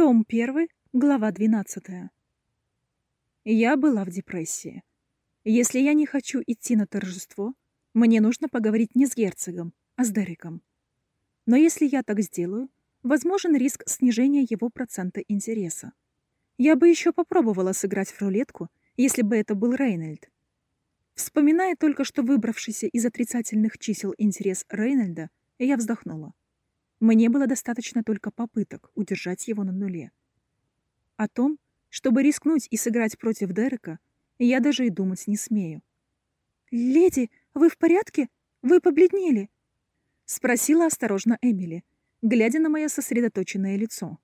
Том 1, глава 12. Я была в депрессии. Если я не хочу идти на торжество, мне нужно поговорить не с герцогом, а с Дереком. Но если я так сделаю, возможен риск снижения его процента интереса. Я бы еще попробовала сыграть в рулетку, если бы это был Рейнольд. Вспоминая только что выбравшийся из отрицательных чисел интерес Рейнольда, я вздохнула. Мне было достаточно только попыток удержать его на нуле. О том, чтобы рискнуть и сыграть против Дерека, я даже и думать не смею. «Леди, вы в порядке? Вы побледнели?» — спросила осторожно Эмили, глядя на мое сосредоточенное лицо.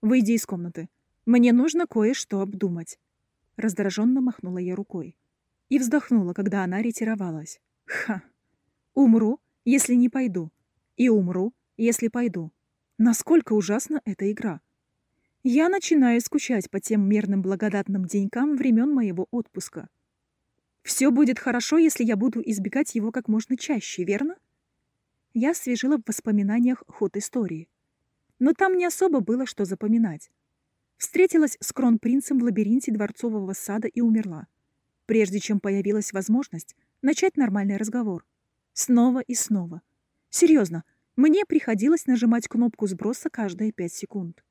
«Выйди из комнаты. Мне нужно кое-что обдумать». Раздраженно махнула я рукой. И вздохнула, когда она ретировалась. «Ха! Умру, если не пойду. И умру, если пойду. Насколько ужасна эта игра. Я начинаю скучать по тем мерным благодатным денькам времен моего отпуска. Все будет хорошо, если я буду избегать его как можно чаще, верно? Я освежила в воспоминаниях ход истории. Но там не особо было что запоминать. Встретилась с кронпринцем в лабиринте дворцового сада и умерла, прежде чем появилась возможность начать нормальный разговор. Снова и снова. Серьезно, мне приходилось нажимать кнопку сброса каждые пять секунд.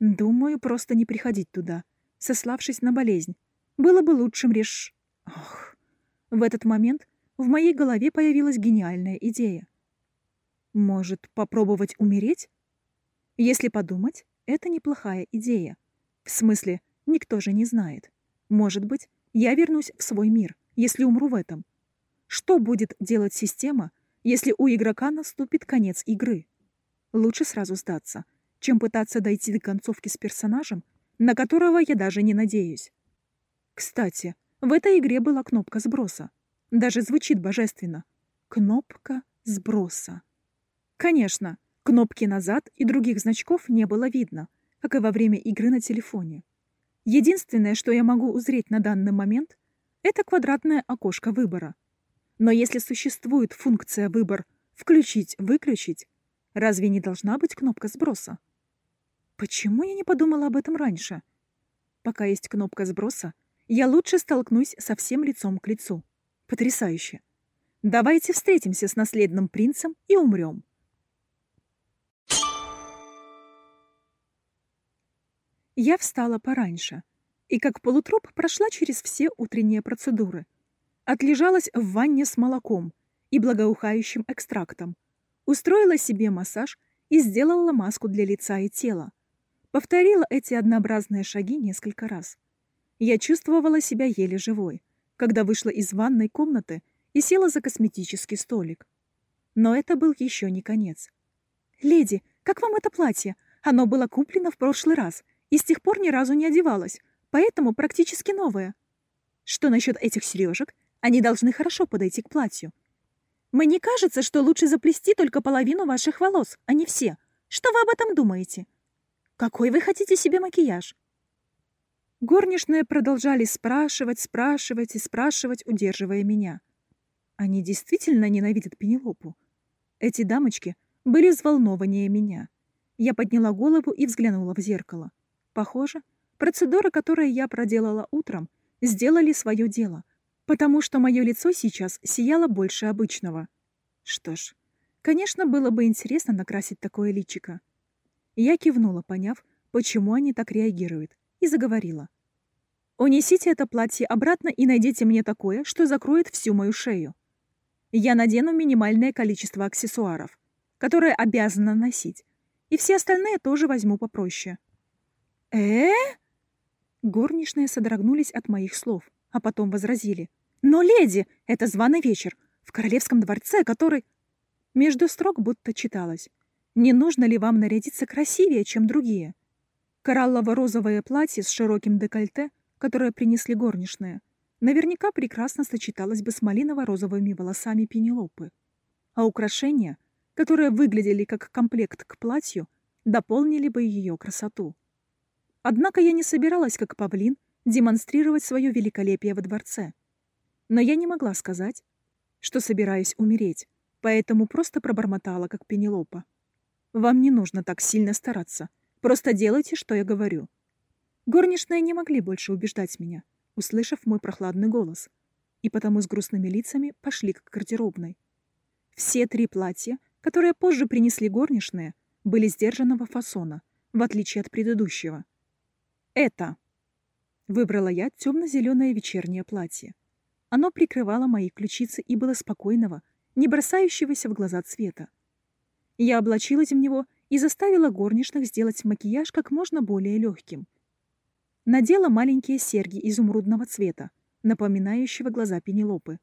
Думаю, просто не приходить туда, сославшись на болезнь. Было бы лучшим реш... Ох. В этот момент в моей голове появилась гениальная идея. Может, попробовать умереть? Если подумать, это неплохая идея. В смысле, никто же не знает. Может быть, я вернусь в свой мир, если умру в этом. Что будет делать система, если у игрока наступит конец игры. Лучше сразу сдаться, чем пытаться дойти до концовки с персонажем, на которого я даже не надеюсь. Кстати, в этой игре была кнопка сброса. Даже звучит божественно. Кнопка сброса. Конечно, кнопки назад и других значков не было видно, как и во время игры на телефоне. Единственное, что я могу узреть на данный момент, это квадратное окошко выбора — но если существует функция выбор «включить-выключить», разве не должна быть кнопка сброса? Почему я не подумала об этом раньше? Пока есть кнопка сброса, я лучше столкнусь со всем лицом к лицу. Потрясающе. Давайте встретимся с наследным принцем и умрем. Я встала пораньше и как полутруп прошла через все утренние процедуры — Отлежалась в ванне с молоком и благоухающим экстрактом. Устроила себе массаж и сделала маску для лица и тела. Повторила эти однообразные шаги несколько раз. Я чувствовала себя еле живой, когда вышла из ванной комнаты и села за косметический столик. Но это был еще не конец. «Леди, как вам это платье? Оно было куплено в прошлый раз и с тех пор ни разу не одевалось, поэтому практически новое. Что насчет этих сережек они должны хорошо подойти к платью. Мне кажется, что лучше заплести только половину ваших волос, а не все. Что вы об этом думаете? Какой вы хотите себе макияж? Горничные продолжали спрашивать, спрашивать и спрашивать, удерживая меня. Они действительно ненавидят Пенелопу. Эти дамочки были взволнованнее меня. Я подняла голову и взглянула в зеркало. Похоже, процедуры, которые я проделала утром, сделали свое дело — потому что мое лицо сейчас сияло больше обычного. Что ж, конечно, было бы интересно накрасить такое личико. Я кивнула, поняв, почему они так реагируют, и заговорила. «Унесите это платье обратно и найдите мне такое, что закроет всю мою шею. Я надену минимальное количество аксессуаров, которые обязана носить, и все остальные тоже возьму попроще». «Э-э?» Горничные содрогнулись от моих слов а потом возразили. «Но, леди, это званый вечер в королевском дворце, который...» Между строк будто читалось. «Не нужно ли вам нарядиться красивее, чем другие?» Кораллово-розовое платье с широким декольте, которое принесли горничные, наверняка прекрасно сочеталось бы с малиново-розовыми волосами Пенелопы. А украшения, которые выглядели как комплект к платью, дополнили бы ее красоту. Однако я не собиралась, как павлин, демонстрировать свое великолепие во дворце. Но я не могла сказать, что собираюсь умереть, поэтому просто пробормотала, как Пенелопа. «Вам не нужно так сильно стараться, Просто делайте, что я говорю». Горничные не могли больше убеждать меня, услышав мой прохладный голос, и потому с грустными лицами пошли к гардеробной. Все три платья, которые позже принесли горничные, были сдержанного фасона, в отличие от предыдущего. «Это!» Выбрала я темно-зеленое вечернее платье. Оно прикрывало мои ключицы и было спокойного, не бросающегося в глаза цвета. Я облачилась в него и заставила горничных сделать макияж как можно более легким. Надела маленькие серьги изумрудного цвета, напоминающего глаза Пенелопы.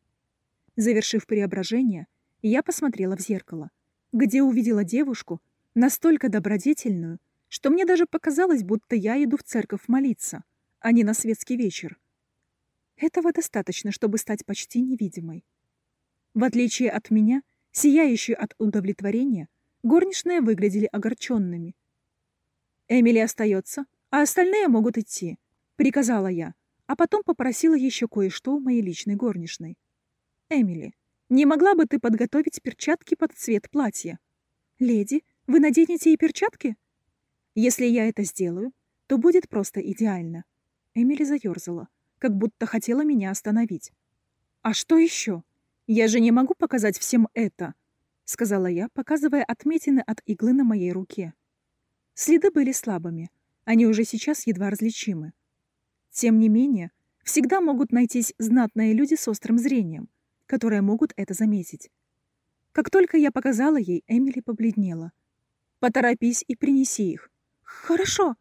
Завершив преображение, я посмотрела в зеркало, где увидела девушку, настолько добродетельную, что мне даже показалось, будто я иду в церковь молиться, а не на светский вечер. Этого достаточно, чтобы стать почти невидимой. В отличие от меня, сияющие от удовлетворения, горничные выглядели огорченными. «Эмили остается, а остальные могут идти», — приказала я, а потом попросила еще кое-что у моей личной горничной. «Эмили, не могла бы ты подготовить перчатки под цвет платья?» «Леди, вы наденете и перчатки?» «Если я это сделаю, то будет просто идеально». Эмили заерзала как будто хотела меня остановить. «А что еще? Я же не могу показать всем это!» — сказала я, показывая отметины от иглы на моей руке. Следы были слабыми, они уже сейчас едва различимы. Тем не менее, всегда могут найтись знатные люди с острым зрением, которые могут это заметить. Как только я показала ей, Эмили побледнела. «Поторопись и принеси их». «Хорошо».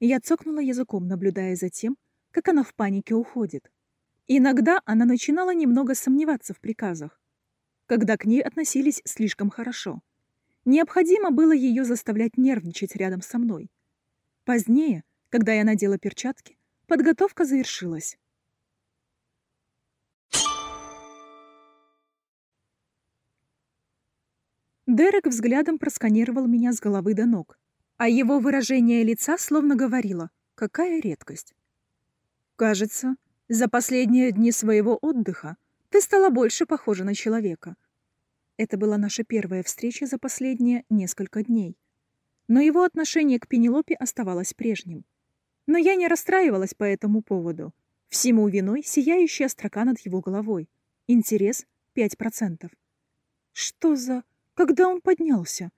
Я цокнула языком, наблюдая за тем, как она в панике уходит. Иногда она начинала немного сомневаться в приказах, когда к ней относились слишком хорошо. Необходимо было ее заставлять нервничать рядом со мной. Позднее, когда я надела перчатки, подготовка завершилась. Дерек взглядом просканировал меня с головы до ног, а его выражение лица словно говорило «какая редкость». Кажется, за последние дни своего отдыха ты стала больше похожа на человека. Это была наша первая встреча за последние несколько дней. Но его отношение к Пенелопе оставалось прежним. Но я не расстраивалась по этому поводу. Всему виной сияющая строка над его головой. Интерес — 5%. Что за... Когда он поднялся?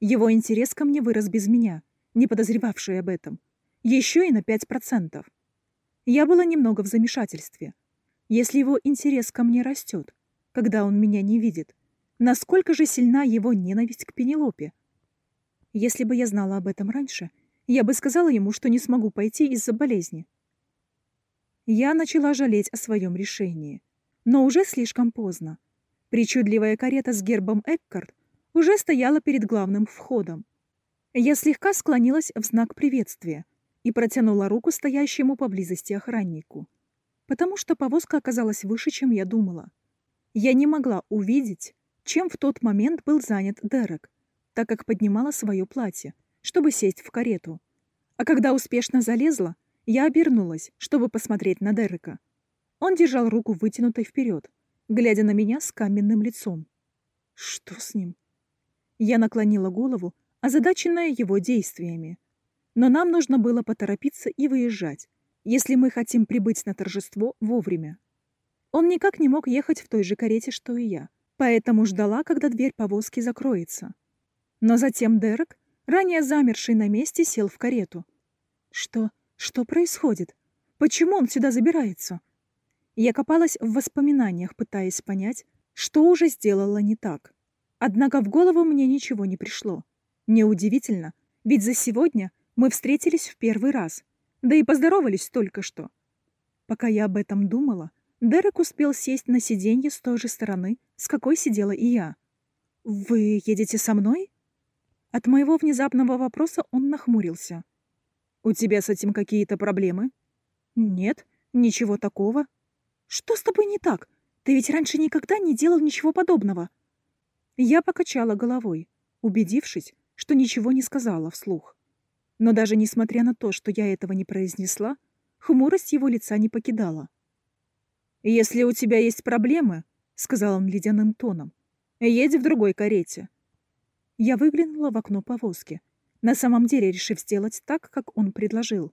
Его интерес ко мне вырос без меня, не подозревавший об этом. Еще и на 5%. Я была немного в замешательстве. Если его интерес ко мне растет, когда он меня не видит, насколько же сильна его ненависть к Пенелопе? Если бы я знала об этом раньше, я бы сказала ему, что не смогу пойти из-за болезни. Я начала жалеть о своем решении, но уже слишком поздно. Причудливая карета с гербом Эккарт уже стояла перед главным входом. Я слегка склонилась в знак приветствия — и протянула руку стоящему поблизости охраннику, потому что повозка оказалась выше, чем я думала. Я не могла увидеть, чем в тот момент был занят Дерек, так как поднимала свое платье, чтобы сесть в карету. А когда успешно залезла, я обернулась, чтобы посмотреть на Дерека. Он держал руку вытянутой вперед, глядя на меня с каменным лицом. Что с ним? Я наклонила голову, озадаченная его действиями. Но нам нужно было поторопиться и выезжать, если мы хотим прибыть на торжество вовремя. Он никак не мог ехать в той же карете, что и я, поэтому ждала, когда дверь повозки закроется. Но затем Дерек, ранее замерший на месте, сел в карету. Что? Что происходит? Почему он сюда забирается? Я копалась в воспоминаниях, пытаясь понять, что уже сделала не так. Однако в голову мне ничего не пришло. Неудивительно, ведь за сегодня мы встретились в первый раз, да и поздоровались только что. Пока я об этом думала, Дерек успел сесть на сиденье с той же стороны, с какой сидела и я. «Вы едете со мной?» От моего внезапного вопроса он нахмурился. «У тебя с этим какие-то проблемы?» «Нет, ничего такого». «Что с тобой не так? Ты ведь раньше никогда не делал ничего подобного». Я покачала головой, убедившись, что ничего не сказала вслух. Но даже несмотря на то, что я этого не произнесла, хмурость его лица не покидала. «Если у тебя есть проблемы», — сказал он ледяным тоном, — «едь в другой карете». Я выглянула в окно повозки, на самом деле решив сделать так, как он предложил.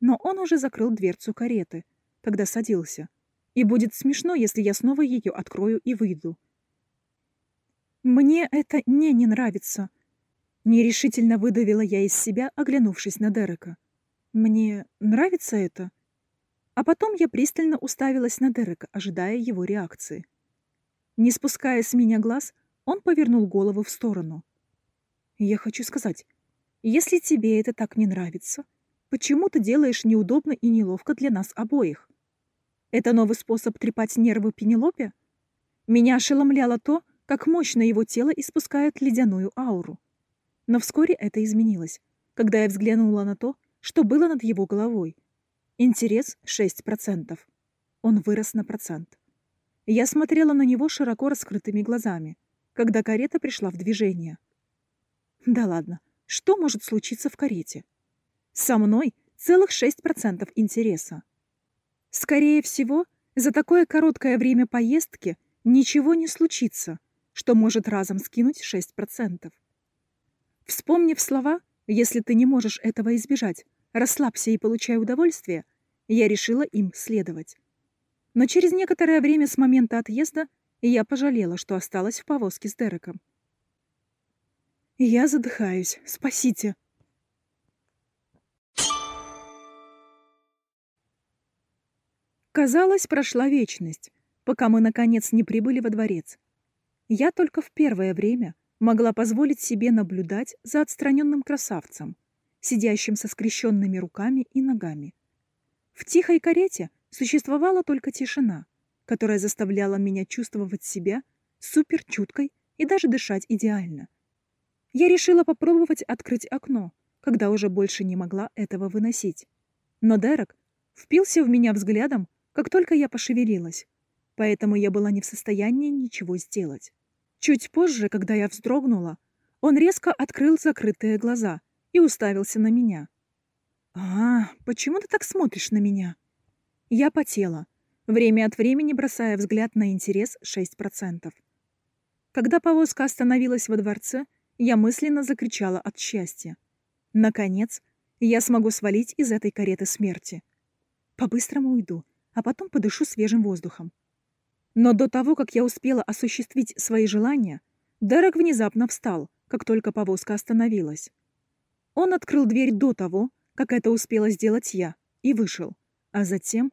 Но он уже закрыл дверцу кареты, когда садился. И будет смешно, если я снова ее открою и выйду. «Мне это не не нравится», — нерешительно выдавила я из себя, оглянувшись на Дерека. «Мне нравится это?» А потом я пристально уставилась на Дерека, ожидая его реакции. Не спуская с меня глаз, он повернул голову в сторону. «Я хочу сказать, если тебе это так не нравится, почему ты делаешь неудобно и неловко для нас обоих? Это новый способ трепать нервы Пенелопе? Меня ошеломляло то, как мощно его тело испускает ледяную ауру. Но вскоре это изменилось, когда я взглянула на то, что было над его головой. Интерес 6%. Он вырос на процент. Я смотрела на него широко раскрытыми глазами, когда карета пришла в движение. Да ладно, что может случиться в карете? Со мной целых 6% интереса. Скорее всего, за такое короткое время поездки ничего не случится, что может разом скинуть 6%. Вспомнив слова «если ты не можешь этого избежать, расслабься и получай удовольствие», я решила им следовать. Но через некоторое время с момента отъезда я пожалела, что осталась в повозке с Дереком. «Я задыхаюсь. Спасите!» Казалось, прошла вечность, пока мы, наконец, не прибыли во дворец. Я только в первое время могла позволить себе наблюдать за отстраненным красавцем, сидящим со скрещенными руками и ногами. В тихой карете существовала только тишина, которая заставляла меня чувствовать себя суперчуткой и даже дышать идеально. Я решила попробовать открыть окно, когда уже больше не могла этого выносить. Но Дерек впился в меня взглядом, как только я пошевелилась, поэтому я была не в состоянии ничего сделать. Чуть позже, когда я вздрогнула, он резко открыл закрытые глаза и уставился на меня. «А, почему ты так смотришь на меня?» Я потела, время от времени бросая взгляд на интерес 6%. Когда повозка остановилась во дворце, я мысленно закричала от счастья. Наконец, я смогу свалить из этой кареты смерти. По-быстрому уйду, а потом подышу свежим воздухом. Но до того, как я успела осуществить свои желания, Дерек внезапно встал, как только повозка остановилась. Он открыл дверь до того, как это успела сделать я, и вышел. А затем...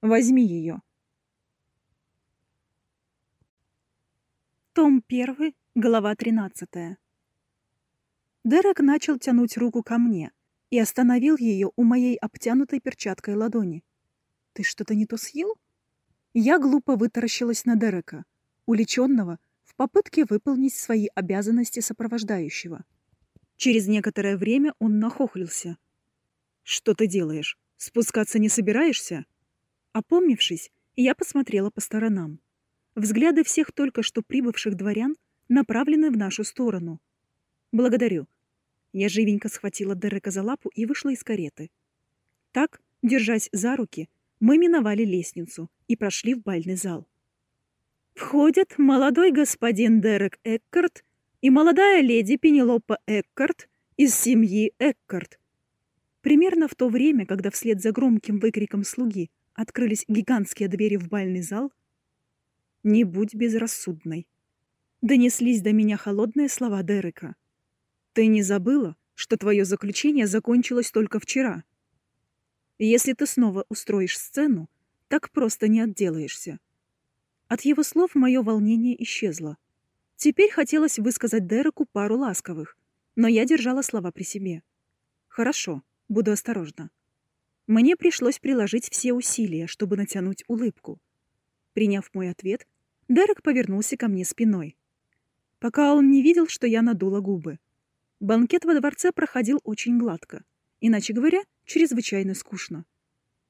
Возьми ее. Том 1, глава 13. Дерек начал тянуть руку ко мне и остановил ее у моей обтянутой перчаткой ладони. «Ты что-то не то съел?» Я глупо вытаращилась на Дерека, уличенного в попытке выполнить свои обязанности сопровождающего. Через некоторое время он нахохлился — «Что ты делаешь? Спускаться не собираешься?» Опомнившись, я посмотрела по сторонам. Взгляды всех только что прибывших дворян направлены в нашу сторону. «Благодарю». Я живенько схватила Дерека за лапу и вышла из кареты. Так, держась за руки, мы миновали лестницу и прошли в бальный зал. Входят молодой господин Дерек Эккарт и молодая леди Пенелопа Эккарт из семьи Эккарт, Примерно в то время, когда вслед за громким выкриком слуги открылись гигантские двери в бальный зал, «Не будь безрассудной!» Донеслись до меня холодные слова Дерека. «Ты не забыла, что твое заключение закончилось только вчера? Если ты снова устроишь сцену, так просто не отделаешься». От его слов мое волнение исчезло. Теперь хотелось высказать Дереку пару ласковых, но я держала слова при себе. «Хорошо. Буду осторожна. Мне пришлось приложить все усилия, чтобы натянуть улыбку. Приняв мой ответ, Дерек повернулся ко мне спиной. Пока он не видел, что я надула губы. Банкет во дворце проходил очень гладко, иначе говоря, чрезвычайно скучно.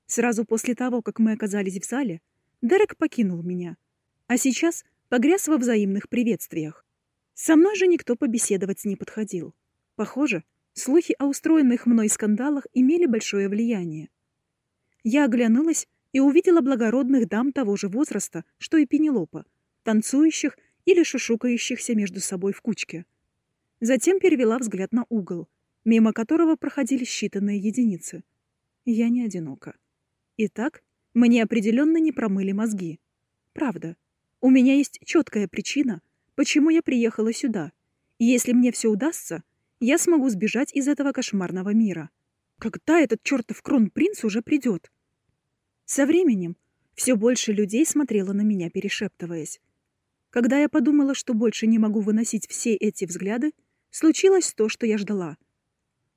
Сразу после того, как мы оказались в зале, Дерек покинул меня, а сейчас погряз во взаимных приветствиях. Со мной же никто побеседовать не подходил. Похоже, Слухи о устроенных мной скандалах имели большое влияние. Я оглянулась и увидела благородных дам того же возраста, что и Пенелопа, танцующих или шушукающихся между собой в кучке. Затем перевела взгляд на угол, мимо которого проходили считанные единицы. Я не одинока. Итак, мне определенно не промыли мозги. Правда, у меня есть четкая причина, почему я приехала сюда. И если мне все удастся, я смогу сбежать из этого кошмарного мира. Когда этот чертов кронпринц уже придет? Со временем все больше людей смотрело на меня, перешептываясь. Когда я подумала, что больше не могу выносить все эти взгляды, случилось то, что я ждала.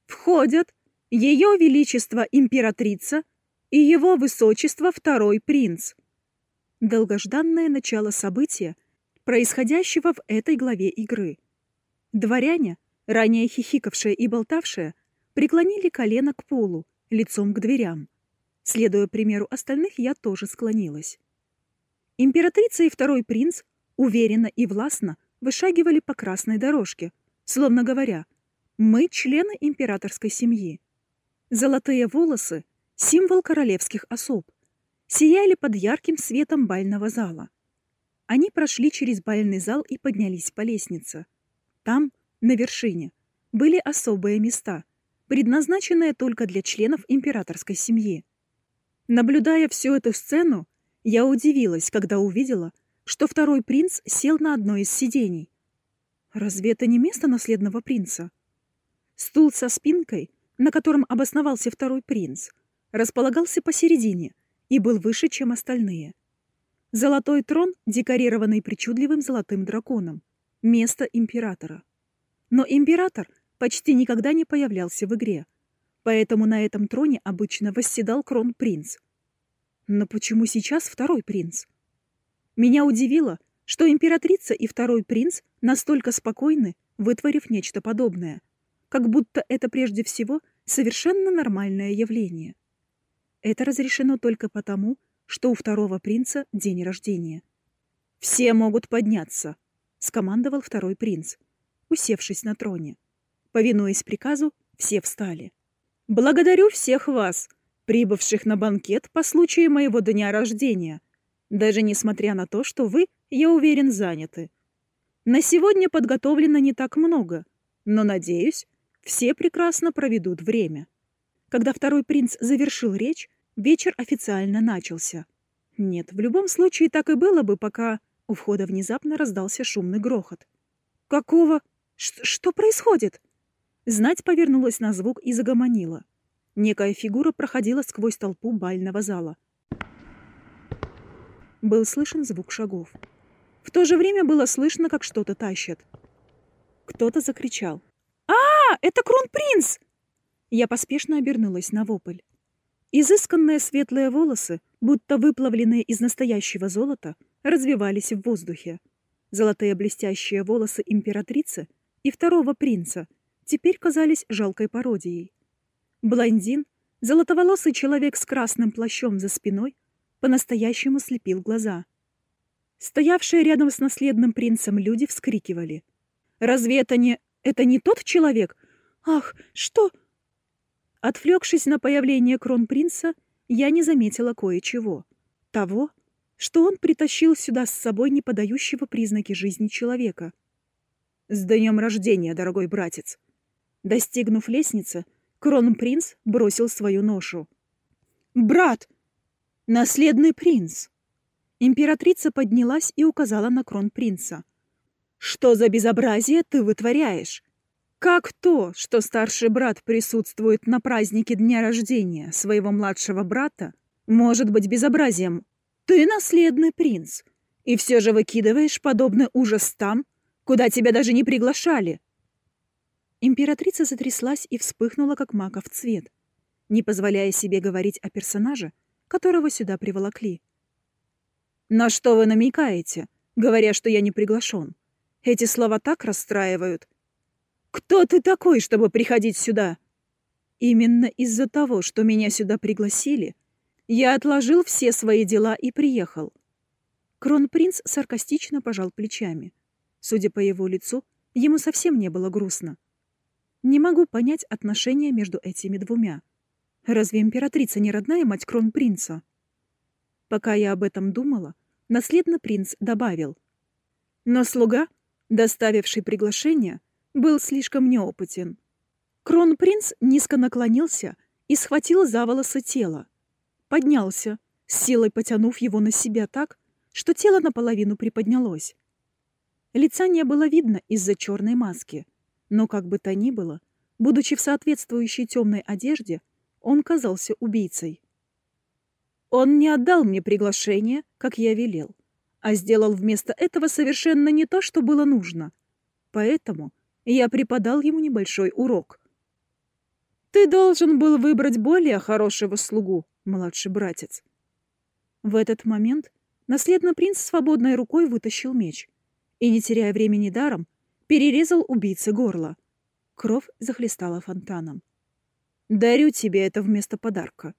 Входят Ее Величество Императрица и Его Высочество Второй Принц. Долгожданное начало события, происходящего в этой главе игры. Дворяне, ранее хихикавшие и болтавшие, преклонили колено к полу, лицом к дверям. Следуя примеру остальных, я тоже склонилась. Императрица и второй принц уверенно и властно вышагивали по красной дорожке, словно говоря, «Мы члены императорской семьи». Золотые волосы — символ королевских особ, сияли под ярким светом бального зала. Они прошли через бальный зал и поднялись по лестнице. Там, на вершине, были особые места, предназначенные только для членов императорской семьи. Наблюдая всю эту сцену, я удивилась, когда увидела, что второй принц сел на одно из сидений. Разве это не место наследного принца? Стул со спинкой, на котором обосновался второй принц, располагался посередине и был выше, чем остальные. Золотой трон, декорированный причудливым золотым драконом, место императора. Но император почти никогда не появлялся в игре, поэтому на этом троне обычно восседал крон-принц. Но почему сейчас второй принц? Меня удивило, что императрица и второй принц настолько спокойны, вытворив нечто подобное, как будто это прежде всего совершенно нормальное явление. Это разрешено только потому, что у второго принца день рождения. «Все могут подняться», — скомандовал второй принц, усевшись на троне. Повинуясь приказу, все встали. Благодарю всех вас, прибывших на банкет по случаю моего дня рождения, даже несмотря на то, что вы, я уверен, заняты. На сегодня подготовлено не так много, но, надеюсь, все прекрасно проведут время. Когда второй принц завершил речь, вечер официально начался. Нет, в любом случае так и было бы, пока у входа внезапно раздался шумный грохот. «Какого? Ш что происходит?» Знать повернулась на звук и загомонила. Некая фигура проходила сквозь толпу бального зала. Был слышен звук шагов. В то же время было слышно, как что-то тащат. Кто-то закричал. «А, это кронпринц!» Я поспешно обернулась на вопль. Изысканные светлые волосы, будто выплавленные из настоящего золота, развивались в воздухе. Золотые блестящие волосы императрицы и второго принца теперь казались жалкой пародией. Блондин, золотоволосый человек с красным плащом за спиной, по-настоящему слепил глаза. Стоявшие рядом с наследным принцем люди вскрикивали. «Разве это не... это не тот человек? Ах, что...» Отвлекшись на появление кронпринца, я не заметила кое-чего. Того, что он притащил сюда с собой не подающего признаки жизни человека. «С днем рождения, дорогой братец!» Достигнув лестницы, кронпринц бросил свою ношу. «Брат! Наследный принц!» Императрица поднялась и указала на кронпринца. «Что за безобразие ты вытворяешь? Как то, что старший брат присутствует на празднике дня рождения своего младшего брата, может быть безобразием? Ты наследный принц, и все же выкидываешь подобный ужас там, куда тебя даже не приглашали. Императрица затряслась и вспыхнула, как маков цвет, не позволяя себе говорить о персонаже, которого сюда приволокли. «На что вы намекаете, говоря, что я не приглашен? Эти слова так расстраивают. Кто ты такой, чтобы приходить сюда?» Именно из-за того, что меня сюда пригласили, я отложил все свои дела и приехал. Кронпринц саркастично пожал плечами. Судя по его лицу, ему совсем не было грустно. Не могу понять отношения между этими двумя. Разве императрица не родная мать кронпринца? Пока я об этом думала, наследный принц добавил. Но слуга, доставивший приглашение, был слишком неопытен. Кронпринц низко наклонился и схватил за волосы тело. Поднялся, с силой потянув его на себя так, что тело наполовину приподнялось. Лица не было видно из-за черной маски, но как бы то ни было, будучи в соответствующей темной одежде, он казался убийцей. Он не отдал мне приглашение, как я велел, а сделал вместо этого совершенно не то, что было нужно. Поэтому я преподал ему небольшой урок. «Ты должен был выбрать более хорошего слугу, младший братец». В этот момент наследный принц свободной рукой вытащил меч и, не теряя времени даром, перерезал убийце горло. Кровь захлестала фонтаном. «Дарю тебе это вместо подарка».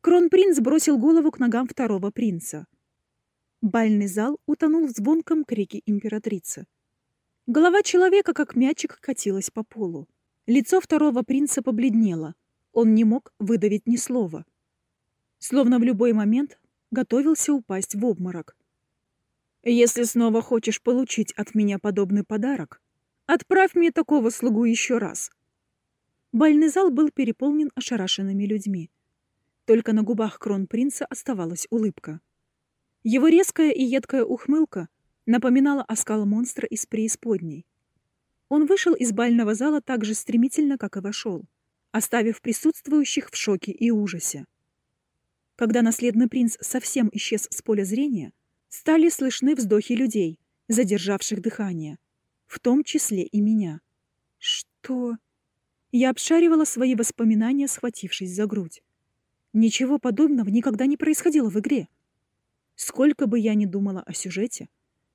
Кронпринц бросил голову к ногам второго принца. Бальный зал утонул в звонком крике императрицы. Голова человека, как мячик, катилась по полу. Лицо второго принца побледнело. Он не мог выдавить ни слова. Словно в любой момент готовился упасть в обморок. «Если снова хочешь получить от меня подобный подарок, отправь мне такого слугу еще раз». Бальный зал был переполнен ошарашенными людьми. Только на губах кронпринца оставалась улыбка. Его резкая и едкая ухмылка напоминала оскал монстра из преисподней. Он вышел из бального зала так же стремительно, как и вошел, оставив присутствующих в шоке и ужасе. Когда наследный принц совсем исчез с поля зрения, стали слышны вздохи людей, задержавших дыхание, в том числе и меня. Что? Я обшаривала свои воспоминания, схватившись за грудь. Ничего подобного никогда не происходило в игре. Сколько бы я ни думала о сюжете,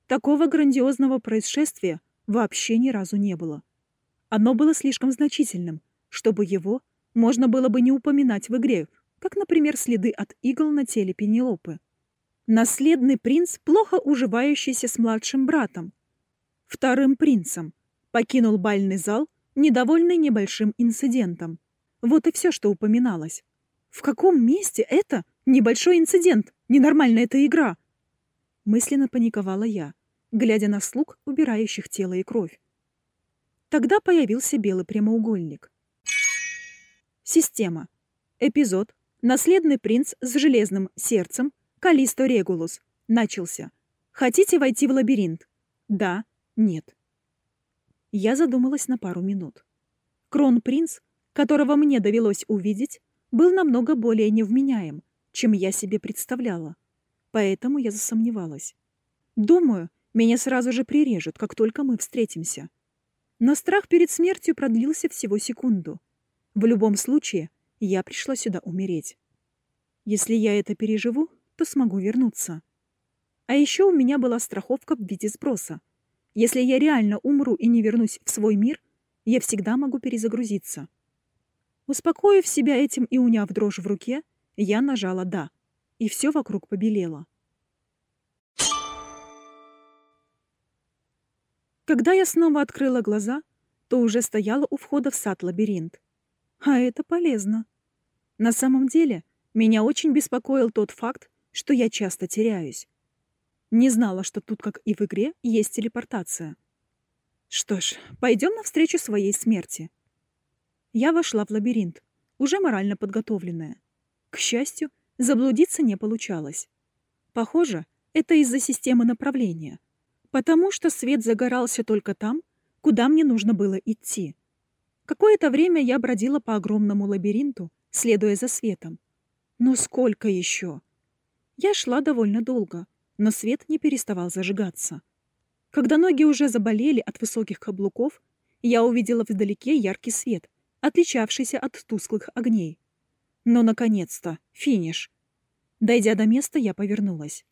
такого грандиозного происшествия вообще ни разу не было. Оно было слишком значительным, чтобы его можно было бы не упоминать в игре, как, например, следы от игл на теле Пенелопы. Наследный принц, плохо уживающийся с младшим братом, вторым принцем, покинул бальный зал, недовольный небольшим инцидентом. Вот и все, что упоминалось. В каком месте это небольшой инцидент? Ненормальная эта игра. Мысленно паниковала я глядя на слуг, убирающих тело и кровь. Тогда появился белый прямоугольник. Система. Эпизод. Наследный принц с железным сердцем. Калисто Регулус. Начался. Хотите войти в лабиринт? Да. Нет. Я задумалась на пару минут. Кронпринц, которого мне довелось увидеть, был намного более невменяем, чем я себе представляла. Поэтому я засомневалась. Думаю, меня сразу же прирежут, как только мы встретимся. Но страх перед смертью продлился всего секунду. В любом случае, я пришла сюда умереть. Если я это переживу, то смогу вернуться. А еще у меня была страховка в виде сброса. Если я реально умру и не вернусь в свой мир, я всегда могу перезагрузиться. Успокоив себя этим и уняв дрожь в руке, я нажала «да», и все вокруг побелело. Когда я снова открыла глаза, то уже стояла у входа в сад-лабиринт. А это полезно. На самом деле, меня очень беспокоил тот факт, что я часто теряюсь. Не знала, что тут, как и в игре, есть телепортация. Что ж, пойдем навстречу своей смерти. Я вошла в лабиринт, уже морально подготовленная. К счастью, заблудиться не получалось. Похоже, это из-за системы направления потому что свет загорался только там, куда мне нужно было идти. Какое-то время я бродила по огромному лабиринту, следуя за светом. Но сколько еще? Я шла довольно долго, но свет не переставал зажигаться. Когда ноги уже заболели от высоких каблуков, я увидела вдалеке яркий свет, отличавшийся от тусклых огней. Но, наконец-то, финиш. Дойдя до места, я повернулась.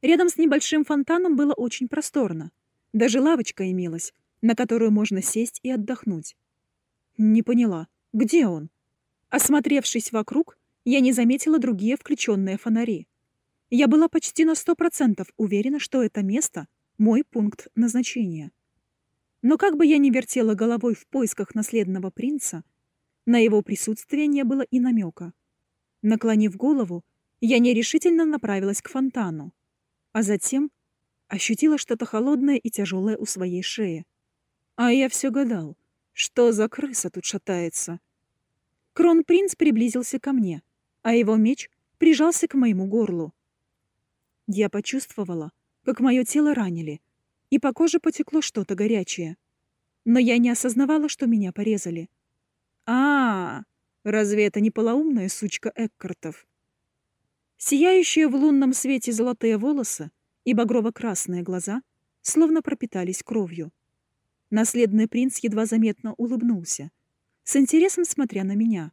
Рядом с небольшим фонтаном было очень просторно. Даже лавочка имелась, на которую можно сесть и отдохнуть. Не поняла, где он? Осмотревшись вокруг, я не заметила другие включенные фонари. Я была почти на сто процентов уверена, что это место — мой пункт назначения. Но как бы я ни вертела головой в поисках наследного принца, на его присутствие не было и намека. Наклонив голову, я нерешительно направилась к фонтану а затем ощутила что-то холодное и тяжелое у своей шеи. А я все гадал, что за крыса тут шатается. Кронпринц приблизился ко мне, а его меч прижался к моему горлу. Я почувствовала, как мое тело ранили, и по коже потекло что-то горячее. Но я не осознавала, что меня порезали. А, разве это не полоумная сучка Эккартов? Сияющие в лунном свете золотые волосы и багрово-красные глаза словно пропитались кровью. Наследный принц едва заметно улыбнулся, с интересом смотря на меня,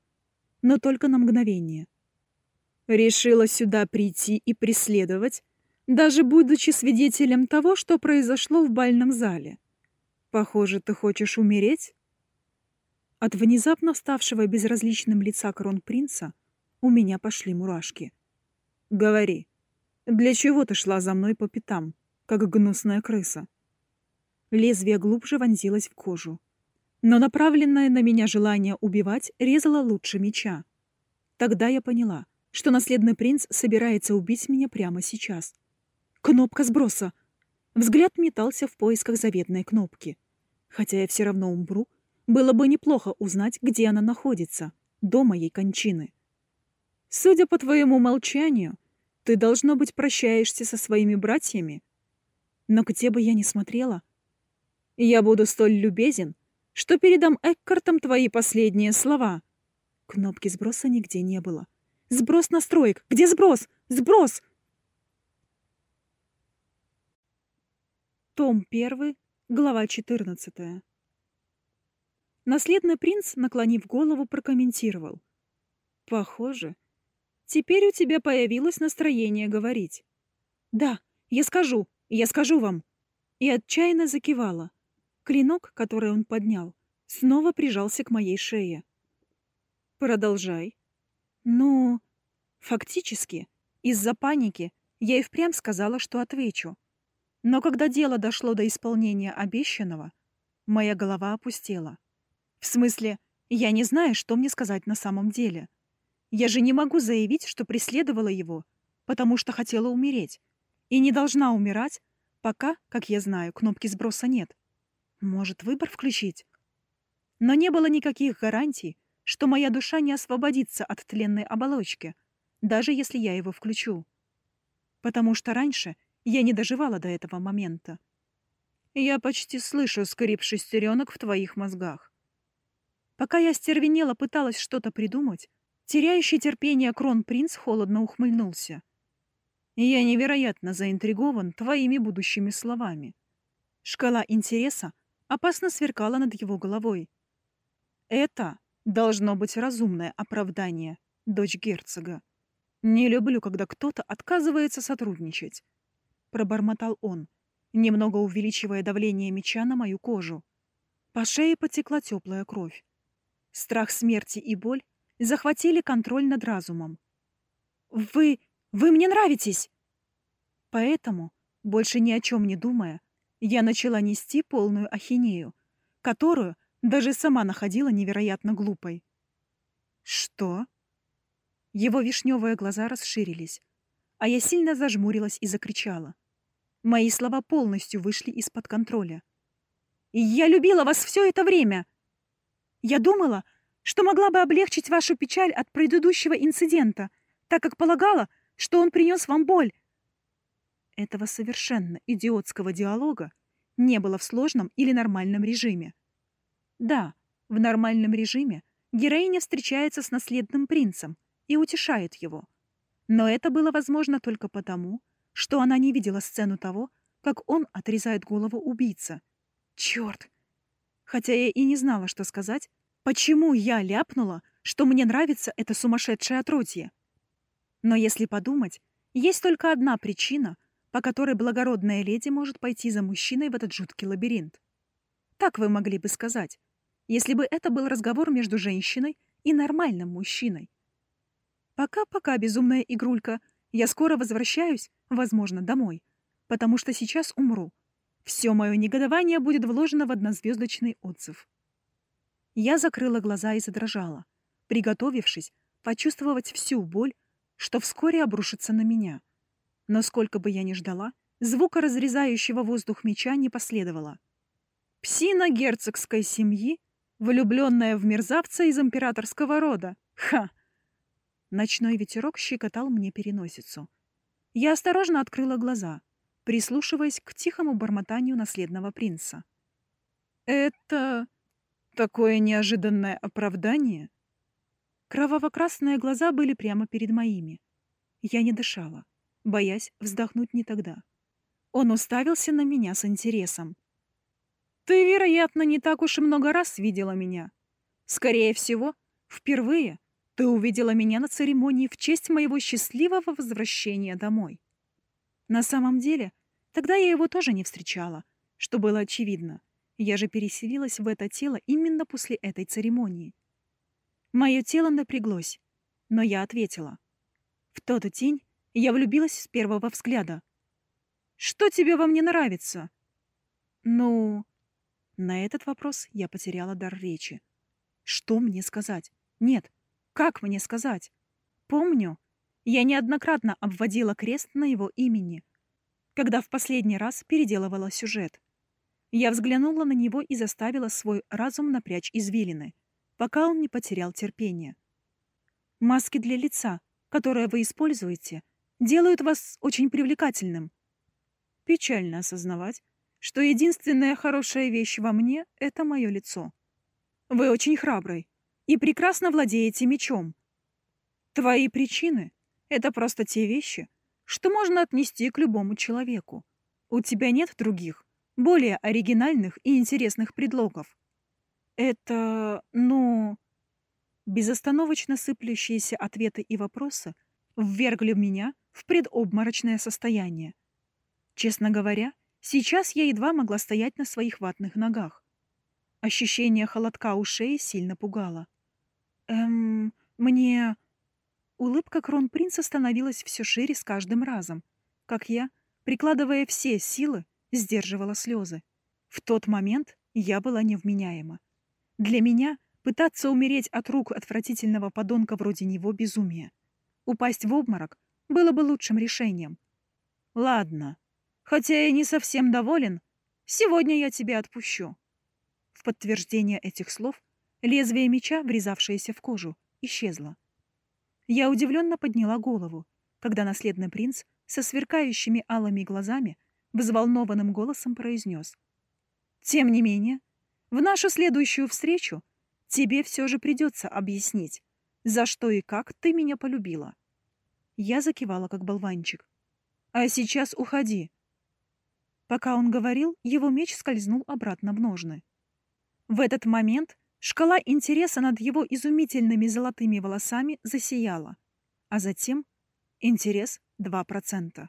но только на мгновение. Решила сюда прийти и преследовать, даже будучи свидетелем того, что произошло в бальном зале. Похоже, ты хочешь умереть? От внезапно ставшего безразличным лица кронпринца у меня пошли мурашки. Говори, для чего ты шла за мной по пятам, как гнусная крыса? Лезвие глубже вонзилось в кожу. Но направленное на меня желание убивать резало лучше меча. Тогда я поняла, что наследный принц собирается убить меня прямо сейчас. Кнопка сброса. Взгляд метался в поисках заветной кнопки. Хотя я все равно умру, было бы неплохо узнать, где она находится, до моей кончины. Судя по твоему молчанию, ты, должно быть, прощаешься со своими братьями. Но где бы я ни смотрела, я буду столь любезен, что передам Эккартам твои последние слова. Кнопки сброса нигде не было. Сброс настроек! Где сброс? Сброс! Том 1, глава 14. Наследный принц, наклонив голову, прокомментировал. «Похоже, теперь у тебя появилось настроение говорить». «Да, я скажу, я скажу вам». И отчаянно закивала. Клинок, который он поднял, снова прижался к моей шее. «Продолжай». «Ну...» Фактически, из-за паники я и впрямь сказала, что отвечу. Но когда дело дошло до исполнения обещанного, моя голова опустела. В смысле, я не знаю, что мне сказать на самом деле. Я же не могу заявить, что преследовала его, потому что хотела умереть. И не должна умирать, пока, как я знаю, кнопки сброса нет. Может, выбор включить? Но не было никаких гарантий, что моя душа не освободится от тленной оболочки, даже если я его включу. Потому что раньше я не доживала до этого момента. Я почти слышу скрип шестеренок в твоих мозгах. Пока я стервенела пыталась что-то придумать, теряющий терпение кронпринц холодно ухмыльнулся. Я невероятно заинтригован твоими будущими словами. Шкала интереса опасно сверкала над его головой. Это должно быть разумное оправдание, дочь герцога. Не люблю, когда кто-то отказывается сотрудничать пробормотал он, немного увеличивая давление меча на мою кожу. По шее потекла теплая кровь. Страх смерти и боль захватили контроль над разумом. «Вы... вы мне нравитесь!» Поэтому, больше ни о чем не думая, я начала нести полную ахинею, которую даже сама находила невероятно глупой. «Что?» Его вишневые глаза расширились, а я сильно зажмурилась и закричала. Мои слова полностью вышли из-под контроля. «Я любила вас все это время! Я думала, что могла бы облегчить вашу печаль от предыдущего инцидента, так как полагала, что он принес вам боль». Этого совершенно идиотского диалога не было в сложном или нормальном режиме. Да, в нормальном режиме героиня встречается с наследным принцем и утешает его. Но это было возможно только потому, что она не видела сцену того, как он отрезает голову убийца. Черт! Хотя я и не знала, что сказать, почему я ляпнула, что мне нравится это сумасшедшее отродье. Но если подумать, есть только одна причина, по которой благородная леди может пойти за мужчиной в этот жуткий лабиринт. Так вы могли бы сказать, если бы это был разговор между женщиной и нормальным мужчиной. Пока-пока, безумная игрулька, я скоро возвращаюсь, возможно, домой, потому что сейчас умру. Все мое негодование будет вложено в однозвездочный отзыв. Я закрыла глаза и задрожала, приготовившись почувствовать всю боль, что вскоре обрушится на меня. Но сколько бы я ни ждала, звука разрезающего воздух меча не последовало. Псина герцогской семьи, влюбленная в мерзавца из императорского рода. Ха! Ночной ветерок щекотал мне переносицу. Я осторожно открыла глаза, прислушиваясь к тихому бормотанию наследного принца. «Это такое неожиданное оправдание?» Кроваво-красные глаза были прямо перед моими. Я не дышала, боясь вздохнуть не тогда. Он уставился на меня с интересом. «Ты, вероятно, не так уж и много раз видела меня. Скорее всего, впервые ты увидела меня на церемонии в честь моего счастливого возвращения домой. На самом деле, тогда я его тоже не встречала, что было очевидно. Я же переселилась в это тело именно после этой церемонии. Мое тело напряглось, но я ответила. В тот день я влюбилась с первого взгляда. «Что тебе во мне нравится?» «Ну...» На этот вопрос я потеряла дар речи. Что мне сказать? Нет, как мне сказать? Помню, я неоднократно обводила крест на его имени, когда в последний раз переделывала сюжет. Я взглянула на него и заставила свой разум напрячь извилины пока он не потерял терпение. Маски для лица, которые вы используете, делают вас очень привлекательным. Печально осознавать, что единственная хорошая вещь во мне — это мое лицо. Вы очень храбрый и прекрасно владеете мечом. Твои причины — это просто те вещи, что можно отнести к любому человеку. У тебя нет других, более оригинальных и интересных предлогов. Это, ну... Безостановочно сыплющиеся ответы и вопросы ввергли меня в предобморочное состояние. Честно говоря, сейчас я едва могла стоять на своих ватных ногах. Ощущение холодка у шеи сильно пугало. «Эм, мне...» Улыбка кронпринца становилась все шире с каждым разом, как я, прикладывая все силы, сдерживала слезы. В тот момент я была невменяема. Для меня пытаться умереть от рук отвратительного подонка вроде него безумие. Упасть в обморок было бы лучшим решением. Ладно, хотя я не совсем доволен, сегодня я тебя отпущу. В подтверждение этих слов лезвие меча, врезавшееся в кожу, исчезло. Я удивленно подняла голову, когда наследный принц со сверкающими алыми глазами взволнованным голосом произнес. «Тем не менее, в нашу следующую встречу тебе все же придется объяснить, за что и как ты меня полюбила. Я закивала, как болванчик. А сейчас уходи. Пока он говорил, его меч скользнул обратно в ножны. В этот момент шкала интереса над его изумительными золотыми волосами засияла, а затем интерес 2%.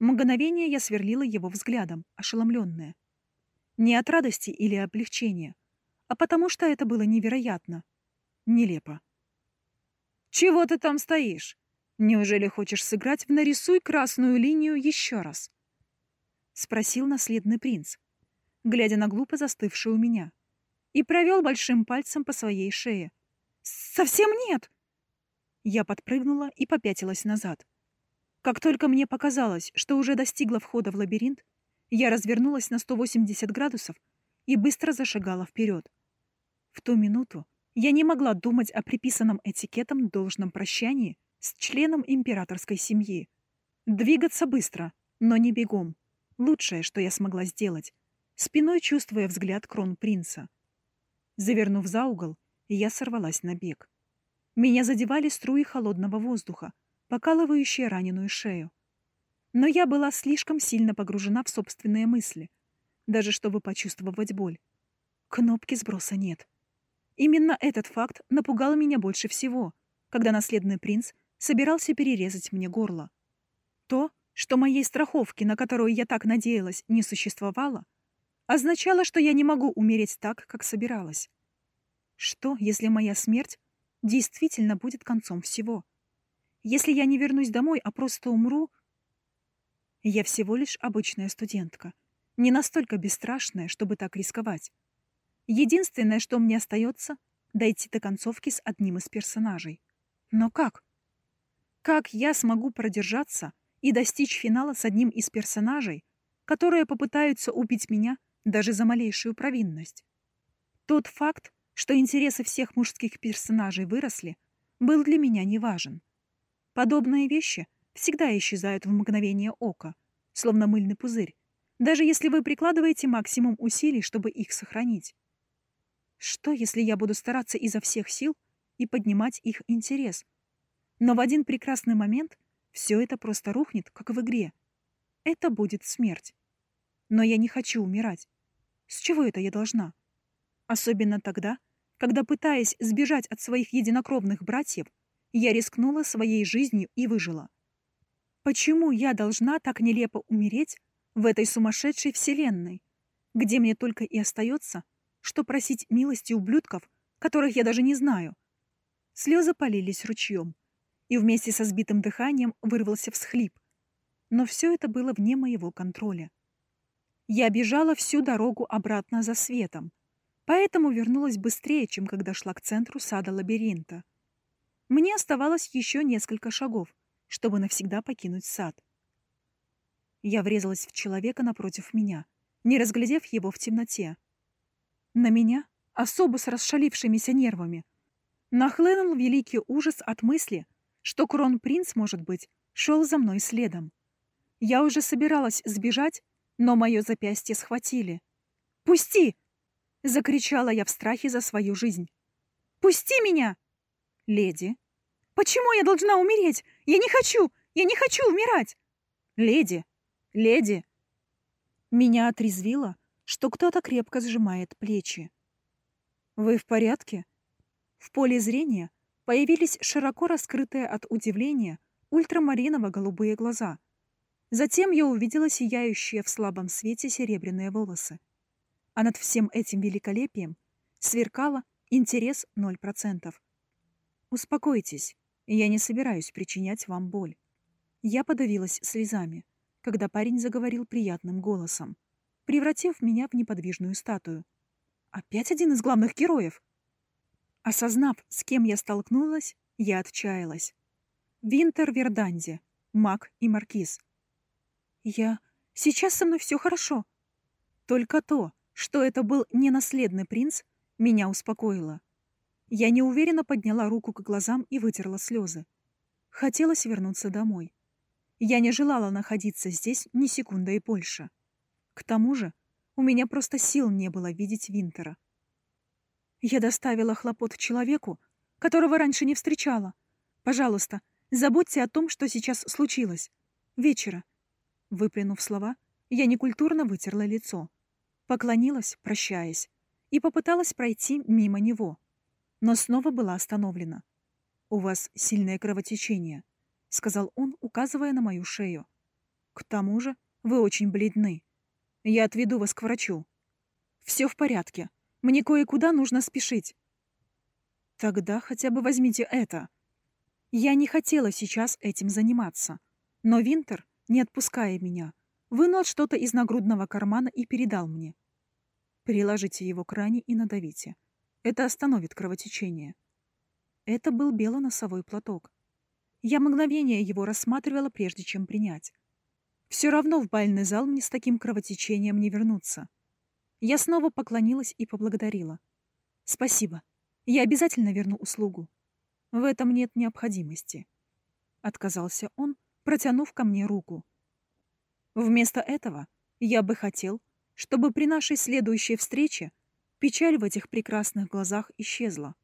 Мгновение я сверлила его взглядом, ошеломленная. Не от радости или облегчения, а потому что это было невероятно. Нелепо. «Чего ты там стоишь? Неужели хочешь сыграть в «Нарисуй красную линию» еще раз?» — спросил наследный принц, глядя на глупо застывшую меня, и провел большим пальцем по своей шее. «Совсем нет!» Я подпрыгнула и попятилась назад. Как только мне показалось, что уже достигла входа в лабиринт, я развернулась на 180 градусов и быстро зашагала вперед. В ту минуту я не могла думать о приписанном этикетом должном прощании с членом императорской семьи. Двигаться быстро, но не бегом. Лучшее, что я смогла сделать, спиной чувствуя взгляд кронпринца. Завернув за угол, я сорвалась на бег. Меня задевали струи холодного воздуха, покалывающие раненую шею. Но я была слишком сильно погружена в собственные мысли, даже чтобы почувствовать боль. Кнопки сброса нет. Именно этот факт напугал меня больше всего, когда наследный принц собирался перерезать мне горло. То, что моей страховки, на которую я так надеялась, не существовало, означало, что я не могу умереть так, как собиралась. Что, если моя смерть действительно будет концом всего? Если я не вернусь домой, а просто умру, я всего лишь обычная студентка, не настолько бесстрашная, чтобы так рисковать. Единственное, что мне остается, дойти до концовки с одним из персонажей. Но как? Как я смогу продержаться и достичь финала с одним из персонажей, которые попытаются убить меня даже за малейшую провинность. Тот факт, что интересы всех мужских персонажей выросли, был для меня неважен. Подобные вещи всегда исчезают в мгновение ока, словно мыльный пузырь, даже если вы прикладываете максимум усилий, чтобы их сохранить. Что, если я буду стараться изо всех сил и поднимать их интерес? Но в один прекрасный момент все это просто рухнет, как в игре. Это будет смерть. Но я не хочу умирать. С чего это я должна? Особенно тогда, когда, пытаясь сбежать от своих единокровных братьев, я рискнула своей жизнью и выжила. Почему я должна так нелепо умереть в этой сумасшедшей вселенной, где мне только и остается, что просить милости ублюдков, которых я даже не знаю? Слезы полились ручьем, и вместе со сбитым дыханием вырвался всхлип. Но все это было вне моего контроля. Я бежала всю дорогу обратно за светом, поэтому вернулась быстрее, чем когда шла к центру сада лабиринта. Мне оставалось еще несколько шагов, чтобы навсегда покинуть сад. Я врезалась в человека напротив меня, не разглядев его в темноте. На меня, особо с расшалившимися нервами, нахлынул великий ужас от мысли, что кронпринц, может быть, шел за мной следом. Я уже собиралась сбежать, но мое запястье схватили. «Пусти!» — закричала я в страхе за свою жизнь. «Пусти меня!» «Леди!» «Почему я должна умереть? Я не хочу! Я не хочу умирать!» «Леди! Леди!» Меня отрезвило, что кто-то крепко сжимает плечи. «Вы в порядке?» В поле зрения появились широко раскрытые от удивления ультрамариново-голубые глаза — Затем я увидела сияющие в слабом свете серебряные волосы. А над всем этим великолепием сверкало интерес 0%. «Успокойтесь, я не собираюсь причинять вам боль». Я подавилась слезами, когда парень заговорил приятным голосом, превратив меня в неподвижную статую. Опять один из главных героев. Осознав, с кем я столкнулась, я отчаялась. Винтер Верданди, маг и маркиз — я... Сейчас со мной все хорошо. Только то, что это был не наследный принц, меня успокоило. Я неуверенно подняла руку к глазам и вытерла слезы. Хотелось вернуться домой. Я не желала находиться здесь ни секунды и больше. К тому же у меня просто сил не было видеть Винтера. Я доставила хлопот человеку, которого раньше не встречала. Пожалуйста, забудьте о том, что сейчас случилось. Вечера. Выплюнув слова, я некультурно вытерла лицо, поклонилась, прощаясь, и попыталась пройти мимо него, но снова была остановлена. «У вас сильное кровотечение», — сказал он, указывая на мою шею. «К тому же вы очень бледны. Я отведу вас к врачу». «Все в порядке. Мне кое-куда нужно спешить». «Тогда хотя бы возьмите это». Я не хотела сейчас этим заниматься, но Винтер не отпуская меня, вынул что-то из нагрудного кармана и передал мне. Переложите его к ране и надавите. Это остановит кровотечение. Это был белоносовой платок. Я мгновение его рассматривала, прежде чем принять. Все равно в бальный зал мне с таким кровотечением не вернуться. Я снова поклонилась и поблагодарила. «Спасибо. Я обязательно верну услугу. В этом нет необходимости». Отказался он, протянув ко мне руку. Вместо этого я бы хотел, чтобы при нашей следующей встрече печаль в этих прекрасных глазах исчезла.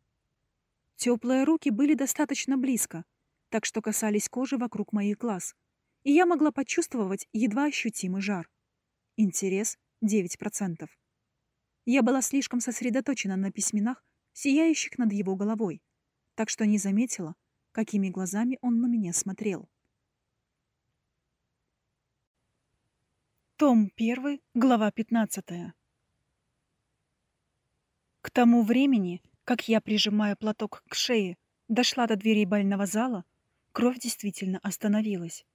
Теплые руки были достаточно близко, так что касались кожи вокруг моих глаз, и я могла почувствовать едва ощутимый жар. Интерес 9%. Я была слишком сосредоточена на письменах, сияющих над его головой, так что не заметила, какими глазами он на меня смотрел. Том 1, глава 15. К тому времени, как я, прижимая платок к шее, дошла до дверей бального зала, кровь действительно остановилась.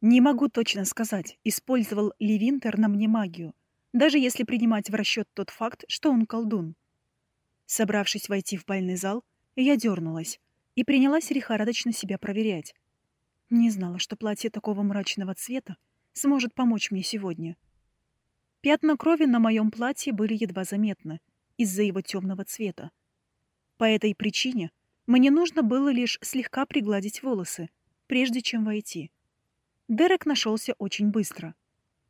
Не могу точно сказать, использовал ли Винтер на мне магию, даже если принимать в расчет тот факт, что он колдун. Собравшись войти в бальный зал, я дернулась и принялась лихорадочно себя проверять. Не знала, что платье такого мрачного цвета сможет помочь мне сегодня. Пятна крови на моем платье были едва заметны из-за его темного цвета. По этой причине мне нужно было лишь слегка пригладить волосы, прежде чем войти. Дерек нашелся очень быстро.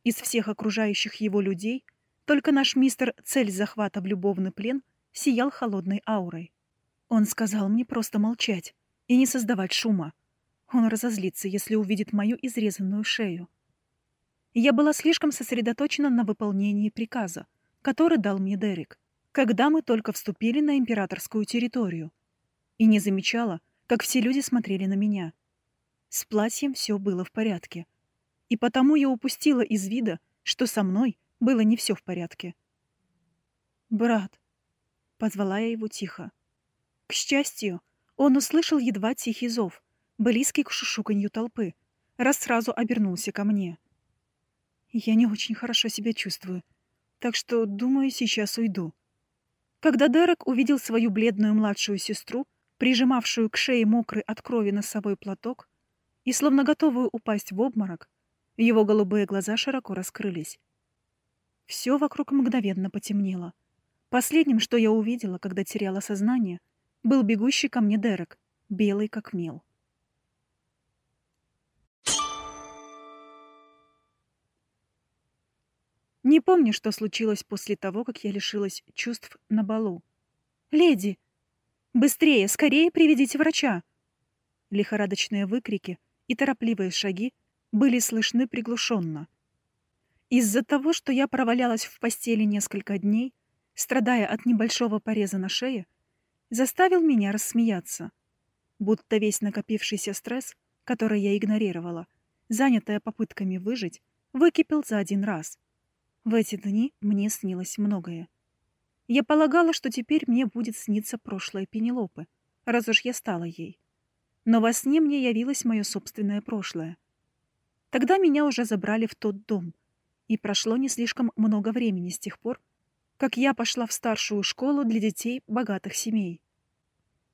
Из всех окружающих его людей только наш мистер цель захвата в любовный плен сиял холодной аурой. Он сказал мне просто молчать и не создавать шума. Он разозлится, если увидит мою изрезанную шею. Я была слишком сосредоточена на выполнении приказа, который дал мне Дерек, когда мы только вступили на императорскую территорию, и не замечала, как все люди смотрели на меня — с платьем все было в порядке. И потому я упустила из вида, что со мной было не все в порядке. «Брат», — позвала я его тихо. К счастью, он услышал едва тихий зов, близкий к шушуканью толпы, раз сразу обернулся ко мне. «Я не очень хорошо себя чувствую, так что, думаю, сейчас уйду». Когда Дерек увидел свою бледную младшую сестру, прижимавшую к шее мокрый от крови носовой платок, и, словно готовую упасть в обморок, его голубые глаза широко раскрылись. Все вокруг мгновенно потемнело. Последним, что я увидела, когда теряла сознание, был бегущий ко мне Дерек, белый как мел. Не помню, что случилось после того, как я лишилась чувств на балу. «Леди! Быстрее, скорее приведите врача!» Лихорадочные выкрики и торопливые шаги были слышны приглушенно. Из-за того, что я провалялась в постели несколько дней, страдая от небольшого пореза на шее, заставил меня рассмеяться, будто весь накопившийся стресс, который я игнорировала, занятая попытками выжить, выкипел за один раз. В эти дни мне снилось многое. Я полагала, что теперь мне будет сниться прошлое Пенелопы, раз уж я стала ей но во сне мне явилось мое собственное прошлое. Тогда меня уже забрали в тот дом, и прошло не слишком много времени с тех пор, как я пошла в старшую школу для детей богатых семей.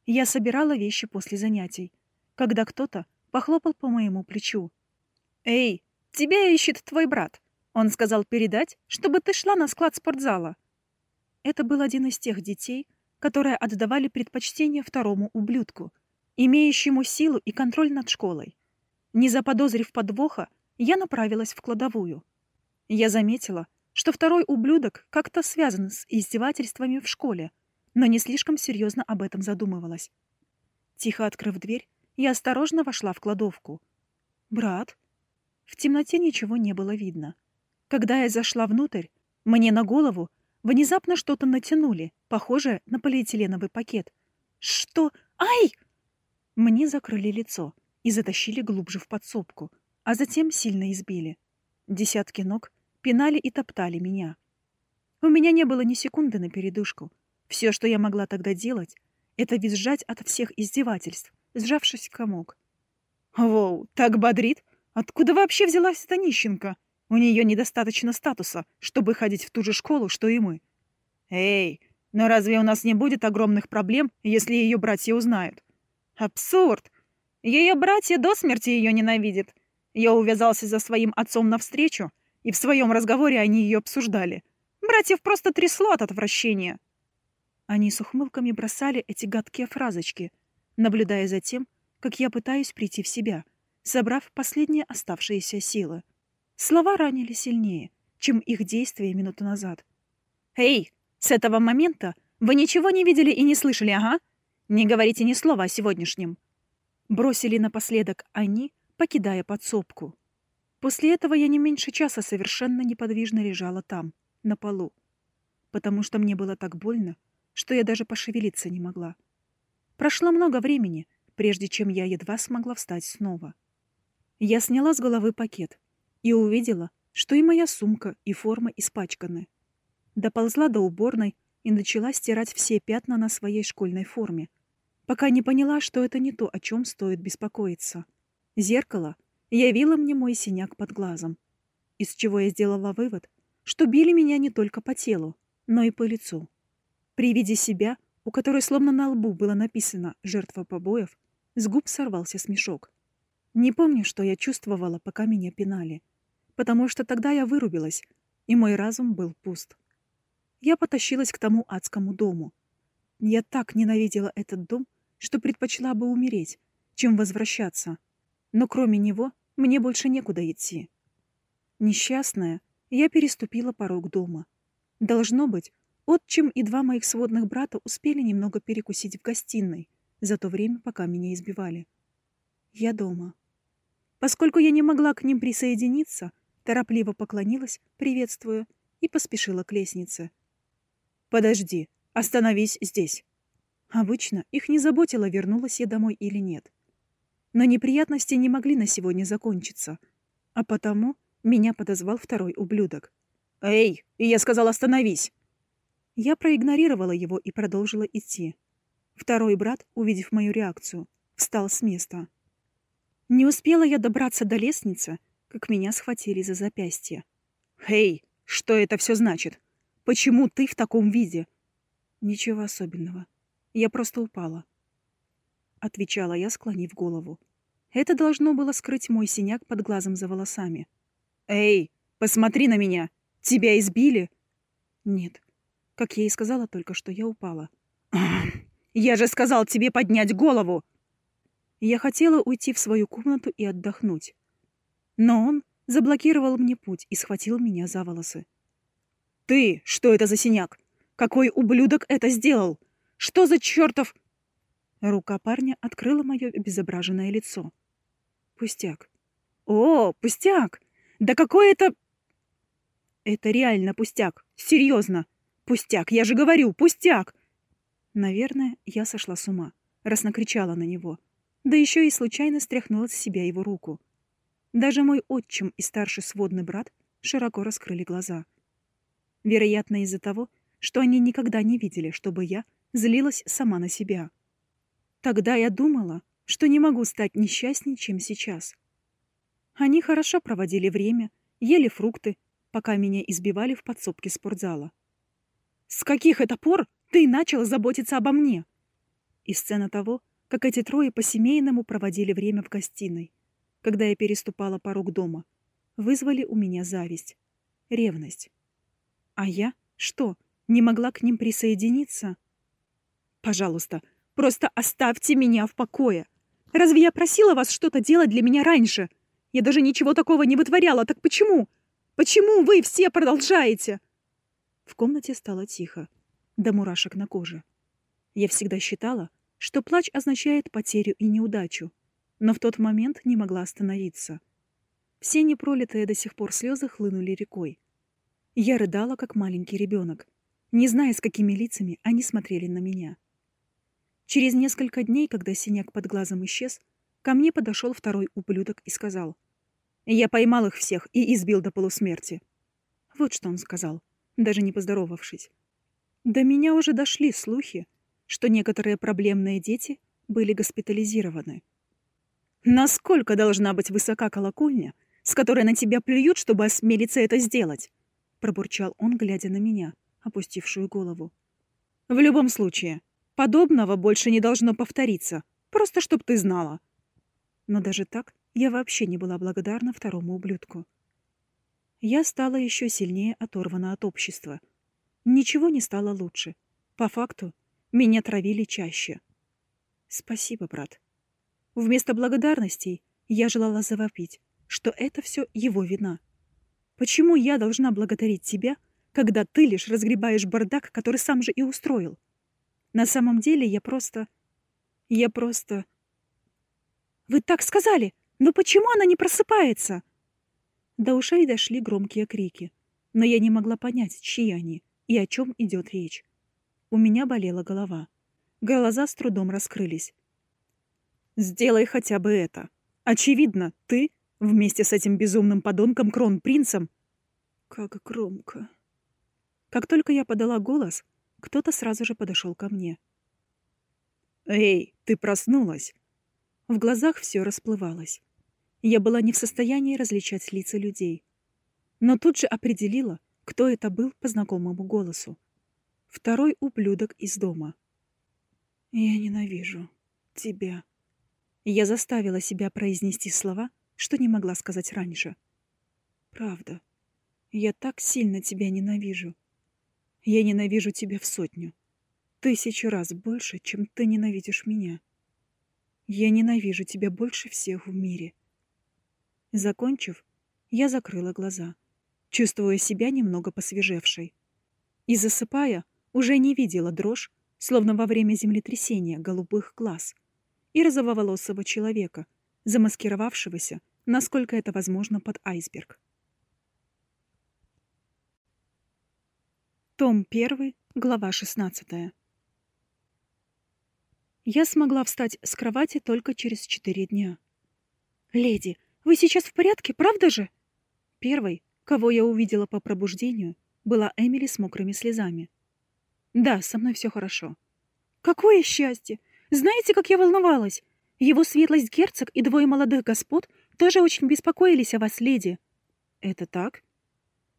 Я собирала вещи после занятий, когда кто-то похлопал по моему плечу. «Эй, тебя ищет твой брат. Он сказал передать, чтобы ты шла на склад спортзала». Это был один из тех детей, которые отдавали предпочтение второму ублюдку — имеющему силу и контроль над школой. Не заподозрив подвоха, я направилась в кладовую. Я заметила, что второй ублюдок как-то связан с издевательствами в школе, но не слишком серьезно об этом задумывалась. Тихо открыв дверь, я осторожно вошла в кладовку. «Брат?» В темноте ничего не было видно. Когда я зашла внутрь, мне на голову внезапно что-то натянули, похожее на полиэтиленовый пакет. «Что? Ай!» Мне закрыли лицо и затащили глубже в подсобку, а затем сильно избили. Десятки ног пинали и топтали меня. У меня не было ни секунды на передышку. Все, что я могла тогда делать, это визжать от всех издевательств, сжавшись в комок. «Воу, так бодрит? Откуда вообще взялась эта нищенка? У нее недостаточно статуса, чтобы ходить в ту же школу, что и мы. Эй, но разве у нас не будет огромных проблем, если ее братья узнают? Абсурд! Ее братья до смерти ее ненавидят. Я увязался за своим отцом навстречу, и в своем разговоре они ее обсуждали. Братьев просто трясло от отвращения. Они с ухмылками бросали эти гадкие фразочки, наблюдая за тем, как я пытаюсь прийти в себя, собрав последние оставшиеся силы. Слова ранили сильнее, чем их действия минуту назад. «Эй, с этого момента вы ничего не видели и не слышали, ага? Не говорите ни слова о сегодняшнем. Бросили напоследок они, покидая подсобку. После этого я не меньше часа совершенно неподвижно лежала там, на полу, потому что мне было так больно, что я даже пошевелиться не могла. Прошло много времени, прежде чем я едва смогла встать снова. Я сняла с головы пакет и увидела, что и моя сумка, и форма испачканы. Доползла до уборной и начала стирать все пятна на своей школьной форме, пока не поняла, что это не то, о чем стоит беспокоиться. Зеркало явило мне мой синяк под глазом, из чего я сделала вывод, что били меня не только по телу, но и по лицу. При виде себя, у которой словно на лбу было написано «жертва побоев», с губ сорвался смешок. Не помню, что я чувствовала, пока меня пинали, потому что тогда я вырубилась, и мой разум был пуст. Я потащилась к тому адскому дому. Я так ненавидела этот дом, что предпочла бы умереть, чем возвращаться. Но кроме него мне больше некуда идти. Несчастная, я переступила порог дома. Должно быть, отчим и два моих сводных брата успели немного перекусить в гостиной за то время, пока меня избивали. Я дома. Поскольку я не могла к ним присоединиться, торопливо поклонилась, приветствуя, и поспешила к лестнице. «Подожди, остановись здесь». Обычно их не заботило, вернулась я домой или нет. Но неприятности не могли на сегодня закончиться, а потому меня подозвал второй ублюдок. «Эй, я сказал, остановись!» Я проигнорировала его и продолжила идти. Второй брат, увидев мою реакцию, встал с места. Не успела я добраться до лестницы, как меня схватили за запястье. «Эй, что это все значит? Почему ты в таком виде?» «Ничего особенного. Я просто упала», — отвечала я, склонив голову. Это должно было скрыть мой синяк под глазом за волосами. «Эй, посмотри на меня! Тебя избили?» «Нет. Как я и сказала только что, я упала». «Я же сказал тебе поднять голову!» Я хотела уйти в свою комнату и отдохнуть. Но он заблокировал мне путь и схватил меня за волосы. «Ты! Что это за синяк? Какой ублюдок это сделал? Что за чертов...» Рука парня открыла мое обезображенное лицо. «Пустяк». «О, пустяк! Да какой это...» «Это реально пустяк. Серьезно. Пустяк, я же говорю, пустяк!» Наверное, я сошла с ума, раз накричала на него да еще и случайно стряхнула с себя его руку. Даже мой отчим и старший сводный брат широко раскрыли глаза. Вероятно, из-за того, что они никогда не видели, чтобы я злилась сама на себя. Тогда я думала, что не могу стать несчастней, чем сейчас. Они хорошо проводили время, ели фрукты, пока меня избивали в подсобке спортзала. «С каких это пор ты начал заботиться обо мне?» И сцена того, как эти трое по-семейному проводили время в гостиной, когда я переступала порог дома, вызвали у меня зависть, ревность. А я что, не могла к ним присоединиться? Пожалуйста, просто оставьте меня в покое. Разве я просила вас что-то делать для меня раньше? Я даже ничего такого не вытворяла, так почему? Почему вы все продолжаете? В комнате стало тихо, до мурашек на коже. Я всегда считала, что плач означает потерю и неудачу, но в тот момент не могла остановиться. Все непролитые до сих пор слезы хлынули рекой. Я рыдала, как маленький ребенок, не зная, с какими лицами они смотрели на меня. Через несколько дней, когда синяк под глазом исчез, ко мне подошел второй ублюдок и сказал. «Я поймал их всех и избил до полусмерти». Вот что он сказал, даже не поздоровавшись. До меня уже дошли слухи, что некоторые проблемные дети были госпитализированы. «Насколько должна быть высока колокольня, с которой на тебя плюют, чтобы осмелиться это сделать?» пробурчал он, глядя на меня, опустившую голову. «В любом случае, подобного больше не должно повториться, просто чтоб ты знала». Но даже так я вообще не была благодарна второму ублюдку. Я стала еще сильнее оторвана от общества. Ничего не стало лучше. По факту, меня травили чаще. Спасибо, брат. Вместо благодарностей я желала завопить, что это все его вина. Почему я должна благодарить тебя, когда ты лишь разгребаешь бардак, который сам же и устроил? На самом деле я просто... Я просто... Вы так сказали! Но почему она не просыпается? До ушей дошли громкие крики, но я не могла понять, чьи они и о чем идет речь. У меня болела голова. Глаза с трудом раскрылись. «Сделай хотя бы это. Очевидно, ты вместе с этим безумным подонком Кронпринцем...» «Как громко...» Как только я подала голос, кто-то сразу же подошел ко мне. «Эй, ты проснулась!» В глазах все расплывалось. Я была не в состоянии различать лица людей. Но тут же определила, кто это был по знакомому голосу. Второй ублюдок из дома. «Я ненавижу тебя». Я заставила себя произнести слова, что не могла сказать раньше. «Правда. Я так сильно тебя ненавижу. Я ненавижу тебя в сотню. Тысячу раз больше, чем ты ненавидишь меня. Я ненавижу тебя больше всех в мире. Закончив, я закрыла глаза, чувствуя себя немного посвежевшей. И засыпая, уже не видела дрожь, словно во время землетрясения голубых глаз, и розововолосого человека, замаскировавшегося, насколько это возможно, под айсберг. Том 1, глава 16. Я смогла встать с кровати только через четыре дня. «Леди, вы сейчас в порядке, правда же?» Первой, кого я увидела по пробуждению, была Эмили с мокрыми слезами. «Да, со мной все хорошо». «Какое счастье! Знаете, как я волновалась? Его светлость герцог и двое молодых господ тоже очень беспокоились о вас, леди». «Это так?»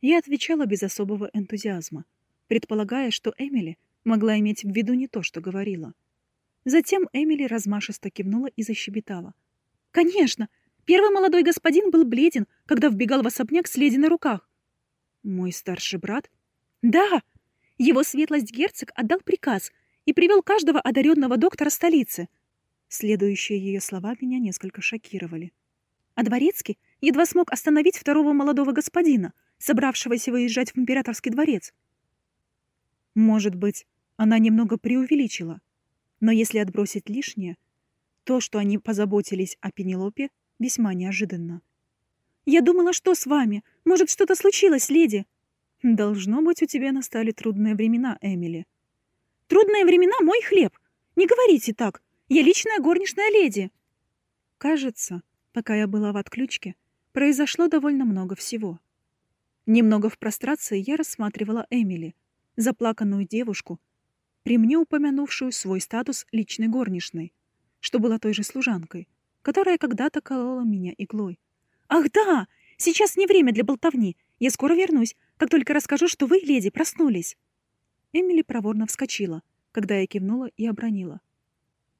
Я отвечала без особого энтузиазма предполагая, что Эмили могла иметь в виду не то, что говорила. Затем Эмили размашисто кивнула и защебетала. «Конечно! Первый молодой господин был бледен, когда вбегал в особняк с леди на руках». «Мой старший брат?» «Да! Его светлость герцог отдал приказ и привел каждого одаренного доктора столицы». Следующие ее слова меня несколько шокировали. А Дворецкий едва смог остановить второго молодого господина, собравшегося выезжать в императорский дворец. Может быть, она немного преувеличила. Но если отбросить лишнее, то, что они позаботились о Пенелопе, весьма неожиданно. «Я думала, что с вами? Может, что-то случилось, леди?» «Должно быть, у тебя настали трудные времена, Эмили». «Трудные времена — мой хлеб! Не говорите так! Я личная горничная леди!» Кажется, пока я была в отключке, произошло довольно много всего. Немного в прострации я рассматривала Эмили — заплаканную девушку, при мне упомянувшую свой статус личной горничной, что была той же служанкой, которая когда-то колола меня иглой. «Ах да! Сейчас не время для болтовни. Я скоро вернусь, как только расскажу, что вы, леди, проснулись». Эмили проворно вскочила, когда я кивнула и обронила.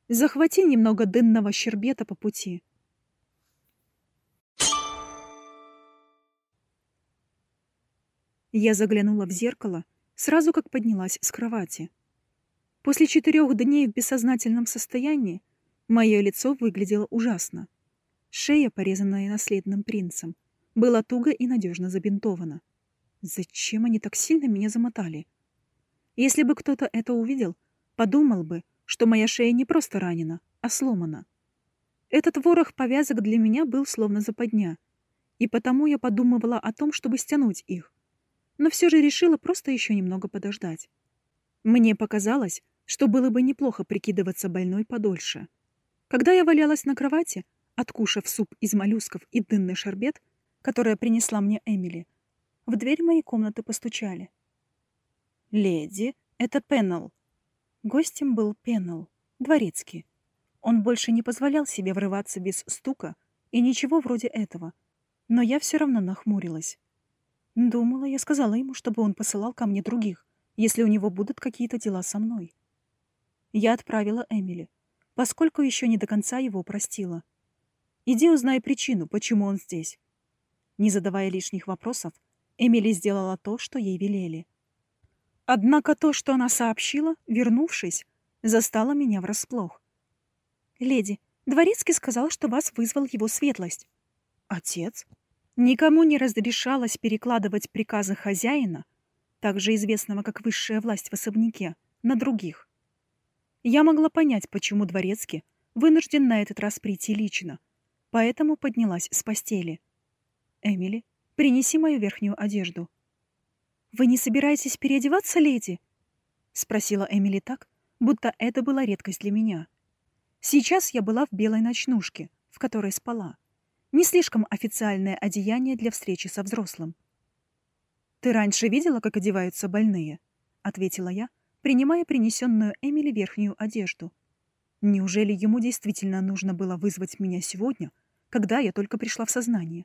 «Захвати немного дынного щербета по пути». Я заглянула в зеркало сразу как поднялась с кровати. После четырех дней в бессознательном состоянии мое лицо выглядело ужасно. Шея, порезанная наследным принцем, была туго и надежно забинтована. Зачем они так сильно меня замотали? Если бы кто-то это увидел, подумал бы, что моя шея не просто ранена, а сломана. Этот ворох повязок для меня был словно западня, и потому я подумывала о том, чтобы стянуть их но все же решила просто еще немного подождать. Мне показалось, что было бы неплохо прикидываться больной подольше. Когда я валялась на кровати, откушав суп из моллюсков и дынный шарбет, которое принесла мне Эмили, в дверь моей комнаты постучали. «Леди, это Пеннел». Гостем был Пеннел, дворецкий. Он больше не позволял себе врываться без стука и ничего вроде этого, но я все равно нахмурилась. Думала, я сказала ему, чтобы он посылал ко мне других, если у него будут какие-то дела со мной. Я отправила Эмили, поскольку еще не до конца его простила. Иди узнай причину, почему он здесь. Не задавая лишних вопросов, Эмили сделала то, что ей велели. Однако то, что она сообщила, вернувшись, застало меня врасплох. «Леди, Дворецкий сказал, что вас вызвал его светлость». «Отец?» Никому не разрешалось перекладывать приказы хозяина, также известного как высшая власть в особняке, на других. Я могла понять, почему дворецкий вынужден на этот раз прийти лично, поэтому поднялась с постели. «Эмили, принеси мою верхнюю одежду». «Вы не собираетесь переодеваться, леди?» — спросила Эмили так, будто это была редкость для меня. Сейчас я была в белой ночнушке, в которой спала. Не слишком официальное одеяние для встречи со взрослым. «Ты раньше видела, как одеваются больные?» — ответила я, принимая принесенную Эмили верхнюю одежду. Неужели ему действительно нужно было вызвать меня сегодня, когда я только пришла в сознание?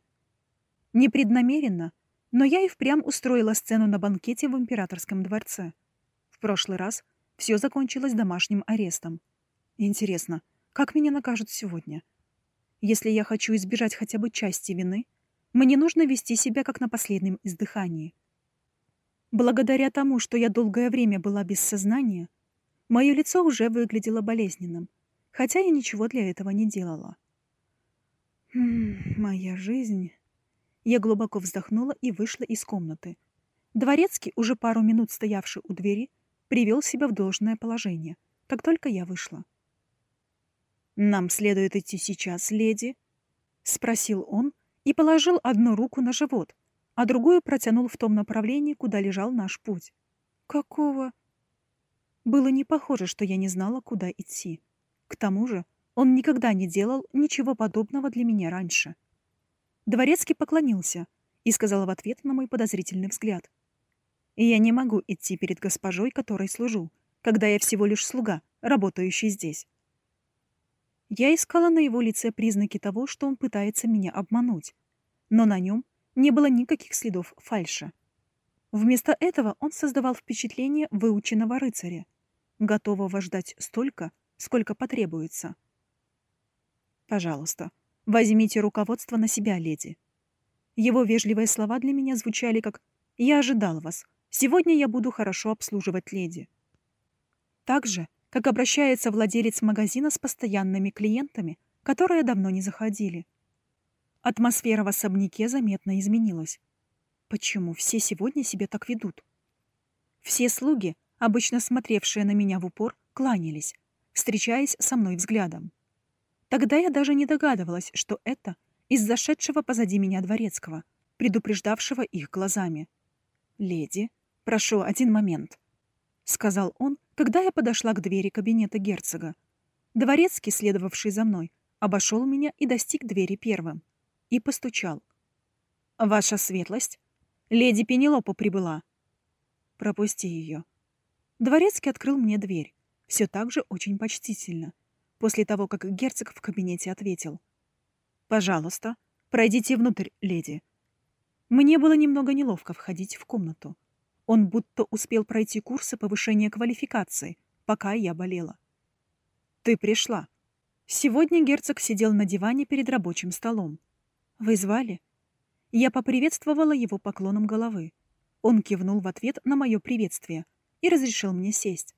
Непреднамеренно, но я и впрямь устроила сцену на банкете в императорском дворце. В прошлый раз все закончилось домашним арестом. Интересно, как меня накажут сегодня? — если я хочу избежать хотя бы части вины, Мне нужно вести себя как на последнем издыхании. Благодаря тому, что я долгое время была без сознания, мое лицо уже выглядело болезненным, хотя я ничего для этого не делала. моя жизнь... Я глубоко вздохнула и вышла из комнаты. Дворецкий, уже пару минут стоявший у двери, привел себя в должное положение, как только я вышла. «Нам следует идти сейчас, леди?» — спросил он и положил одну руку на живот, а другую протянул в том направлении, куда лежал наш путь. «Какого?» Было не похоже, что я не знала, куда идти. К тому же он никогда не делал ничего подобного для меня раньше. Дворецкий поклонился и сказал в ответ на мой подозрительный взгляд. «Я не могу идти перед госпожой, которой служу, когда я всего лишь слуга, работающий здесь. Я искала на его лице признаки того, что он пытается меня обмануть, но на нем не было никаких следов фальши. Вместо этого он создавал впечатление выученного рыцаря, готового ждать столько, сколько потребуется. «Пожалуйста, возьмите руководство на себя, леди». Его вежливые слова для меня звучали как «Я ожидал вас. Сегодня я буду хорошо обслуживать леди». Так же, как обращается владелец магазина с постоянными клиентами, которые давно не заходили. Атмосфера в особняке заметно изменилась. Почему все сегодня себя так ведут? Все слуги, обычно смотревшие на меня в упор, кланялись, встречаясь со мной взглядом. Тогда я даже не догадывалась, что это из зашедшего позади меня дворецкого, предупреждавшего их глазами. «Леди, прошу один момент», — сказал он, когда я подошла к двери кабинета герцога. Дворецкий, следовавший за мной, обошел меня и достиг двери первым. И постучал. «Ваша светлость? Леди Пенелопа прибыла». «Пропусти ее». Дворецкий открыл мне дверь, все так же очень почтительно, после того, как герцог в кабинете ответил. «Пожалуйста, пройдите внутрь, леди». Мне было немного неловко входить в комнату. Он будто успел пройти курсы повышения квалификации, пока я болела. «Ты пришла». Сегодня герцог сидел на диване перед рабочим столом. «Вы звали?» Я поприветствовала его поклоном головы. Он кивнул в ответ на мое приветствие и разрешил мне сесть.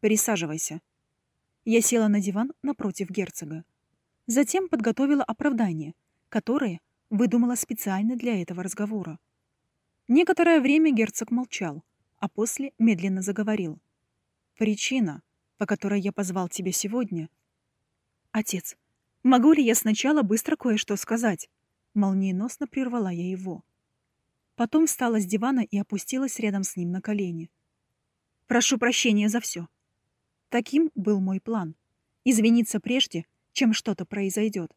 «Присаживайся». Я села на диван напротив герцога. Затем подготовила оправдание, которое выдумала специально для этого разговора. Некоторое время герцог молчал, а после медленно заговорил. «Причина, по которой я позвал тебя сегодня...» «Отец, могу ли я сначала быстро кое-что сказать?» Молниеносно прервала я его. Потом встала с дивана и опустилась рядом с ним на колени. «Прошу прощения за все. Таким был мой план. Извиниться прежде, чем что-то произойдет.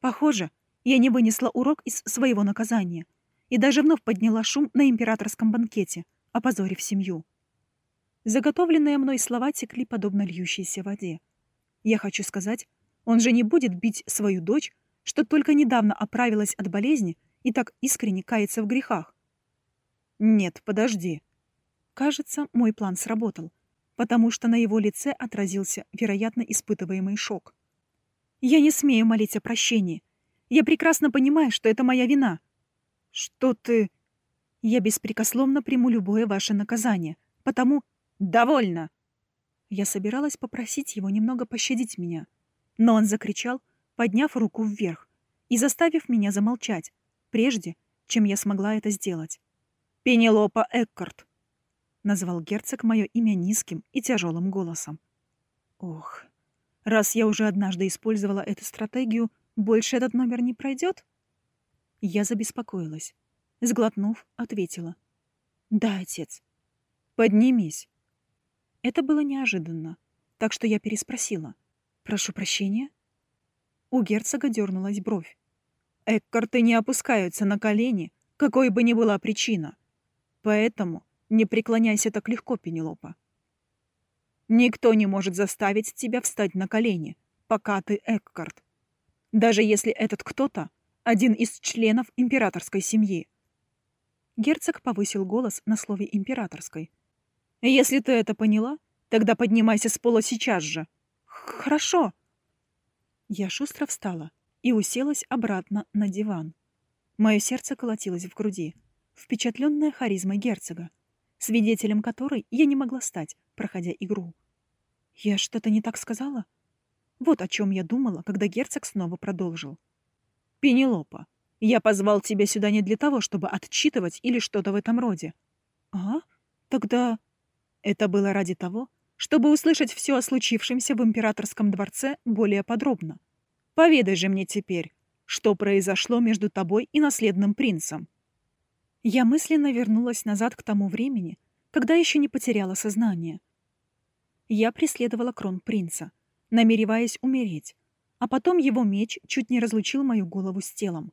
Похоже, я не вынесла урок из своего наказания — и даже вновь подняла шум на императорском банкете, опозорив семью. Заготовленные мной слова текли подобно льющейся воде. Я хочу сказать, он же не будет бить свою дочь, что только недавно оправилась от болезни и так искренне кается в грехах. Нет, подожди. Кажется, мой план сработал, потому что на его лице отразился, вероятно, испытываемый шок. Я не смею молить о прощении. Я прекрасно понимаю, что это моя вина. «Что ты...» «Я беспрекословно приму любое ваше наказание, потому...» «Довольно!» Я собиралась попросить его немного пощадить меня, но он закричал, подняв руку вверх и заставив меня замолчать, прежде, чем я смогла это сделать. «Пенелопа Эккарт!» — назвал герцог мое имя низким и тяжелым голосом. «Ох, раз я уже однажды использовала эту стратегию, больше этот номер не пройдет?» Я забеспокоилась. Сглотнув, ответила. «Да, отец». «Поднимись». Это было неожиданно, так что я переспросила. «Прошу прощения?» У герцога дернулась бровь. «Эккарты не опускаются на колени, какой бы ни была причина. Поэтому не преклоняйся так легко, Пенелопа. Никто не может заставить тебя встать на колени, пока ты Эккарт. Даже если этот кто-то один из членов императорской семьи. Герцог повысил голос на слове «императорской». «Если ты это поняла, тогда поднимайся с пола сейчас же». «Хорошо». Я шустро встала и уселась обратно на диван. Мое сердце колотилось в груди, впечатленное харизмой герцога, свидетелем которой я не могла стать, проходя игру. Я что-то не так сказала? Вот о чем я думала, когда герцог снова продолжил. «Пенелопа, я позвал тебя сюда не для того, чтобы отчитывать или что-то в этом роде». «А? Тогда...» Это было ради того, чтобы услышать все о случившемся в императорском дворце более подробно. Поведай же мне теперь, что произошло между тобой и наследным принцем. Я мысленно вернулась назад к тому времени, когда еще не потеряла сознание. Я преследовала кронпринца, намереваясь умереть, а потом его меч чуть не разлучил мою голову с телом.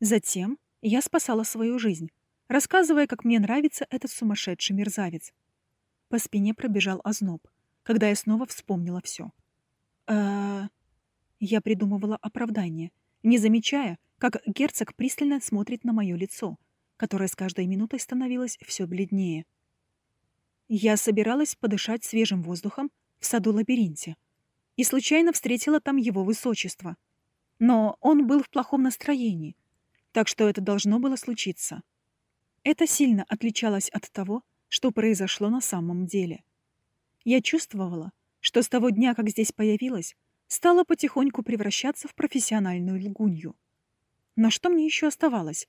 Затем я спасала свою жизнь, рассказывая, как мне нравится этот сумасшедший мерзавец. По спине пробежал озноб, когда я снова вспомнила все. э Я придумывала оправдание — не замечая, как герцог пристально смотрит на мое лицо, которое с каждой минутой становилось все бледнее. Я собиралась подышать свежим воздухом в саду-лабиринте и случайно встретила там его высочество. Но он был в плохом настроении, так что это должно было случиться. Это сильно отличалось от того, что произошло на самом деле. Я чувствовала, что с того дня, как здесь появилась, стала потихоньку превращаться в профессиональную лгунью. Но что мне еще оставалось?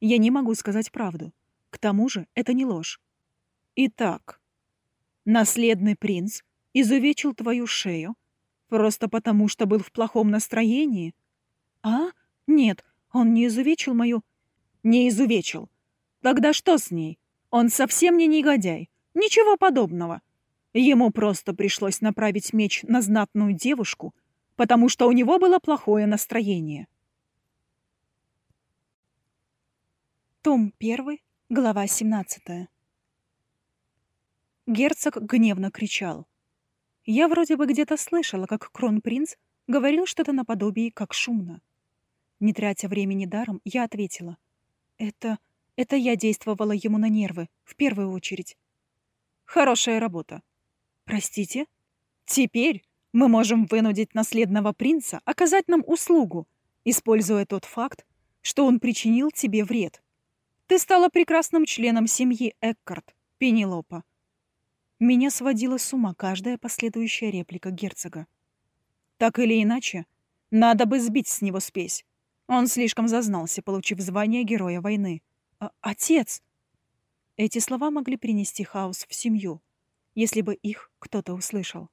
Я не могу сказать правду. К тому же это не ложь. Итак, наследный принц изувечил твою шею просто потому, что был в плохом настроении? А? Нет, он не изувечил мою... Не изувечил. Тогда что с ней? Он совсем не негодяй. Ничего подобного. Ему просто пришлось направить меч на знатную девушку, потому что у него было плохое настроение. Том 1, глава 17. Герцог гневно кричал. Я вроде бы где-то слышала, как кронпринц говорил что-то наподобие как шумно. Не тратя времени даром, я ответила. Это... это я действовала ему на нервы, в первую очередь. Хорошая работа. Простите? Теперь мы можем вынудить наследного принца оказать нам услугу, используя тот факт, что он причинил тебе вред. Ты стала прекрасным членом семьи Эккарт, Пенелопа. Меня сводила с ума каждая последующая реплика герцога. Так или иначе, надо бы сбить с него спесь. Он слишком зазнался, получив звание Героя войны. А «Отец!» Эти слова могли принести хаос в семью, если бы их кто-то услышал.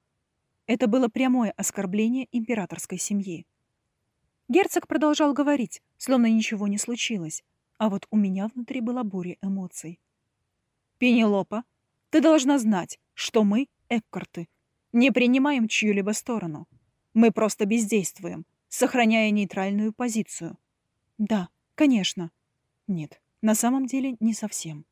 Это было прямое оскорбление императорской семьи. Герцог продолжал говорить, словно ничего не случилось, а вот у меня внутри была буря эмоций. «Пенелопа, ты должна знать, что мы, Эккарты, не принимаем чью-либо сторону. Мы просто бездействуем, сохраняя нейтральную позицию». «Да, конечно». «Нет, на самом деле не совсем».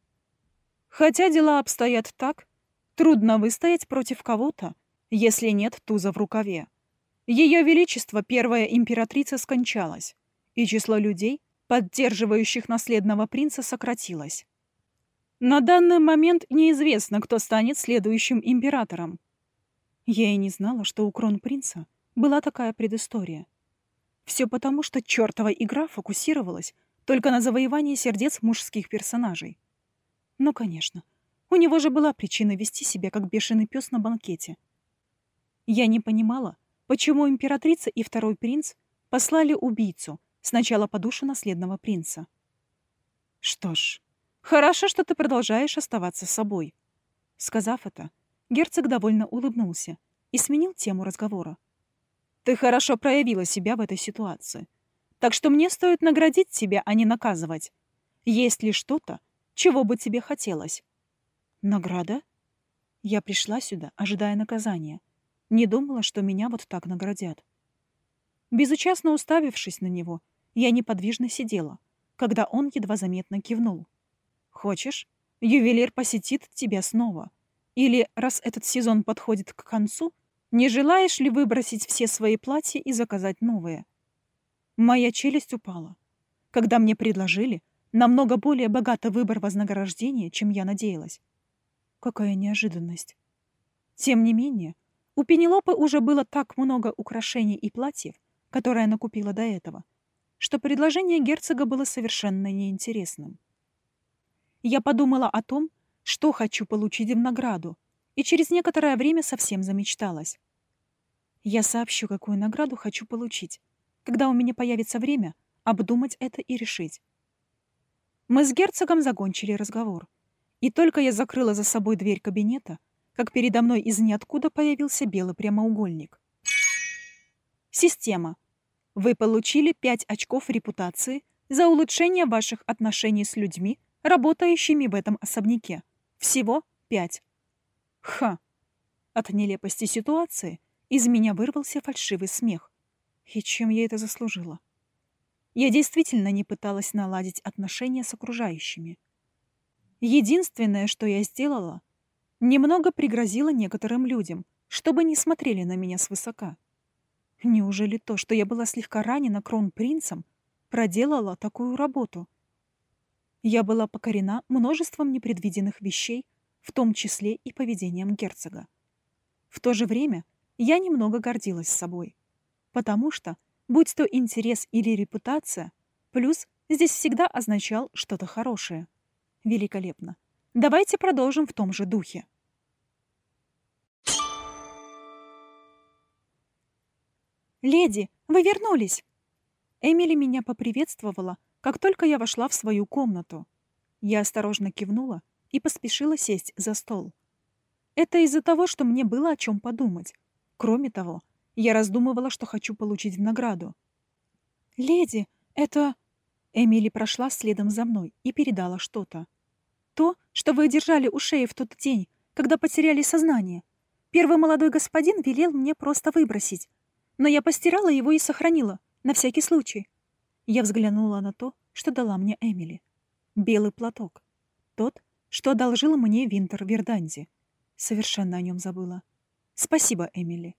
Хотя дела обстоят так, трудно выстоять против кого-то, если нет туза в рукаве. Ее Величество, первая императрица, скончалась, и число людей, поддерживающих наследного принца, сократилось. На данный момент неизвестно, кто станет следующим императором. Я и не знала, что у кронпринца была такая предыстория. Все потому, что чертова игра фокусировалась только на завоевании сердец мужских персонажей. Ну, конечно, у него же была причина вести себя как бешеный пес на банкете — я не понимала, почему императрица и второй принц послали убийцу, сначала по душу наследного принца. Что ж, хорошо, что ты продолжаешь оставаться собой. Сказав это, герцог довольно улыбнулся и сменил тему разговора. Ты хорошо проявила себя в этой ситуации. Так что мне стоит наградить тебя, а не наказывать. Есть ли что-то, чего бы тебе хотелось? Награда? Я пришла сюда, ожидая наказания. Не думала, что меня вот так наградят. Безучастно уставившись на него, я неподвижно сидела, когда он едва заметно кивнул. «Хочешь, ювелир посетит тебя снова? Или, раз этот сезон подходит к концу, не желаешь ли выбросить все свои платья и заказать новые?» Моя челюсть упала, когда мне предложили намного более богатый выбор вознаграждения, чем я надеялась. Какая неожиданность. Тем не менее, у Пенелопы уже было так много украшений и платьев, которые она купила до этого, что предложение герцога было совершенно неинтересным. Я подумала о том, что хочу получить в награду, и через некоторое время совсем замечталась. Я сообщу, какую награду хочу получить, когда у меня появится время обдумать это и решить. Мы с герцогом закончили разговор, и только я закрыла за собой дверь кабинета, как передо мной из ниоткуда появился белый прямоугольник. Система. Вы получили 5 очков репутации за улучшение ваших отношений с людьми, работающими в этом особняке. Всего 5. Ха! От нелепости ситуации из меня вырвался фальшивый смех. И чем я это заслужила? Я действительно не пыталась наладить отношения с окружающими. Единственное, что я сделала, немного пригрозила некоторым людям, чтобы не смотрели на меня свысока. Неужели то, что я была слегка ранена кронпринцем, проделала такую работу? Я была покорена множеством непредвиденных вещей, в том числе и поведением герцога. В то же время я немного гордилась собой, потому что, будь то интерес или репутация, плюс здесь всегда означал что-то хорошее. Великолепно. Давайте продолжим в том же духе. «Леди, вы вернулись!» Эмили меня поприветствовала, как только я вошла в свою комнату. Я осторожно кивнула и поспешила сесть за стол. Это из-за того, что мне было о чем подумать. Кроме того, я раздумывала, что хочу получить в награду. «Леди, это...» Эмили прошла следом за мной и передала что-то. «То, что вы держали у шеи в тот день, когда потеряли сознание. Первый молодой господин велел мне просто выбросить, но я постирала его и сохранила, на всякий случай. Я взглянула на то, что дала мне Эмили. Белый платок. Тот, что одолжил мне Винтер Верданди. Совершенно о нем забыла. Спасибо, Эмили.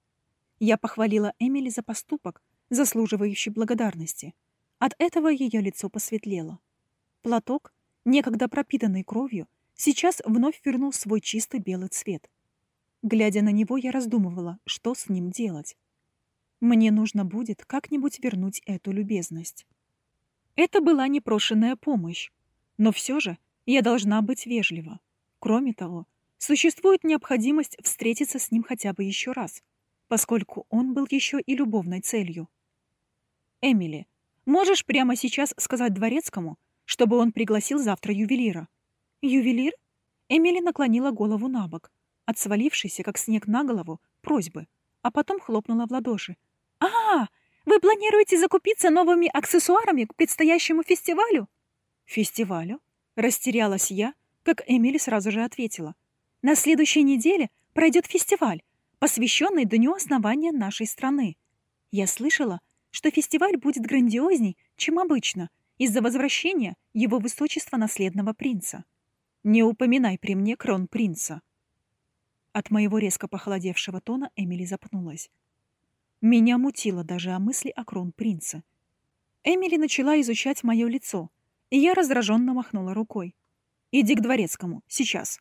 Я похвалила Эмили за поступок, заслуживающий благодарности. От этого ее лицо посветлело. Платок, некогда пропитанный кровью, сейчас вновь вернул свой чистый белый цвет. Глядя на него, я раздумывала, что с ним делать. Мне нужно будет как-нибудь вернуть эту любезность. Это была непрошенная помощь, но все же я должна быть вежлива. Кроме того, существует необходимость встретиться с ним хотя бы еще раз, поскольку он был еще и любовной целью. Эмили, можешь прямо сейчас сказать дворецкому, чтобы он пригласил завтра ювелира? Ювелир? Эмили наклонила голову на бок, от свалившейся, как снег на голову, просьбы, а потом хлопнула в ладоши. «А, вы планируете закупиться новыми аксессуарами к предстоящему фестивалю?» «Фестивалю?» — растерялась я, как Эмили сразу же ответила. «На следующей неделе пройдет фестиваль, посвященный Дню основания нашей страны. Я слышала, что фестиваль будет грандиозней, чем обычно, из-за возвращения его высочества наследного принца. Не упоминай при мне кронпринца». От моего резко похолодевшего тона Эмили запнулась. Меня мутило даже о мысли о кронпринце. Эмили начала изучать мое лицо, и я раздраженно махнула рукой. «Иди к дворецкому, сейчас».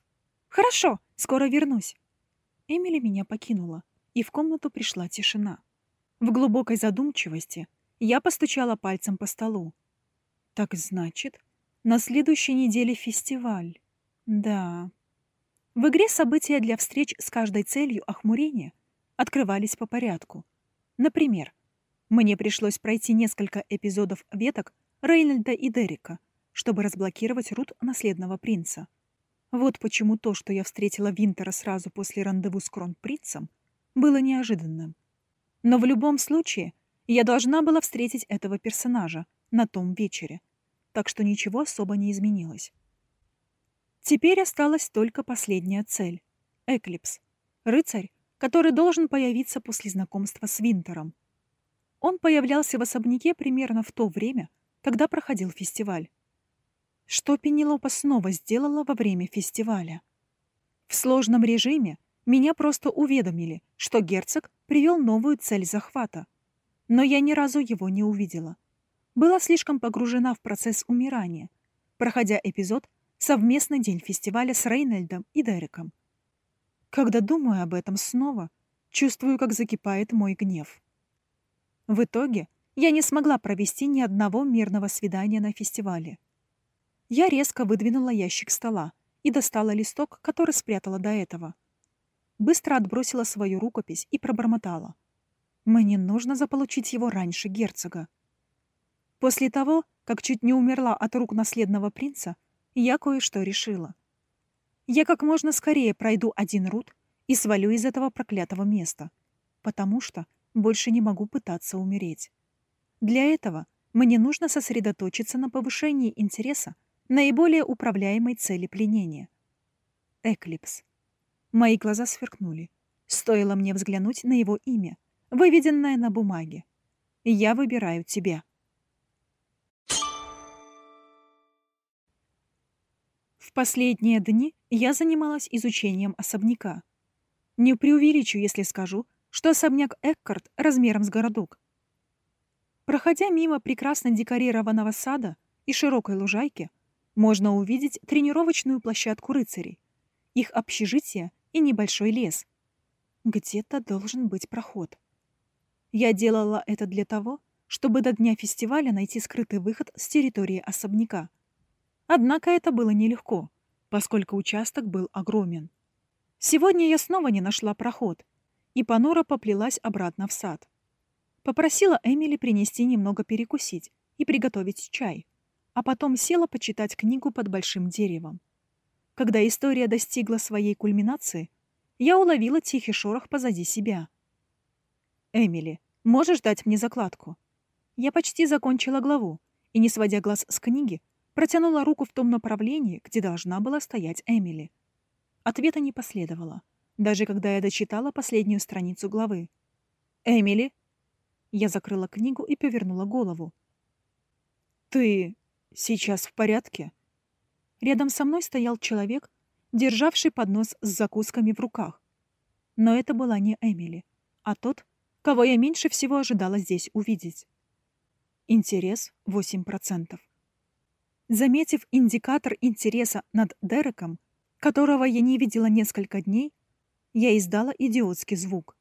«Хорошо, скоро вернусь». Эмили меня покинула, и в комнату пришла тишина. В глубокой задумчивости я постучала пальцем по столу. «Так значит, на следующей неделе фестиваль. Да». В игре события для встреч с каждой целью охмурения открывались по порядку — Например, мне пришлось пройти несколько эпизодов веток Рейнольда и Дерека, чтобы разблокировать рут наследного принца. Вот почему то, что я встретила Винтера сразу после рандеву с кронпринцем, было неожиданным. Но в любом случае я должна была встретить этого персонажа на том вечере, так что ничего особо не изменилось. Теперь осталась только последняя цель — Эклипс. Рыцарь, который должен появиться после знакомства с Винтером. Он появлялся в особняке примерно в то время, когда проходил фестиваль. Что Пенелопа снова сделала во время фестиваля? В сложном режиме меня просто уведомили, что герцог привел новую цель захвата. Но я ни разу его не увидела. Была слишком погружена в процесс умирания, проходя эпизод «Совместный день фестиваля с Рейнольдом и Дереком», когда думаю об этом снова, чувствую, как закипает мой гнев. В итоге я не смогла провести ни одного мирного свидания на фестивале. Я резко выдвинула ящик стола и достала листок, который спрятала до этого. Быстро отбросила свою рукопись и пробормотала. Мне нужно заполучить его раньше герцога. После того, как чуть не умерла от рук наследного принца, я кое-что решила. Я как можно скорее пройду один рут и свалю из этого проклятого места, потому что больше не могу пытаться умереть. Для этого мне нужно сосредоточиться на повышении интереса наиболее управляемой цели пленения. Эклипс. Мои глаза сверкнули. Стоило мне взглянуть на его имя, выведенное на бумаге. Я выбираю тебя. В последние дни я занималась изучением особняка. Не преувеличу, если скажу, что особняк Эккарт размером с городок. Проходя мимо прекрасно декорированного сада и широкой лужайки, можно увидеть тренировочную площадку рыцарей, их общежитие и небольшой лес. Где-то должен быть проход. Я делала это для того, чтобы до дня фестиваля найти скрытый выход с территории особняка. Однако это было нелегко, поскольку участок был огромен. Сегодня я снова не нашла проход, и понуро поплелась обратно в сад. Попросила Эмили принести немного перекусить и приготовить чай а потом села почитать книгу под большим деревом. Когда история достигла своей кульминации, я уловила тихий шорох позади себя. «Эмили, можешь дать мне закладку?» Я почти закончила главу и, не сводя глаз с книги, протянула руку в том направлении, где должна была стоять Эмили. Ответа не последовало, даже когда я дочитала последнюю страницу главы. «Эмили?» Я закрыла книгу и повернула голову. «Ты Сейчас в порядке. Рядом со мной стоял человек, державший поднос с закусками в руках. Но это была не Эмили, а тот, кого я меньше всего ожидала здесь увидеть. Интерес 8%. Заметив индикатор интереса над Дереком, которого я не видела несколько дней, я издала идиотский звук.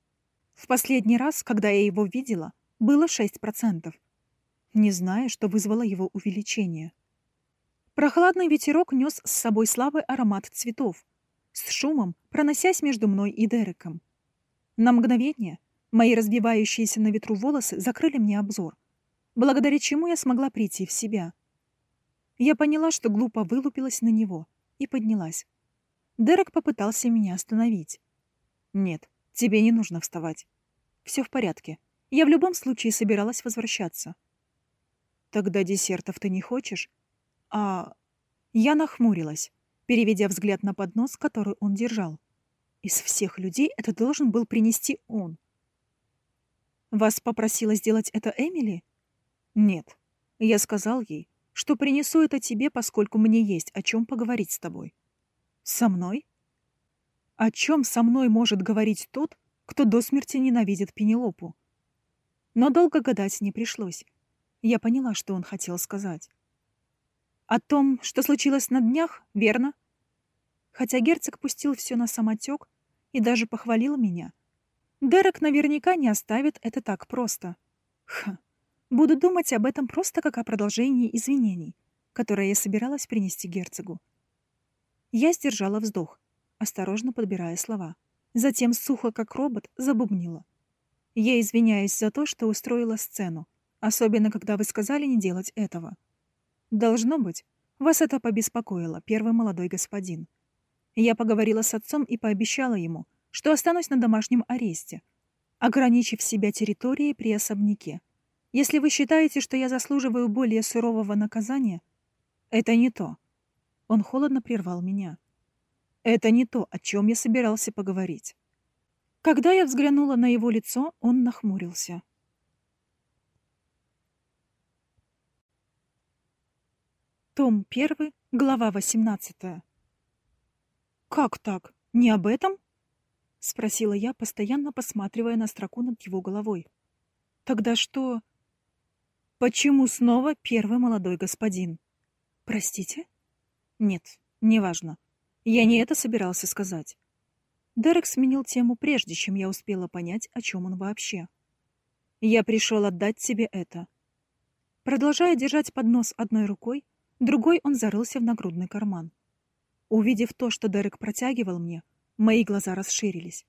В последний раз, когда я его видела, было 6% не зная, что вызвало его увеличение. Прохладный ветерок нес с собой слабый аромат цветов, с шумом проносясь между мной и Дереком. На мгновение мои разбивающиеся на ветру волосы закрыли мне обзор, благодаря чему я смогла прийти в себя. Я поняла, что глупо вылупилась на него, и поднялась. Дерек попытался меня остановить. «Нет, тебе не нужно вставать. Все в порядке. Я в любом случае собиралась возвращаться». Тогда десертов ты не хочешь? А... Я нахмурилась, переведя взгляд на поднос, который он держал. Из всех людей это должен был принести он. Вас попросила сделать это Эмили? Нет. Я сказал ей, что принесу это тебе, поскольку мне есть о чем поговорить с тобой. Со мной? О чем со мной может говорить тот, кто до смерти ненавидит Пенелопу? Но долго гадать не пришлось. Я поняла, что он хотел сказать. О том, что случилось на днях, верно? Хотя герцог пустил все на самотек и даже похвалил меня. Дерек наверняка не оставит это так просто. Ха. Буду думать об этом просто как о продолжении извинений, которые я собиралась принести герцогу. Я сдержала вздох, осторожно подбирая слова. Затем сухо, как робот, забубнила. Я извиняюсь за то, что устроила сцену. Особенно, когда вы сказали не делать этого. Должно быть, вас это побеспокоило, первый молодой господин. Я поговорила с отцом и пообещала ему, что останусь на домашнем аресте, ограничив себя территорией при особняке. Если вы считаете, что я заслуживаю более сурового наказания, это не то. Он холодно прервал меня. Это не то, о чем я собирался поговорить. Когда я взглянула на его лицо, он нахмурился. Том 1, глава 18. «Как так? Не об этом?» — спросила я, постоянно посматривая на строку над его головой. «Тогда что...» «Почему снова первый молодой господин?» «Простите?» «Нет, неважно. Я не это собирался сказать». Дерек сменил тему прежде, чем я успела понять, о чем он вообще. Я пришел отдать тебе это». Продолжая держать поднос одной рукой, другой он зарылся в нагрудный карман. Увидев то, что Дерек протягивал мне, мои глаза расширились.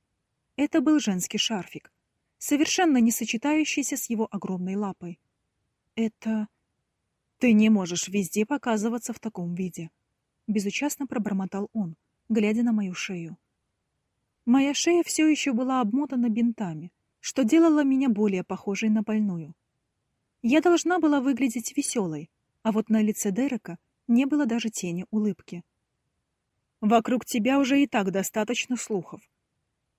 Это был женский шарфик, совершенно не сочетающийся с его огромной лапой. Это... Ты не можешь везде показываться в таком виде. Безучастно пробормотал он, глядя на мою шею. Моя шея все еще была обмотана бинтами, что делало меня более похожей на больную. Я должна была выглядеть веселой, а вот на лице Дерека не было даже тени улыбки. «Вокруг тебя уже и так достаточно слухов.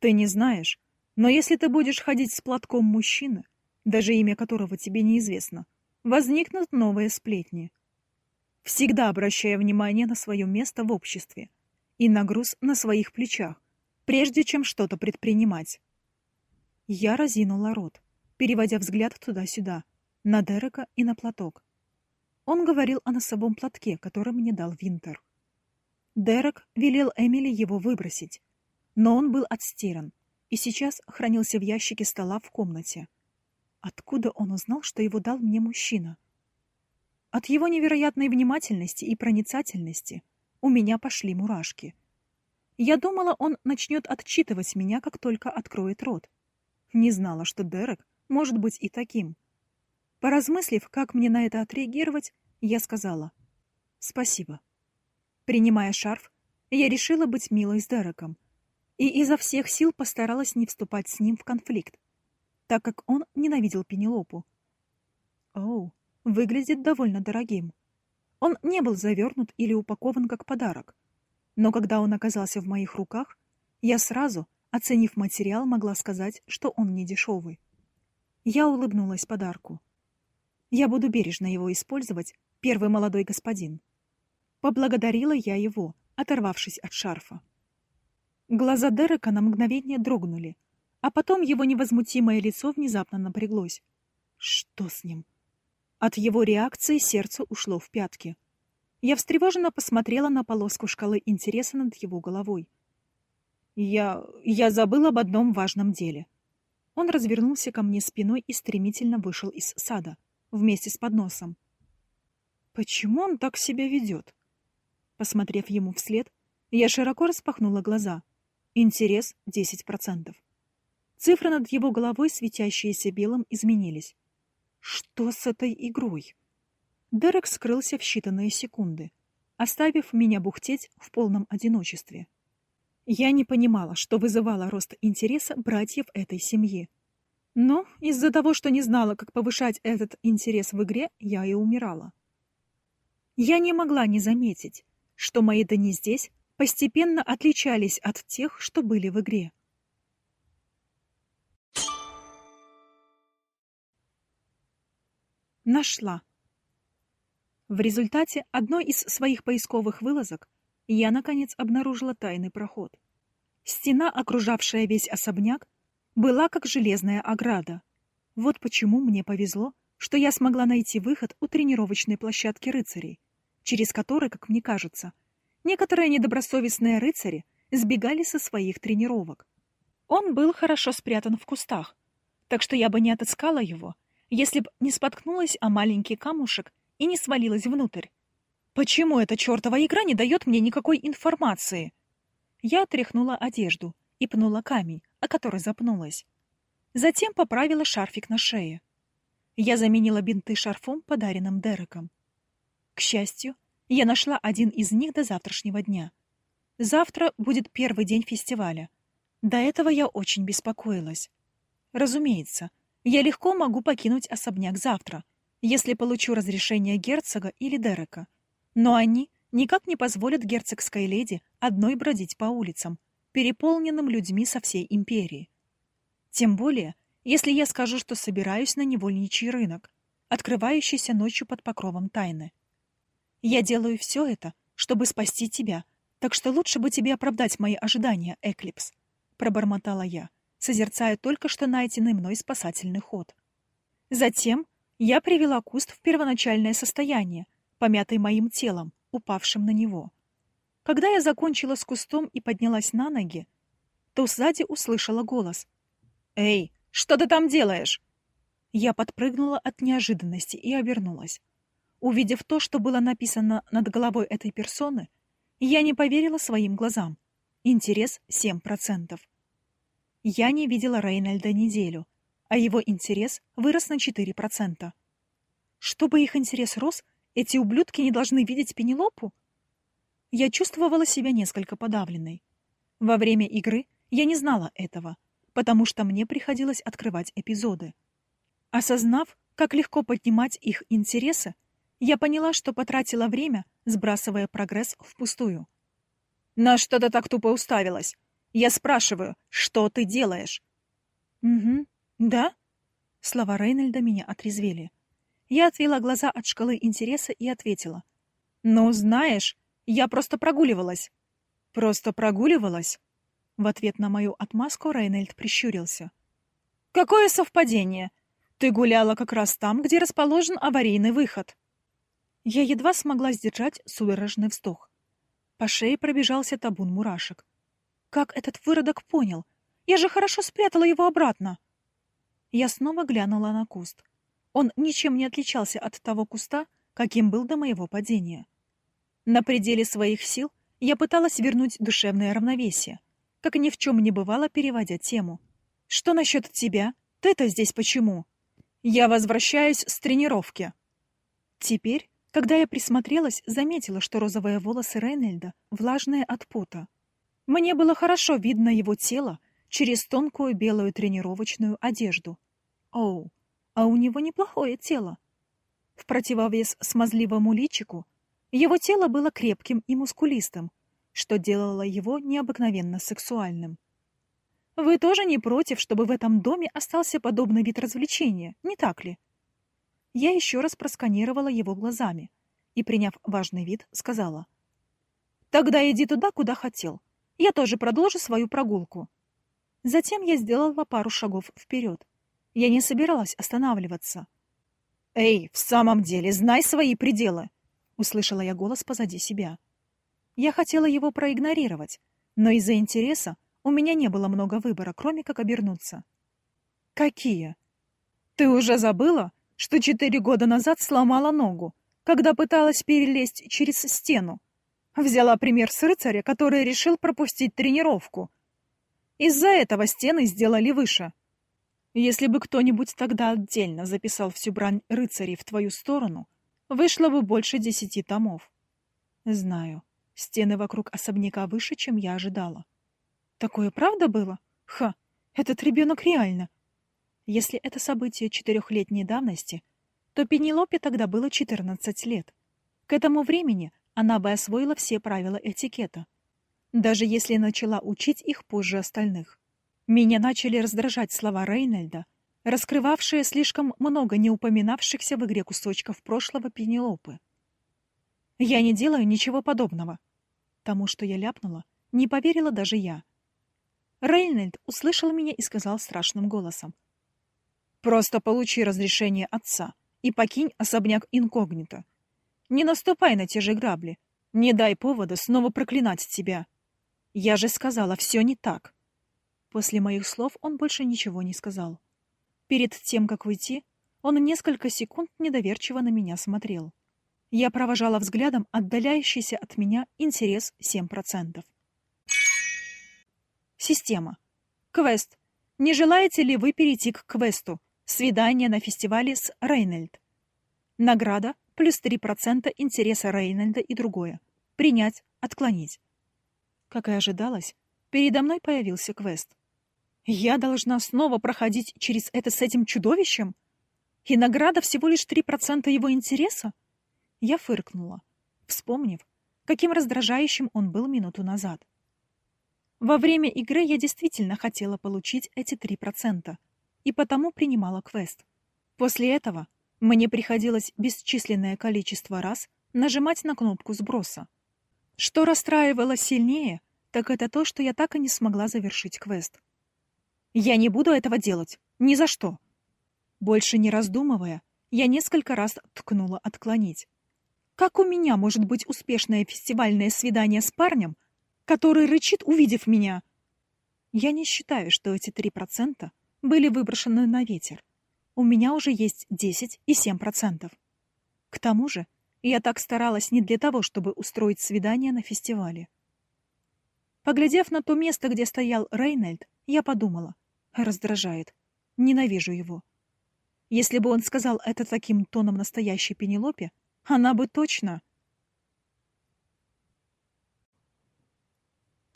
Ты не знаешь, но если ты будешь ходить с платком мужчины, даже имя которого тебе неизвестно, возникнут новые сплетни. Всегда обращая внимание на свое место в обществе и на груз на своих плечах, прежде чем что-то предпринимать. Я разинула рот, переводя взгляд туда-сюда, на Дерека и на платок. Он говорил о носовом платке, который мне дал Винтер. Дерек велел Эмили его выбросить, но он был отстиран и сейчас хранился в ящике стола в комнате. Откуда он узнал, что его дал мне мужчина? От его невероятной внимательности и проницательности у меня пошли мурашки. Я думала, он начнет отчитывать меня, как только откроет рот. Не знала, что Дерек может быть и таким. Поразмыслив, как мне на это отреагировать, я сказала «Спасибо». Принимая шарф, я решила быть милой с Дереком и изо всех сил постаралась не вступать с ним в конфликт так как он ненавидел Пенелопу. Оу, выглядит довольно дорогим. Он не был завернут или упакован как подарок. Но когда он оказался в моих руках, я сразу, оценив материал, могла сказать, что он не дешевый. Я улыбнулась подарку. Я буду бережно его использовать, первый молодой господин. Поблагодарила я его, оторвавшись от шарфа. Глаза Дерека на мгновение дрогнули, а потом его невозмутимое лицо внезапно напряглось. Что с ним? От его реакции сердце ушло в пятки. Я встревоженно посмотрела на полоску шкалы интереса над его головой. Я... я забыл об одном важном деле. Он развернулся ко мне спиной и стремительно вышел из сада, вместе с подносом. Почему он так себя ведет? Посмотрев ему вслед, я широко распахнула глаза. Интерес — десять процентов. Цифры над его головой, светящиеся белым, изменились. Что с этой игрой? Дерек скрылся в считанные секунды, оставив меня бухтеть в полном одиночестве. Я не понимала, что вызывало рост интереса братьев этой семьи. Но из-за того, что не знала, как повышать этот интерес в игре, я и умирала. Я не могла не заметить, что мои дни здесь постепенно отличались от тех, что были в игре. Нашла. В результате одной из своих поисковых вылазок я, наконец, обнаружила тайный проход. Стена, окружавшая весь особняк, была как железная ограда. Вот почему мне повезло, что я смогла найти выход у тренировочной площадки рыцарей, через который, как мне кажется, некоторые недобросовестные рыцари сбегали со своих тренировок. Он был хорошо спрятан в кустах, так что я бы не отыскала его, если б не споткнулась о маленький камушек и не свалилась внутрь. Почему эта чертова игра не дает мне никакой информации? Я отряхнула одежду и пнула камень, о который запнулась. Затем поправила шарфик на шее. Я заменила бинты шарфом, подаренным Дереком. К счастью, я нашла один из них до завтрашнего дня. Завтра будет первый день фестиваля. До этого я очень беспокоилась. Разумеется, я легко могу покинуть особняк завтра, если получу разрешение герцога или Дерека. Но они никак не позволят герцогской леди одной бродить по улицам, переполненным людьми со всей империи. Тем более, если я скажу, что собираюсь на невольничий рынок, открывающийся ночью под покровом тайны. Я делаю все это, чтобы спасти тебя, так что лучше бы тебе оправдать мои ожидания, Эклипс, — пробормотала я созерцая только что найденный мной спасательный ход. Затем я привела куст в первоначальное состояние, помятый моим телом, упавшим на него. Когда я закончила с кустом и поднялась на ноги, то сзади услышала голос. «Эй, что ты там делаешь?» Я подпрыгнула от неожиданности и обернулась. Увидев то, что было написано над головой этой персоны, я не поверила своим глазам. Интерес 7%. Я не видела Рейнольда неделю, а его интерес вырос на 4%. Чтобы их интерес рос, эти ублюдки не должны видеть Пенелопу? Я чувствовала себя несколько подавленной. Во время игры я не знала этого, потому что мне приходилось открывать эпизоды. Осознав, как легко поднимать их интересы, я поняла, что потратила время, сбрасывая прогресс впустую. «На что ты так тупо уставилась? Я спрашиваю, что ты делаешь?» «Угу, да?» Слова Рейнольда меня отрезвели. Я отвела глаза от шкалы интереса и ответила. «Ну, знаешь, я просто прогуливалась». «Просто прогуливалась?» В ответ на мою отмазку Рейнольд прищурился. «Какое совпадение! Ты гуляла как раз там, где расположен аварийный выход». Я едва смогла сдержать судорожный вздох. По шее пробежался табун мурашек. Как этот выродок понял? Я же хорошо спрятала его обратно. Я снова глянула на куст. Он ничем не отличался от того куста, каким был до моего падения. На пределе своих сил я пыталась вернуть душевное равновесие, как ни в чем не бывало, переводя тему. «Что насчет тебя? Ты-то здесь почему?» «Я возвращаюсь с тренировки». Теперь когда я присмотрелась, заметила, что розовые волосы Рейнельда влажные от пота. Мне было хорошо видно его тело через тонкую белую тренировочную одежду. Оу, а у него неплохое тело. В противовес смазливому личику, его тело было крепким и мускулистым, что делало его необыкновенно сексуальным. Вы тоже не против, чтобы в этом доме остался подобный вид развлечения, не так ли? Я еще раз просканировала его глазами и, приняв важный вид, сказала. «Тогда иди туда, куда хотел. Я тоже продолжу свою прогулку». Затем я сделала пару шагов вперед. Я не собиралась останавливаться. «Эй, в самом деле, знай свои пределы!» — услышала я голос позади себя. Я хотела его проигнорировать, но из-за интереса у меня не было много выбора, кроме как обернуться. «Какие?» «Ты уже забыла, что четыре года назад сломала ногу, когда пыталась перелезть через стену. Взяла пример с рыцаря, который решил пропустить тренировку. Из-за этого стены сделали выше. Если бы кто-нибудь тогда отдельно записал всю брань рыцарей в твою сторону, вышло бы больше десяти томов. Знаю, стены вокруг особняка выше, чем я ожидала. Такое правда было? Ха, этот ребенок реально если это событие четырехлетней давности, то Пенелопе тогда было 14 лет. К этому времени она бы освоила все правила этикета, даже если начала учить их позже остальных. Меня начали раздражать слова Рейнольда, раскрывавшие слишком много не упоминавшихся в игре кусочков прошлого Пенелопы. Я не делаю ничего подобного. Тому, что я ляпнула, не поверила даже я. Рейнольд услышал меня и сказал страшным голосом. Просто получи разрешение отца и покинь особняк инкогнито. Не наступай на те же грабли. Не дай повода снова проклинать тебя. Я же сказала, все не так. После моих слов он больше ничего не сказал. Перед тем, как уйти, он несколько секунд недоверчиво на меня смотрел. Я провожала взглядом отдаляющийся от меня интерес 7%. Система. Квест. Не желаете ли вы перейти к квесту? Свидание на фестивале с Рейнольд. Награда плюс 3% интереса Рейнольда и другое. Принять, отклонить. Как и ожидалось, передо мной появился квест. Я должна снова проходить через это с этим чудовищем? И награда всего лишь 3% его интереса? Я фыркнула, вспомнив, каким раздражающим он был минуту назад. Во время игры я действительно хотела получить эти 3%, и потому принимала квест. После этого мне приходилось бесчисленное количество раз нажимать на кнопку сброса. Что расстраивало сильнее, так это то, что я так и не смогла завершить квест. Я не буду этого делать. Ни за что. Больше не раздумывая, я несколько раз ткнула «отклонить». Как у меня может быть успешное фестивальное свидание с парнем, который рычит, увидев меня? Я не считаю, что эти три процента были выброшены на ветер. У меня уже есть 10 и 7%. К тому же, я так старалась не для того, чтобы устроить свидание на фестивале. Поглядев на то место, где стоял Рейнольд, я подумала. Раздражает. Ненавижу его. Если бы он сказал это таким тоном настоящей Пенелопе, она бы точно...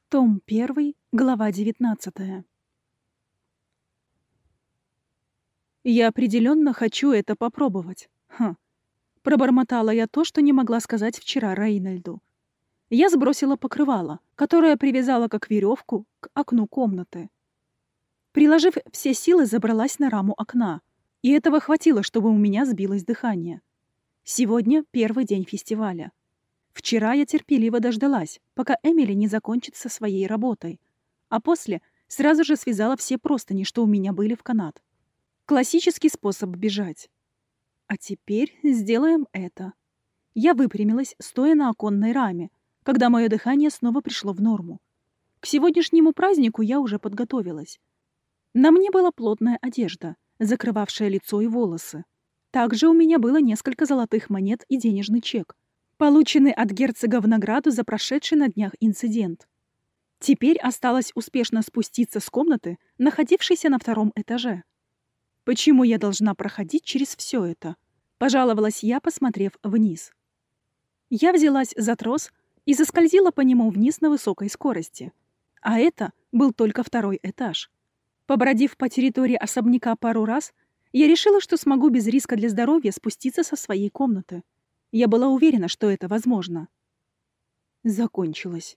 Том 1, глава 19. Я определенно хочу это попробовать. Хм. Пробормотала я то, что не могла сказать вчера Рейнольду. Я сбросила покрывало, которое привязала как веревку к окну комнаты. Приложив все силы, забралась на раму окна. И этого хватило, чтобы у меня сбилось дыхание. Сегодня первый день фестиваля. Вчера я терпеливо дождалась, пока Эмили не закончит со своей работой, а после сразу же связала все простыни, что у меня были в канат. Классический способ бежать. А теперь сделаем это. Я выпрямилась, стоя на оконной раме, когда мое дыхание снова пришло в норму. К сегодняшнему празднику я уже подготовилась. На мне была плотная одежда, закрывавшая лицо и волосы. Также у меня было несколько золотых монет и денежный чек, полученный от герцога в награду за прошедший на днях инцидент. Теперь осталось успешно спуститься с комнаты, находившейся на втором этаже. Почему я должна проходить через все это? Пожаловалась я, посмотрев вниз. Я взялась за трос и заскользила по нему вниз на высокой скорости. А это был только второй этаж. Побродив по территории особняка пару раз, я решила, что смогу без риска для здоровья спуститься со своей комнаты. Я была уверена, что это возможно. Закончилось.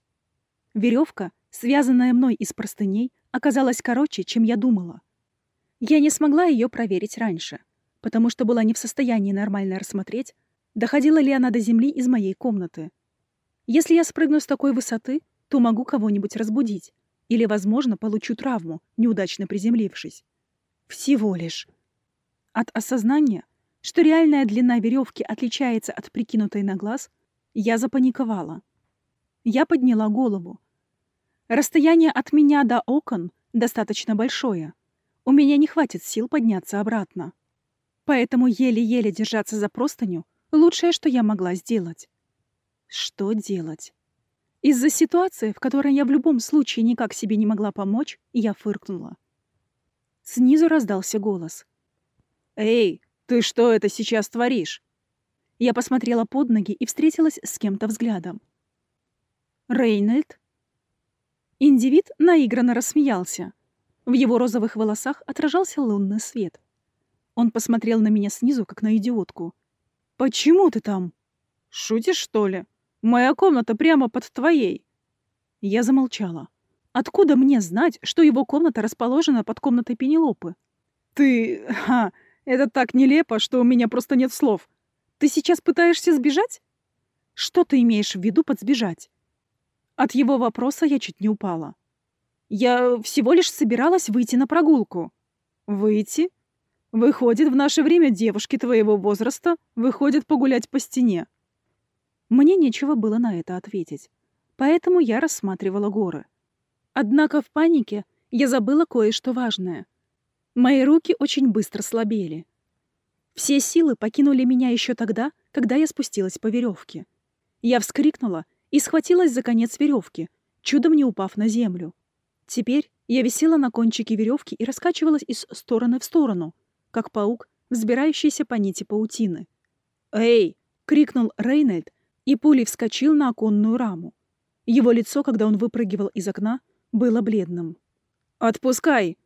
Веревка, связанная мной из простыней, оказалась короче, чем я думала. Я не смогла ее проверить раньше, потому что была не в состоянии нормально рассмотреть, доходила ли она до земли из моей комнаты. Если я спрыгну с такой высоты, то могу кого-нибудь разбудить. Или, возможно, получу травму, неудачно приземлившись. Всего лишь. От осознания, что реальная длина веревки отличается от прикинутой на глаз, я запаниковала. Я подняла голову. Расстояние от меня до окон достаточно большое. У меня не хватит сил подняться обратно. Поэтому еле-еле держаться за простыню — лучшее, что я могла сделать. Что делать? Из-за ситуации, в которой я в любом случае никак себе не могла помочь, я фыркнула. Снизу раздался голос. «Эй, ты что это сейчас творишь?» Я посмотрела под ноги и встретилась с кем-то взглядом. «Рейнольд?» Индивид наигранно рассмеялся. В его розовых волосах отражался лунный свет. Он посмотрел на меня снизу, как на идиотку. «Почему ты там?» «Шутишь, что ли?» Моя комната прямо под твоей. Я замолчала. Откуда мне знать, что его комната расположена под комнатой Пенелопы? Ты... Ха, это так нелепо, что у меня просто нет слов. Ты сейчас пытаешься сбежать? Что ты имеешь в виду под сбежать? От его вопроса я чуть не упала. Я всего лишь собиралась выйти на прогулку. Выйти? Выходит, в наше время девушки твоего возраста выходят погулять по стене. Мне нечего было на это ответить, поэтому я рассматривала горы. Однако в панике я забыла кое-что важное. Мои руки очень быстро слабели. Все силы покинули меня еще тогда, когда я спустилась по веревке. Я вскрикнула и схватилась за конец веревки, чудом не упав на землю. Теперь я висела на кончике веревки и раскачивалась из стороны в сторону, как паук, взбирающийся по нити паутины. «Эй!» — крикнул Рейнольд, и пулей вскочил на оконную раму. Его лицо, когда он выпрыгивал из окна, было бледным. «Отпускай!»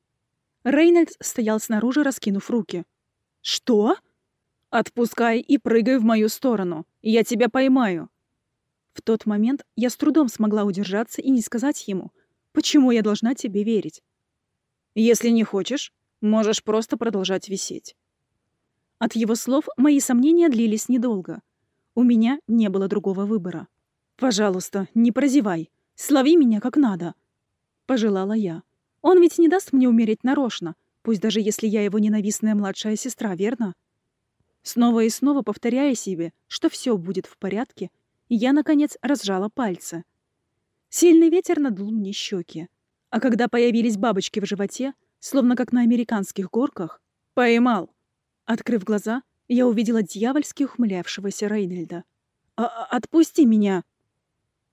Рейнольд стоял снаружи, раскинув руки. «Что?» «Отпускай и прыгай в мою сторону. Я тебя поймаю». В тот момент я с трудом смогла удержаться и не сказать ему, почему я должна тебе верить. «Если не хочешь, можешь просто продолжать висеть». От его слов мои сомнения длились недолго — у меня не было другого выбора. «Пожалуйста, не прозевай. Слови меня как надо», — пожелала я. «Он ведь не даст мне умереть нарочно, пусть даже если я его ненавистная младшая сестра, верно?» Снова и снова повторяя себе, что все будет в порядке, я, наконец, разжала пальцы. Сильный ветер надул мне щеки. А когда появились бабочки в животе, словно как на американских горках, поймал, Открыв глаза, я увидела дьявольски ухмылявшегося Рейнольда. «А «Отпусти меня!»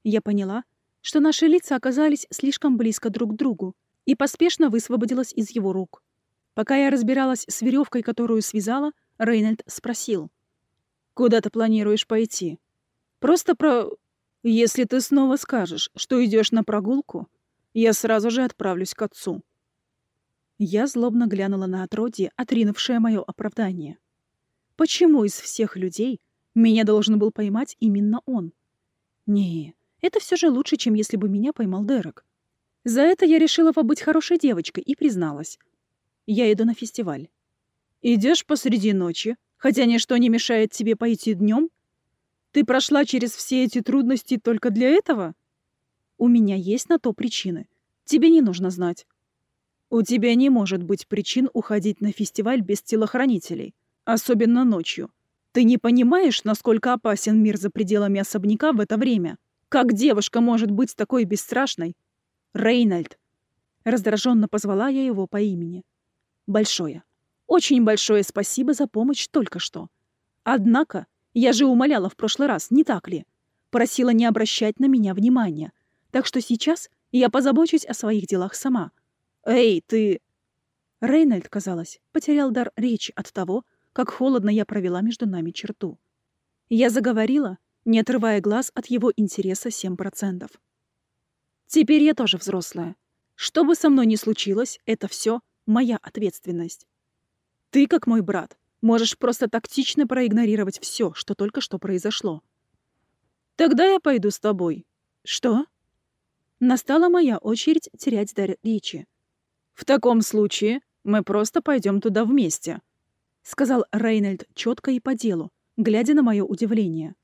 Я поняла, что наши лица оказались слишком близко друг к другу, и поспешно высвободилась из его рук. Пока я разбиралась с веревкой, которую связала, Рейнольд спросил. «Куда ты планируешь пойти?» «Просто про... Если ты снова скажешь, что идешь на прогулку, я сразу же отправлюсь к отцу». Я злобно глянула на отродье, отринувшее мое оправдание. Почему из всех людей меня должен был поймать именно он? Не, это все же лучше, чем если бы меня поймал Дерек. За это я решила побыть хорошей девочкой и призналась. Я иду на фестиваль. Идешь посреди ночи, хотя ничто не мешает тебе пойти днем? Ты прошла через все эти трудности только для этого? У меня есть на то причины. Тебе не нужно знать. У тебя не может быть причин уходить на фестиваль без телохранителей, особенно ночью. Ты не понимаешь, насколько опасен мир за пределами особняка в это время? Как девушка может быть такой бесстрашной? Рейнольд. Раздраженно позвала я его по имени. Большое, очень большое спасибо за помощь только что. Однако, я же умоляла в прошлый раз, не так ли? Просила не обращать на меня внимания. Так что сейчас я позабочусь о своих делах сама. Эй, ты... Рейнольд, казалось, потерял дар речи от того, как холодно я провела между нами черту. Я заговорила, не отрывая глаз от его интереса 7%. Теперь я тоже взрослая. Что бы со мной ни случилось, это все моя ответственность. Ты, как мой брат, можешь просто тактично проигнорировать все, что только что произошло. Тогда я пойду с тобой. Что? Настала моя очередь терять дар речи. В таком случае мы просто пойдем туда вместе, сказал Рейнольд четко и по делу, глядя на мое удивление.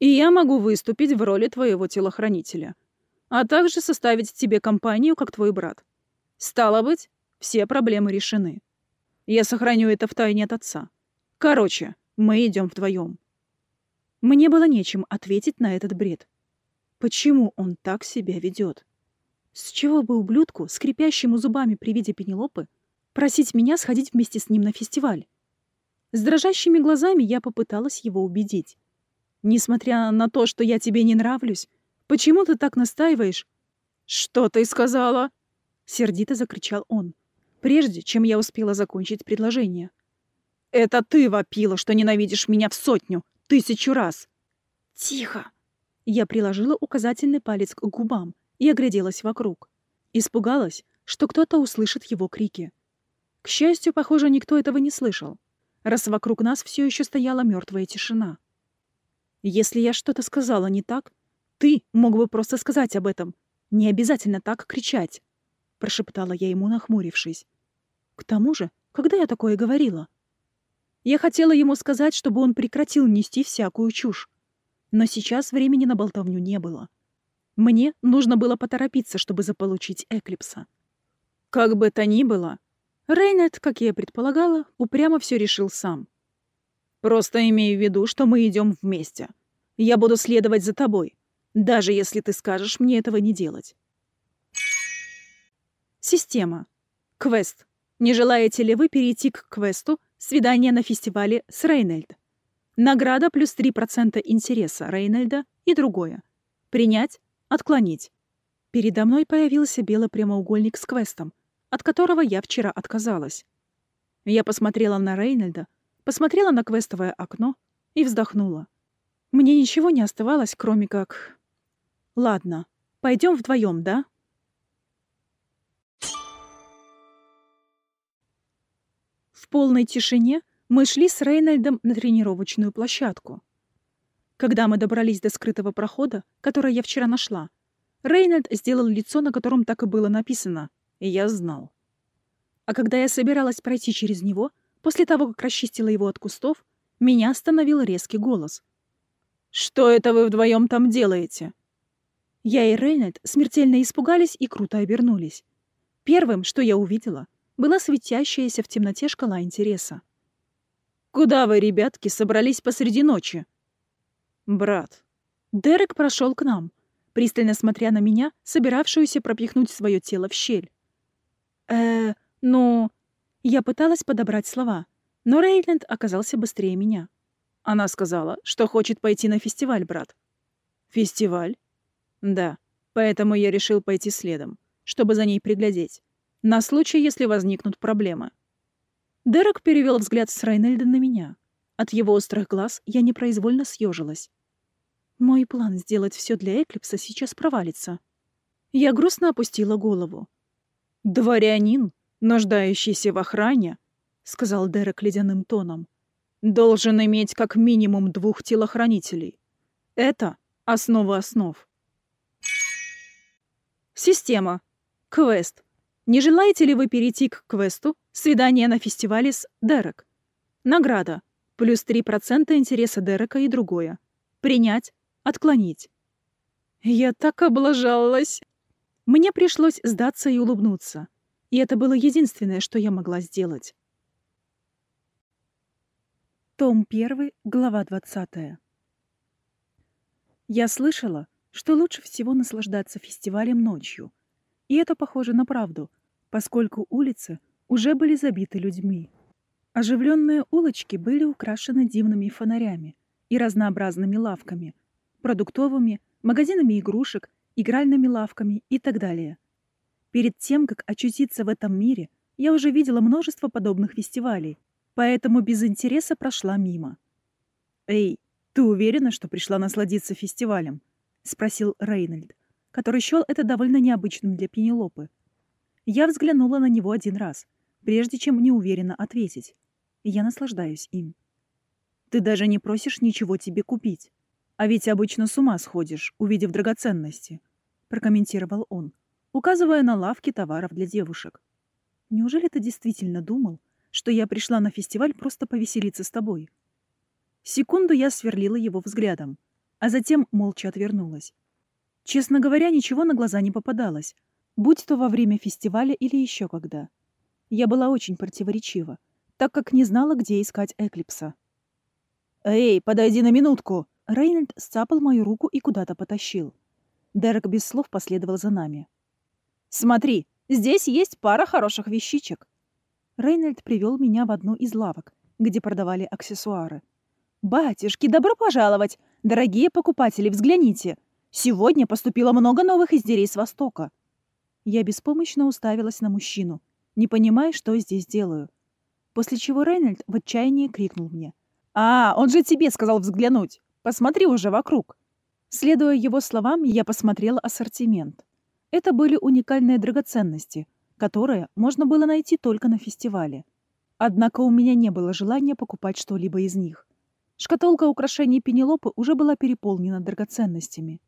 И я могу выступить в роли твоего телохранителя а также составить тебе компанию, как твой брат. Стало быть, все проблемы решены. Я сохраню это в тайне от отца. Короче, мы идем вдвоем. Мне было нечем ответить на этот бред. Почему он так себя ведет? С чего бы ублюдку, скрипящему зубами при виде Пенелопы, просить меня сходить вместе с ним на фестиваль? С дрожащими глазами я попыталась его убедить. Несмотря на то, что я тебе не нравлюсь, Почему ты так настаиваешь?» «Что ты сказала?» — сердито закричал он, прежде чем я успела закончить предложение. «Это ты вопила, что ненавидишь меня в сотню, тысячу раз!» «Тихо!» Я приложила указательный палец к губам и огляделась вокруг. Испугалась, что кто-то услышит его крики. К счастью, похоже, никто этого не слышал, раз вокруг нас все еще стояла мертвая тишина. Если я что-то сказала не так, ты мог бы просто сказать об этом. Не обязательно так кричать, прошептала я ему, нахмурившись. К тому же, когда я такое говорила? Я хотела ему сказать, чтобы он прекратил нести всякую чушь. Но сейчас времени на болтовню не было. Мне нужно было поторопиться, чтобы заполучить Эклипса. Как бы то ни было, Рейнет, как я предполагала, упрямо все решил сам. «Просто имею в виду, что мы идем вместе. Я буду следовать за тобой даже если ты скажешь мне этого не делать. Система. Квест. Не желаете ли вы перейти к квесту «Свидание на фестивале с Рейнольд»? Награда плюс 3% интереса Рейнольда и другое. Принять, отклонить. Передо мной появился белый прямоугольник с квестом, от которого я вчера отказалась. Я посмотрела на Рейнольда, посмотрела на квестовое окно и вздохнула. Мне ничего не оставалось, кроме как Ладно, пойдем вдвоем, да? В полной тишине мы шли с Рейнольдом на тренировочную площадку. Когда мы добрались до скрытого прохода, который я вчера нашла, Рейнольд сделал лицо, на котором так и было написано, и я знал. А когда я собиралась пройти через него, после того, как расчистила его от кустов, меня остановил резкий голос. «Что это вы вдвоем там делаете?» Я и Рейнольд смертельно испугались и круто обернулись. Первым, что я увидела, была светящаяся в темноте шкала интереса. «Куда вы, ребятки, собрались посреди ночи?» «Брат». Дерек прошел к нам, пристально смотря на меня, собиравшуюся пропихнуть свое тело в щель. э ну...» Я пыталась подобрать слова, Но Рейленд оказался быстрее меня. Она сказала, что хочет пойти на фестиваль, брат. Фестиваль? Да, поэтому я решил пойти следом, чтобы за ней приглядеть. На случай, если возникнут проблемы. Дерек перевел взгляд с Рейнольда на меня. От его острых глаз я непроизвольно съежилась. Мой план сделать все для Эклипса сейчас провалится. Я грустно опустила голову. «Дворянин, нуждающийся в охране», — сказал Дерек ледяным тоном, «должен иметь как минимум двух телохранителей. Это основа основ». Система. Квест. Не желаете ли вы перейти к квесту «Свидание на фестивале с Дерек»? Награда. Плюс 3% интереса Дерека и другое. Принять. Отклонить. Я так облажалась. Мне пришлось сдаться и улыбнуться. И это было единственное, что я могла сделать. Том 1, глава 20. Я слышала, что лучше всего наслаждаться фестивалем ночью. И это похоже на правду, поскольку улицы уже были забиты людьми. Оживленные улочки были украшены дивными фонарями и разнообразными лавками — продуктовыми, магазинами игрушек, игральными лавками и так далее. Перед тем, как очутиться в этом мире, я уже видела множество подобных фестивалей, поэтому без интереса прошла мимо. «Эй, ты уверена, что пришла насладиться фестивалем?» — спросил Рейнольд, который счел это довольно необычным для Пенелопы. Я взглянула на него один раз, прежде чем неуверенно ответить. Я наслаждаюсь им. «Ты даже не просишь ничего тебе купить. «А ведь обычно с ума сходишь, увидев драгоценности», — прокомментировал он, указывая на лавки товаров для девушек. «Неужели ты действительно думал, что я пришла на фестиваль просто повеселиться с тобой?» Секунду я сверлила его взглядом, а затем молча отвернулась. Честно говоря, ничего на глаза не попадалось, будь то во время фестиваля или еще когда. Я была очень противоречива, так как не знала, где искать Эклипса. «Эй, подойди на минутку!» Рейнольд сцапал мою руку и куда-то потащил. Дерек без слов последовал за нами. «Смотри, здесь есть пара хороших вещичек». Рейнольд привел меня в одну из лавок, где продавали аксессуары. «Батюшки, добро пожаловать! Дорогие покупатели, взгляните! Сегодня поступило много новых изделий с Востока». Я беспомощно уставилась на мужчину, не понимая, что здесь делаю. После чего Рейнольд в отчаянии крикнул мне. «А, он же тебе сказал взглянуть!» Посмотри уже вокруг. Следуя его словам, я посмотрела ассортимент. Это были уникальные драгоценности, которые можно было найти только на фестивале. Однако у меня не было желания покупать что-либо из них. Шкатулка украшений Пенелопы уже была переполнена драгоценностями.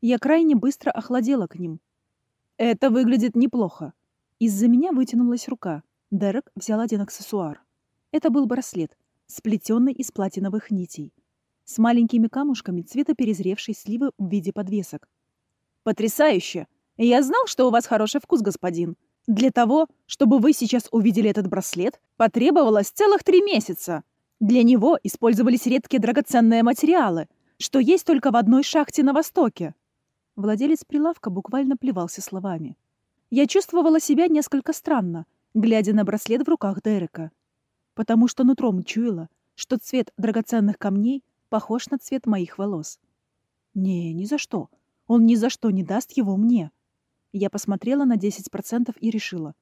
Я крайне быстро охладела к ним. Это выглядит неплохо. Из-за меня вытянулась рука. Дерек взял один аксессуар. Это был браслет, сплетенный из платиновых нитей с маленькими камушками цвета перезревшей сливы в виде подвесок. «Потрясающе! Я знал, что у вас хороший вкус, господин. Для того, чтобы вы сейчас увидели этот браслет, потребовалось целых три месяца. Для него использовались редкие драгоценные материалы, что есть только в одной шахте на Востоке». Владелец прилавка буквально плевался словами. Я чувствовала себя несколько странно, глядя на браслет в руках Дерека, потому что нутром чуяла, что цвет драгоценных камней похож на цвет моих волос. Не, ни за что. Он ни за что не даст его мне. Я посмотрела на 10% и решила.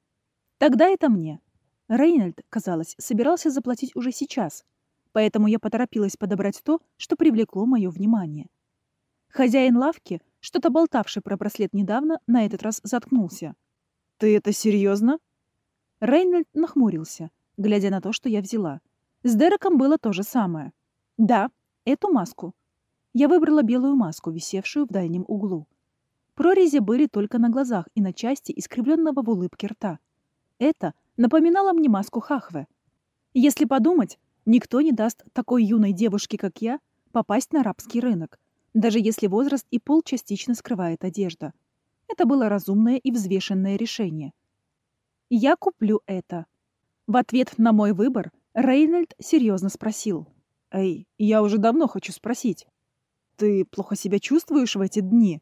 Тогда это мне. Рейнольд, казалось, собирался заплатить уже сейчас, поэтому я поторопилась подобрать то, что привлекло мое внимание. Хозяин лавки, что-то болтавший про браслет недавно, на этот раз заткнулся. «Ты это серьезно? Рейнольд нахмурился, глядя на то, что я взяла. С Дереком было то же самое. «Да, эту маску. Я выбрала белую маску, висевшую в дальнем углу. Прорези были только на глазах и на части искривленного в улыбке рта. Это напоминало мне маску Хахве. Если подумать, никто не даст такой юной девушке, как я, попасть на арабский рынок, даже если возраст и пол частично скрывает одежда. Это было разумное и взвешенное решение. «Я куплю это». В ответ на мой выбор Рейнольд серьезно спросил — «Эй, я уже давно хочу спросить. Ты плохо себя чувствуешь в эти дни?»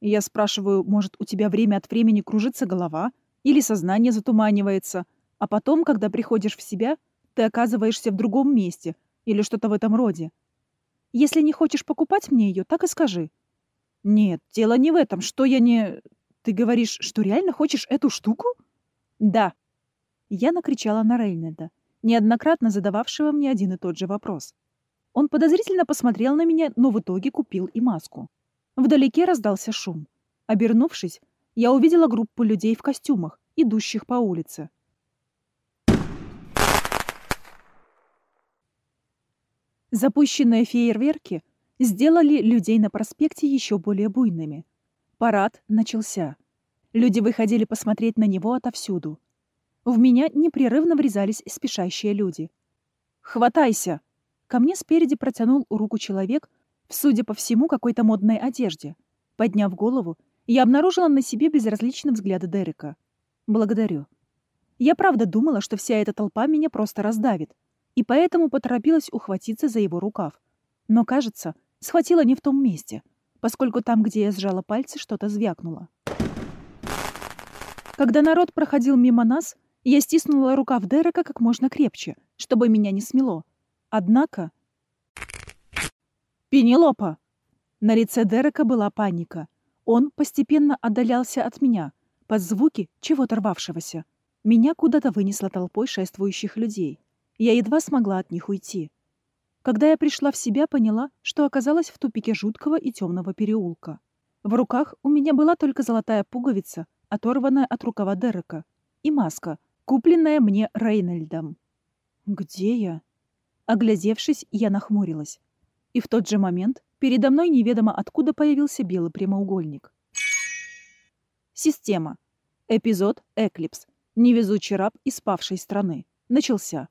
Я спрашиваю, может, у тебя время от времени кружится голова или сознание затуманивается, а потом, когда приходишь в себя, ты оказываешься в другом месте или что-то в этом роде. Если не хочешь покупать мне ее, так и скажи. Нет, дело не в этом, что я не... Ты говоришь, что реально хочешь эту штуку? Да. Я накричала на Рейнеда, неоднократно задававшего мне один и тот же вопрос. Он подозрительно посмотрел на меня, но в итоге купил и маску. Вдалеке раздался шум. Обернувшись, я увидела группу людей в костюмах, идущих по улице. Запущенные фейерверки сделали людей на проспекте еще более буйными. Парад начался. Люди выходили посмотреть на него отовсюду. В меня непрерывно врезались спешащие люди. «Хватайся!» Ко мне спереди протянул руку человек судя по всему, какой-то модной одежде. Подняв голову, я обнаружила на себе безразличный взгляд Дерека. «Благодарю». Я правда думала, что вся эта толпа меня просто раздавит, и поэтому поторопилась ухватиться за его рукав. Но, кажется, схватила не в том месте, поскольку там, где я сжала пальцы, что-то звякнуло. Когда народ проходил мимо нас, я стиснула рукав Дерека как можно крепче, чтобы меня не смело. Однако... «Пенелопа!» На лице Дерека была паника. Он постепенно отдалялся от меня, под звуки чего-то рвавшегося. Меня куда-то вынесло толпой шествующих людей. Я едва смогла от них уйти. Когда я пришла в себя, поняла, что оказалась в тупике жуткого и темного переулка. В руках у меня была только золотая пуговица, оторванная от рукава Дерека, и маска, купленная мне Рейнольдом. «Где я?» Оглядевшись, я нахмурилась. И в тот же момент передо мной неведомо откуда появился белый прямоугольник. Система. Эпизод «Эклипс». Невезучий раб из спавшей страны. Начался.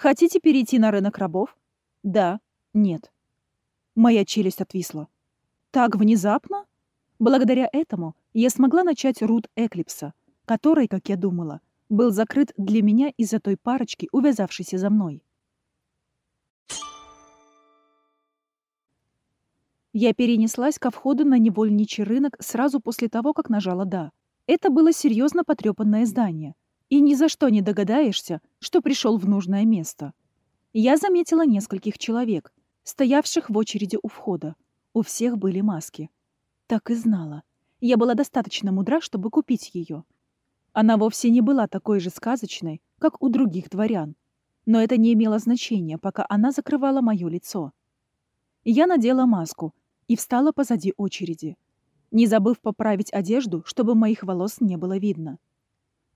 Хотите перейти на рынок рабов? Да. Нет. Моя челюсть отвисла. Так внезапно? Благодаря этому я смогла начать рут Эклипса, который, как я думала, был закрыт для меня из-за той парочки, увязавшейся за мной. Я перенеслась ко входу на невольничий рынок сразу после того, как нажала «да». Это было серьезно потрепанное здание, и ни за что не догадаешься, что пришел в нужное место. Я заметила нескольких человек, стоявших в очереди у входа. У всех были маски. Так и знала. Я была достаточно мудра, чтобы купить ее. Она вовсе не была такой же сказочной, как у других дворян. Но это не имело значения, пока она закрывала мое лицо. Я надела маску и встала позади очереди, не забыв поправить одежду, чтобы моих волос не было видно.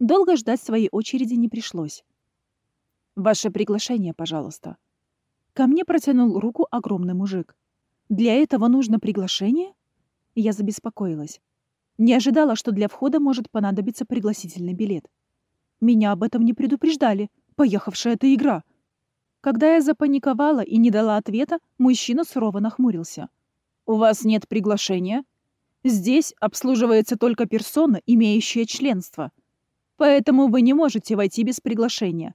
Долго ждать своей очереди не пришлось. «Ваше приглашение, пожалуйста». Ко мне протянул руку огромный мужик. «Для этого нужно приглашение?» Я забеспокоилась. Не ожидала, что для входа может понадобиться пригласительный билет. Меня об этом не предупреждали. Поехавшая эта игра. Когда я запаниковала и не дала ответа, мужчина сурово нахмурился. «У вас нет приглашения? Здесь обслуживается только персона, имеющая членство. Поэтому вы не можете войти без приглашения.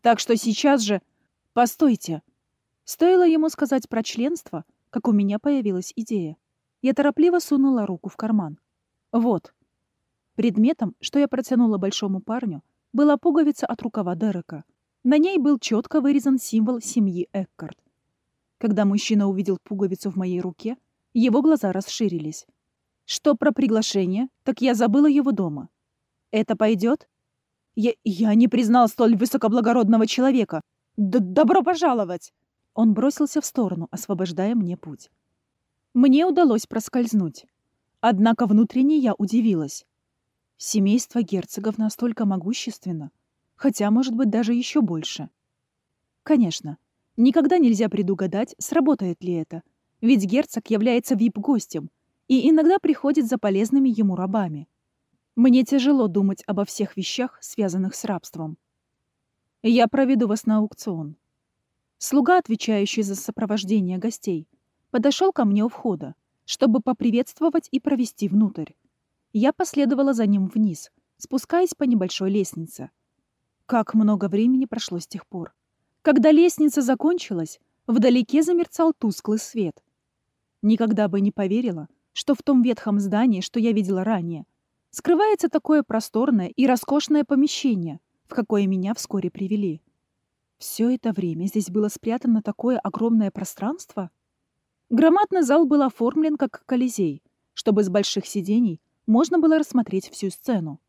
Так что сейчас же... Постойте. Стоило ему сказать про членство, как у меня появилась идея. Я торопливо сунула руку в карман. Вот. Предметом, что я протянула большому парню, была пуговица от рукава Дерека. На ней был четко вырезан символ семьи Эккарт. Когда мужчина увидел пуговицу в моей руке, его глаза расширились. Что про приглашение, так я забыла его дома. Это пойдет? Я, я не признал столь высокоблагородного человека. Д Добро пожаловать!» Он бросился в сторону, освобождая мне путь. Мне удалось проскользнуть. Однако внутренне я удивилась. Семейство герцогов настолько могущественно, хотя, может быть, даже еще больше. Конечно, никогда нельзя предугадать, сработает ли это, ведь герцог является вип-гостем и иногда приходит за полезными ему рабами. Мне тяжело думать обо всех вещах, связанных с рабством. Я проведу вас на аукцион. Слуга, отвечающий за сопровождение гостей, подошел ко мне у входа, чтобы поприветствовать и провести внутрь. Я последовала за ним вниз, спускаясь по небольшой лестнице. Как много времени прошло с тех пор. Когда лестница закончилась, вдалеке замерцал тусклый свет. Никогда бы не поверила, что в том ветхом здании, что я видела ранее, скрывается такое просторное и роскошное помещение, в какое меня вскоре привели. Все это время здесь было спрятано такое огромное пространство? Громадный зал был оформлен как колизей, чтобы с больших сидений можно было рассмотреть всю сцену.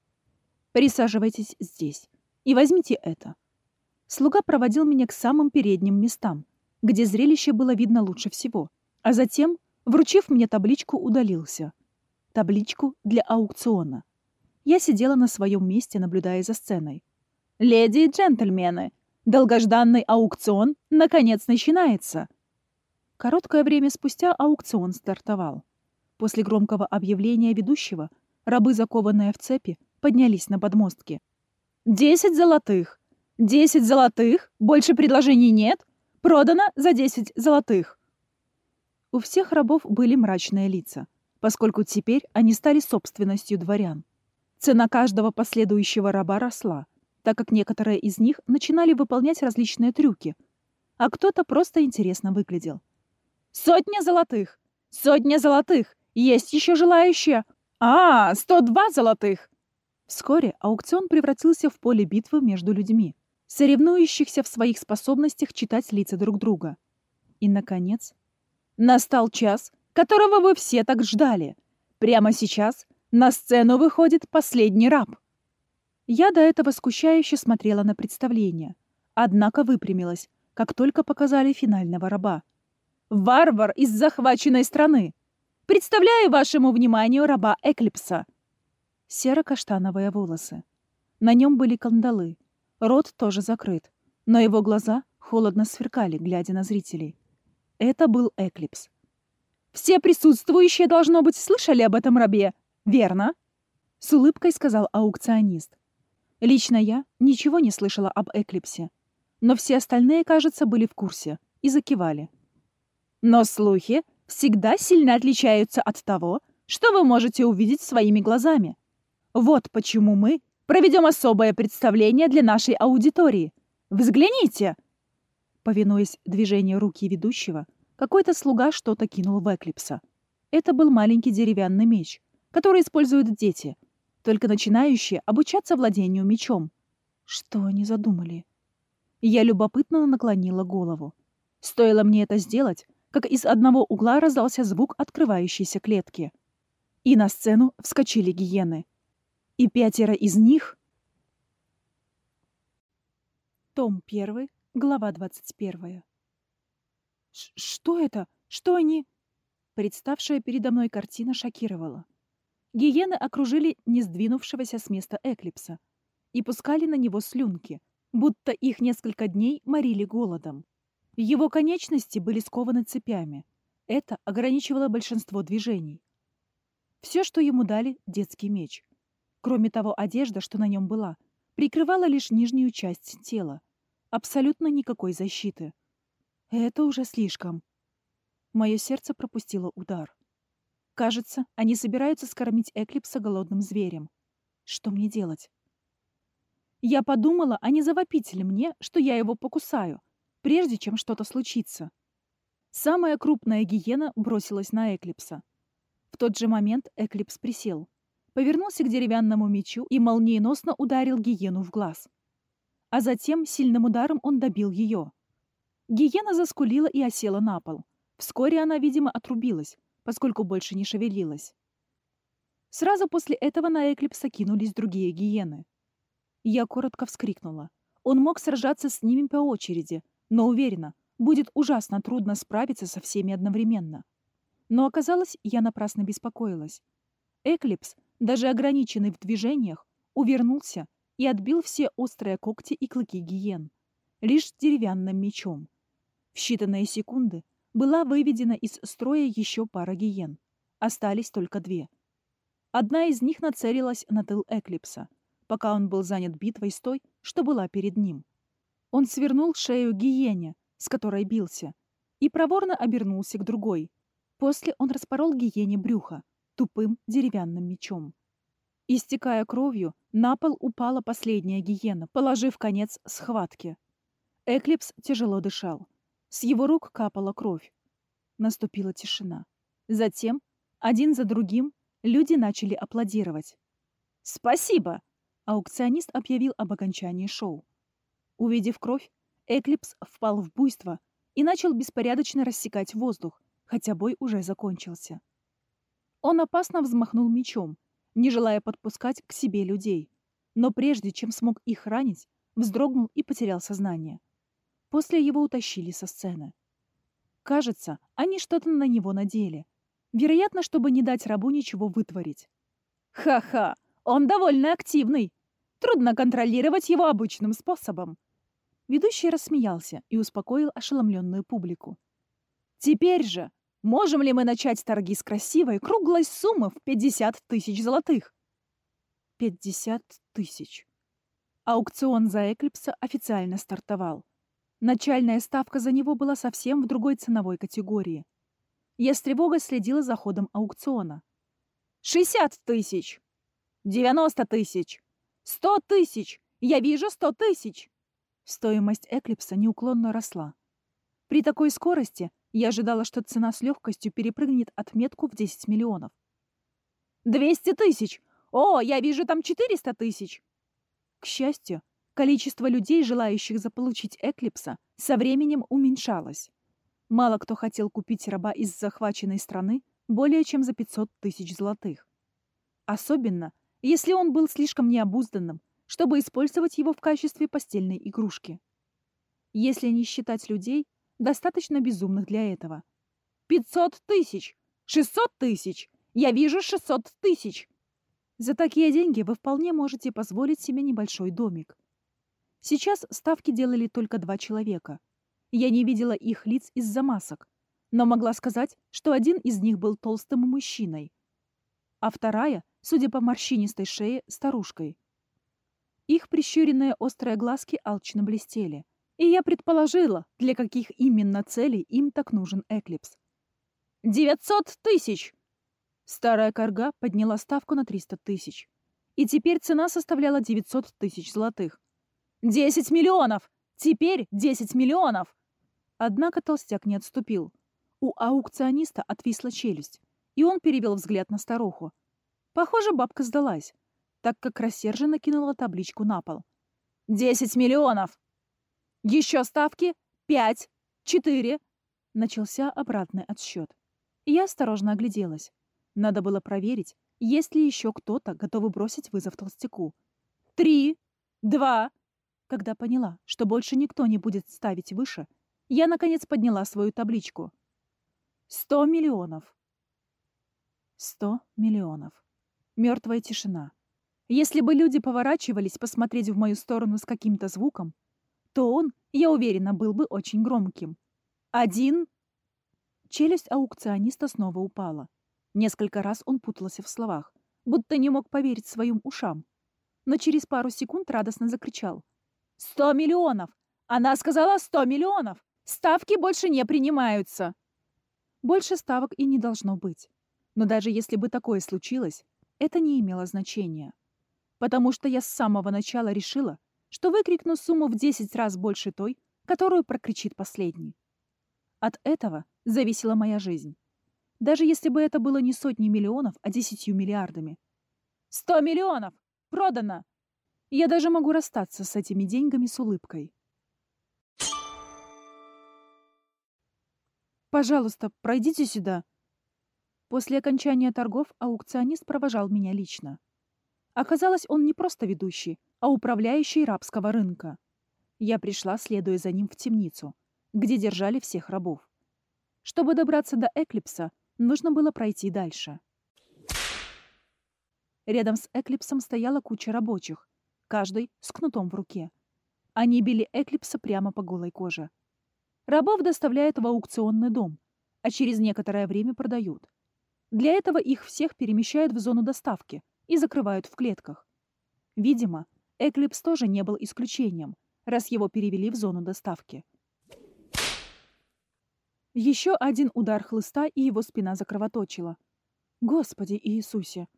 Присаживайтесь здесь и возьмите это. Слуга проводил меня к самым передним местам, где зрелище было видно лучше всего, а затем, вручив мне табличку, удалился. Табличку для аукциона. Я сидела на своем месте, наблюдая за сценой. «Леди и джентльмены, долгожданный аукцион наконец начинается!» Короткое время спустя аукцион стартовал. После громкого объявления ведущего рабы, закованные в цепи, поднялись на подмостки. «Десять золотых! Десять золотых! Больше предложений нет! Продано за десять золотых!» У всех рабов были мрачные лица, поскольку теперь они стали собственностью дворян. Цена каждого последующего раба росла, так как некоторые из них начинали выполнять различные трюки, а кто-то просто интересно выглядел. «Сотня золотых! Сотня золотых! Есть еще желающие! А, 102 золотых!» Вскоре аукцион превратился в поле битвы между людьми, соревнующихся в своих способностях читать лица друг друга. И, наконец, настал час, которого вы все так ждали. Прямо сейчас на сцену выходит последний раб. Я до этого скучающе смотрела на представление, однако выпрямилась, как только показали финального раба. «Варвар из захваченной страны! Представляю вашему вниманию раба Эклипса!» серо-каштановые волосы. На нем были кандалы. Рот тоже закрыт, но его глаза холодно сверкали, глядя на зрителей. Это был Эклипс. «Все присутствующие, должно быть, слышали об этом рабе, верно?» С улыбкой сказал аукционист. Лично я ничего не слышала об Эклипсе, но все остальные, кажется, были в курсе и закивали. Но слухи всегда сильно отличаются от того, что вы можете увидеть своими глазами. Вот почему мы проведем особое представление для нашей аудитории. Взгляните!» Повинуясь движению руки ведущего, какой-то слуга что-то кинул в Эклипса. Это был маленький деревянный меч, который используют дети, только начинающие обучаться владению мечом. Что они задумали? Я любопытно наклонила голову. Стоило мне это сделать, как из одного угла раздался звук открывающейся клетки. И на сцену вскочили гиены и пятеро из них... Том 1, глава 21. «Что это? Что они...» Представшая передо мной картина шокировала. Гиены окружили не сдвинувшегося с места Эклипса и пускали на него слюнки, будто их несколько дней морили голодом. Его конечности были скованы цепями. Это ограничивало большинство движений. Все, что ему дали — детский меч. Кроме того, одежда, что на нем была, прикрывала лишь нижнюю часть тела. Абсолютно никакой защиты. Это уже слишком. Мое сердце пропустило удар. Кажется, они собираются скормить Эклипса голодным зверем. Что мне делать? Я подумала, а не завопить ли мне, что я его покусаю, прежде чем что-то случится. Самая крупная гиена бросилась на Эклипса. В тот же момент Эклипс присел повернулся к деревянному мечу и молниеносно ударил гиену в глаз. А затем сильным ударом он добил ее. Гиена заскулила и осела на пол. Вскоре она, видимо, отрубилась, поскольку больше не шевелилась. Сразу после этого на Эклипса кинулись другие гиены. Я коротко вскрикнула. Он мог сражаться с ними по очереди, но уверена, будет ужасно трудно справиться со всеми одновременно. Но оказалось, я напрасно беспокоилась. Эклипс даже ограниченный в движениях, увернулся и отбил все острые когти и клыки гиен, лишь деревянным мечом. В считанные секунды была выведена из строя еще пара гиен. Остались только две. Одна из них нацелилась на тыл Эклипса, пока он был занят битвой с той, что была перед ним. Он свернул шею гиене, с которой бился, и проворно обернулся к другой. После он распорол гиене брюхо, тупым деревянным мечом. Истекая кровью, на пол упала последняя гиена, положив конец схватке. Эклипс тяжело дышал. С его рук капала кровь. Наступила тишина. Затем, один за другим, люди начали аплодировать. «Спасибо!» — аукционист объявил об окончании шоу. Увидев кровь, Эклипс впал в буйство и начал беспорядочно рассекать воздух, хотя бой уже закончился. Он опасно взмахнул мечом, не желая подпускать к себе людей, но прежде чем смог их ранить, вздрогнул и потерял сознание. После его утащили со сцены. Кажется, они что-то на него надели. Вероятно, чтобы не дать рабу ничего вытворить. «Ха-ха! Он довольно активный! Трудно контролировать его обычным способом!» Ведущий рассмеялся и успокоил ошеломленную публику. «Теперь же, можем ли мы начать торги с красивой круглой суммы в 50 тысяч золотых?» 50 тысяч. Аукцион за Эклипса официально стартовал. Начальная ставка за него была совсем в другой ценовой категории. Я с тревогой следила за ходом аукциона. «Шестьдесят тысяч! Девяносто тысяч! Сто тысяч! Я вижу сто тысяч!» Стоимость Эклипса неуклонно росла. При такой скорости я ожидала, что цена с легкостью перепрыгнет отметку в 10 миллионов. «Двести тысяч! О, я вижу там четыреста тысяч!» К счастью, Количество людей, желающих заполучить Эклипса, со временем уменьшалось. Мало кто хотел купить раба из захваченной страны более чем за 500 тысяч золотых. Особенно, если он был слишком необузданным, чтобы использовать его в качестве постельной игрушки. Если не считать людей, достаточно безумных для этого. 500 тысяч! 600 тысяч! Я вижу 600 тысяч! За такие деньги вы вполне можете позволить себе небольшой домик. Сейчас ставки делали только два человека. Я не видела их лиц из-за масок, но могла сказать, что один из них был толстым мужчиной, а вторая, судя по морщинистой шее, старушкой. Их прищуренные острые глазки алчно блестели, и я предположила, для каких именно целей им так нужен Эклипс. «Девятьсот тысяч!» Старая корга подняла ставку на триста тысяч. И теперь цена составляла девятьсот тысяч золотых. «Десять миллионов! Теперь десять миллионов!» Однако толстяк не отступил. У аукциониста отвисла челюсть, и он перевел взгляд на старуху. Похоже, бабка сдалась, так как рассерженно накинула табличку на пол. «Десять миллионов!» «Еще ставки? Пять! Четыре!» Начался обратный отсчет. Я осторожно огляделась. Надо было проверить, есть ли еще кто-то, готовый бросить вызов толстяку. «Три! Два!» Когда поняла, что больше никто не будет ставить выше, я, наконец, подняла свою табличку. Сто миллионов. Сто миллионов. Мертвая тишина. Если бы люди поворачивались посмотреть в мою сторону с каким-то звуком, то он, я уверена, был бы очень громким. Один... Челюсть аукциониста снова упала. Несколько раз он путался в словах, будто не мог поверить своим ушам. Но через пару секунд радостно закричал. «Сто миллионов! Она сказала сто миллионов! Ставки больше не принимаются!» Больше ставок и не должно быть. Но даже если бы такое случилось, это не имело значения. Потому что я с самого начала решила, что выкрикну сумму в 10 раз больше той, которую прокричит последний. От этого зависела моя жизнь. Даже если бы это было не сотни миллионов, а десятью миллиардами. «Сто миллионов! Продано!» Я даже могу расстаться с этими деньгами с улыбкой. «Пожалуйста, пройдите сюда». После окончания торгов аукционист провожал меня лично. Оказалось, он не просто ведущий, а управляющий рабского рынка. Я пришла, следуя за ним в темницу, где держали всех рабов. Чтобы добраться до Эклипса, нужно было пройти дальше. Рядом с Эклипсом стояла куча рабочих, каждый с кнутом в руке. Они били Эклипса прямо по голой коже. Рабов доставляют в аукционный дом, а через некоторое время продают. Для этого их всех перемещают в зону доставки и закрывают в клетках. Видимо, Эклипс тоже не был исключением, раз его перевели в зону доставки. Еще один удар хлыста, и его спина закровоточила. Господи Иисусе!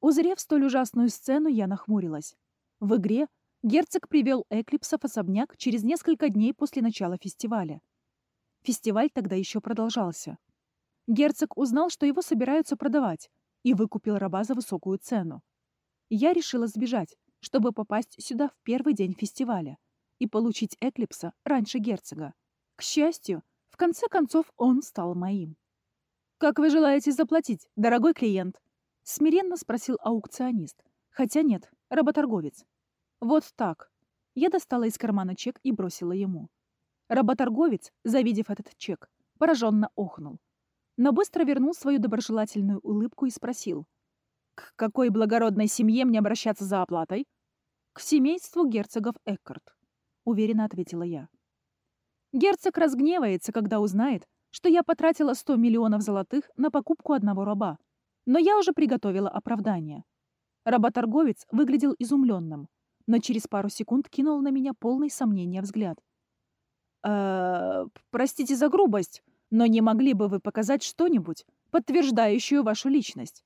Узрев столь ужасную сцену, я нахмурилась. В игре герцог привел Эклипса в особняк через несколько дней после начала фестиваля. Фестиваль тогда еще продолжался. Герцог узнал, что его собираются продавать, и выкупил раба за высокую цену. Я решила сбежать, чтобы попасть сюда в первый день фестиваля, и получить Эклипса раньше герцога. К счастью, в конце концов он стал моим. «Как вы желаете заплатить, дорогой клиент?» — смиренно спросил аукционист. Хотя нет, работорговец. «Вот так». Я достала из кармана чек и бросила ему. Работорговец, завидев этот чек, пораженно охнул. Но быстро вернул свою доброжелательную улыбку и спросил. «К какой благородной семье мне обращаться за оплатой?» «К семейству герцогов Эккарт», — уверенно ответила я. Герцог разгневается, когда узнает, что я потратила 100 миллионов золотых на покупку одного раба. Но я уже приготовила оправдание. Работорговец выглядел изумленным, но через пару секунд кинул на меня полный сомнения взгляд. «Э, простите за грубость, но не могли бы вы показать что-нибудь, подтверждающую вашу личность?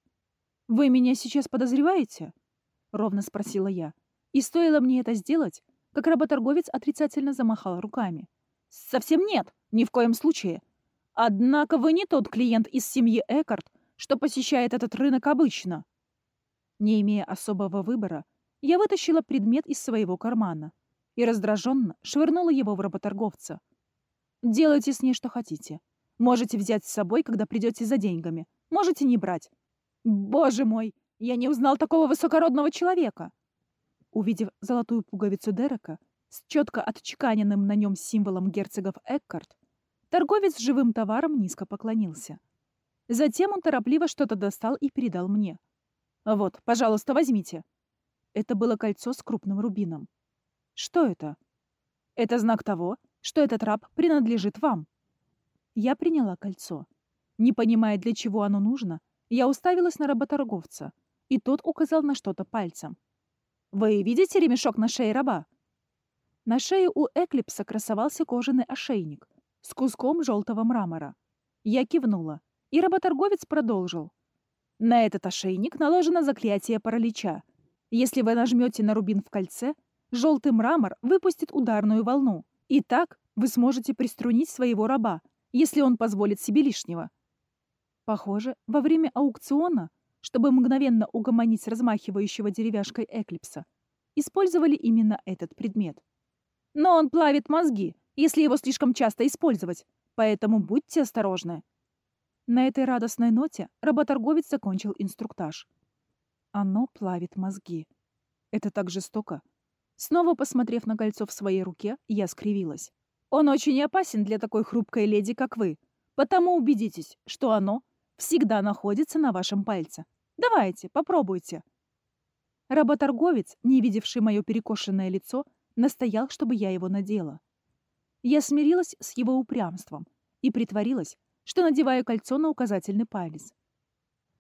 Вы меня сейчас подозреваете?» — ровно спросила я. И стоило мне это сделать, как работорговец отрицательно замахал руками. «Совсем нет, ни в коем случае. Однако вы не тот клиент из семьи Экарт, что посещает этот рынок обычно». Не имея особого выбора, я вытащила предмет из своего кармана и раздраженно швырнула его в работорговца. «Делайте с ней что хотите. Можете взять с собой, когда придете за деньгами. Можете не брать. Боже мой, я не узнал такого высокородного человека!» Увидев золотую пуговицу Дерека с четко отчеканенным на нем символом герцогов Эккарт, торговец с живым товаром низко поклонился. Затем он торопливо что-то достал и передал мне. «Вот, пожалуйста, возьмите». Это было кольцо с крупным рубином. Что это? Это знак того, что этот раб принадлежит вам. Я приняла кольцо. Не понимая, для чего оно нужно, я уставилась на работорговца, и тот указал на что-то пальцем. «Вы видите ремешок на шее раба?» На шее у Эклипса красовался кожаный ошейник с куском желтого мрамора. Я кивнула, и работорговец продолжил. На этот ошейник наложено заклятие паралича. Если вы нажмете на рубин в кольце, желтый мрамор выпустит ударную волну. И так вы сможете приструнить своего раба, если он позволит себе лишнего. Похоже, во время аукциона, чтобы мгновенно угомонить размахивающего деревяшкой Эклипса, использовали именно этот предмет. Но он плавит мозги, если его слишком часто использовать, поэтому будьте осторожны. На этой радостной ноте работорговец закончил инструктаж. Оно плавит мозги. Это так жестоко. Снова посмотрев на кольцо в своей руке, я скривилась. Он очень опасен для такой хрупкой леди, как вы. Потому убедитесь, что оно всегда находится на вашем пальце. Давайте, попробуйте. Работорговец, не видевший мое перекошенное лицо, настоял, чтобы я его надела. Я смирилась с его упрямством и притворилась, что надеваю кольцо на указательный палец.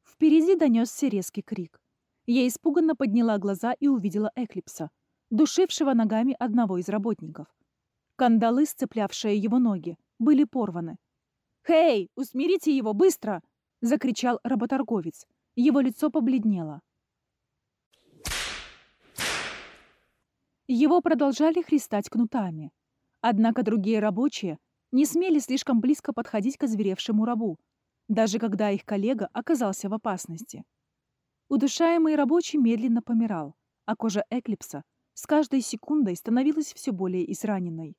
Впереди донесся резкий крик. Я испуганно подняла глаза и увидела Эклипса, душившего ногами одного из работников. Кандалы, сцеплявшие его ноги, были порваны. «Хей, усмирите его, быстро!» — закричал работорговец. Его лицо побледнело. Его продолжали христать кнутами. Однако другие рабочие не смели слишком близко подходить к озверевшему рабу, даже когда их коллега оказался в опасности. Удушаемый рабочий медленно помирал, а кожа Эклипса с каждой секундой становилась все более израненной.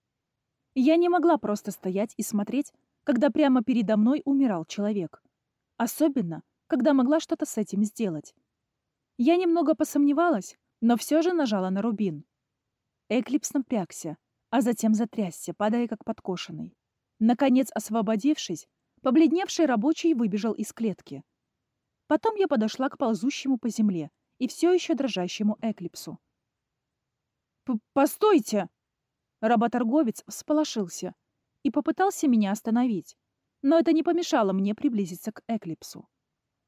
Я не могла просто стоять и смотреть, когда прямо передо мной умирал человек. Особенно, когда могла что-то с этим сделать. Я немного посомневалась, но все же нажала на рубин. Эклипс напрягся, а затем затрясся, падая как подкошенный. Наконец, освободившись, побледневший рабочий выбежал из клетки. Потом я подошла к ползущему по земле и все еще дрожащему Эклипсу. «Постойте!» Работорговец всполошился и попытался меня остановить, но это не помешало мне приблизиться к Эклипсу.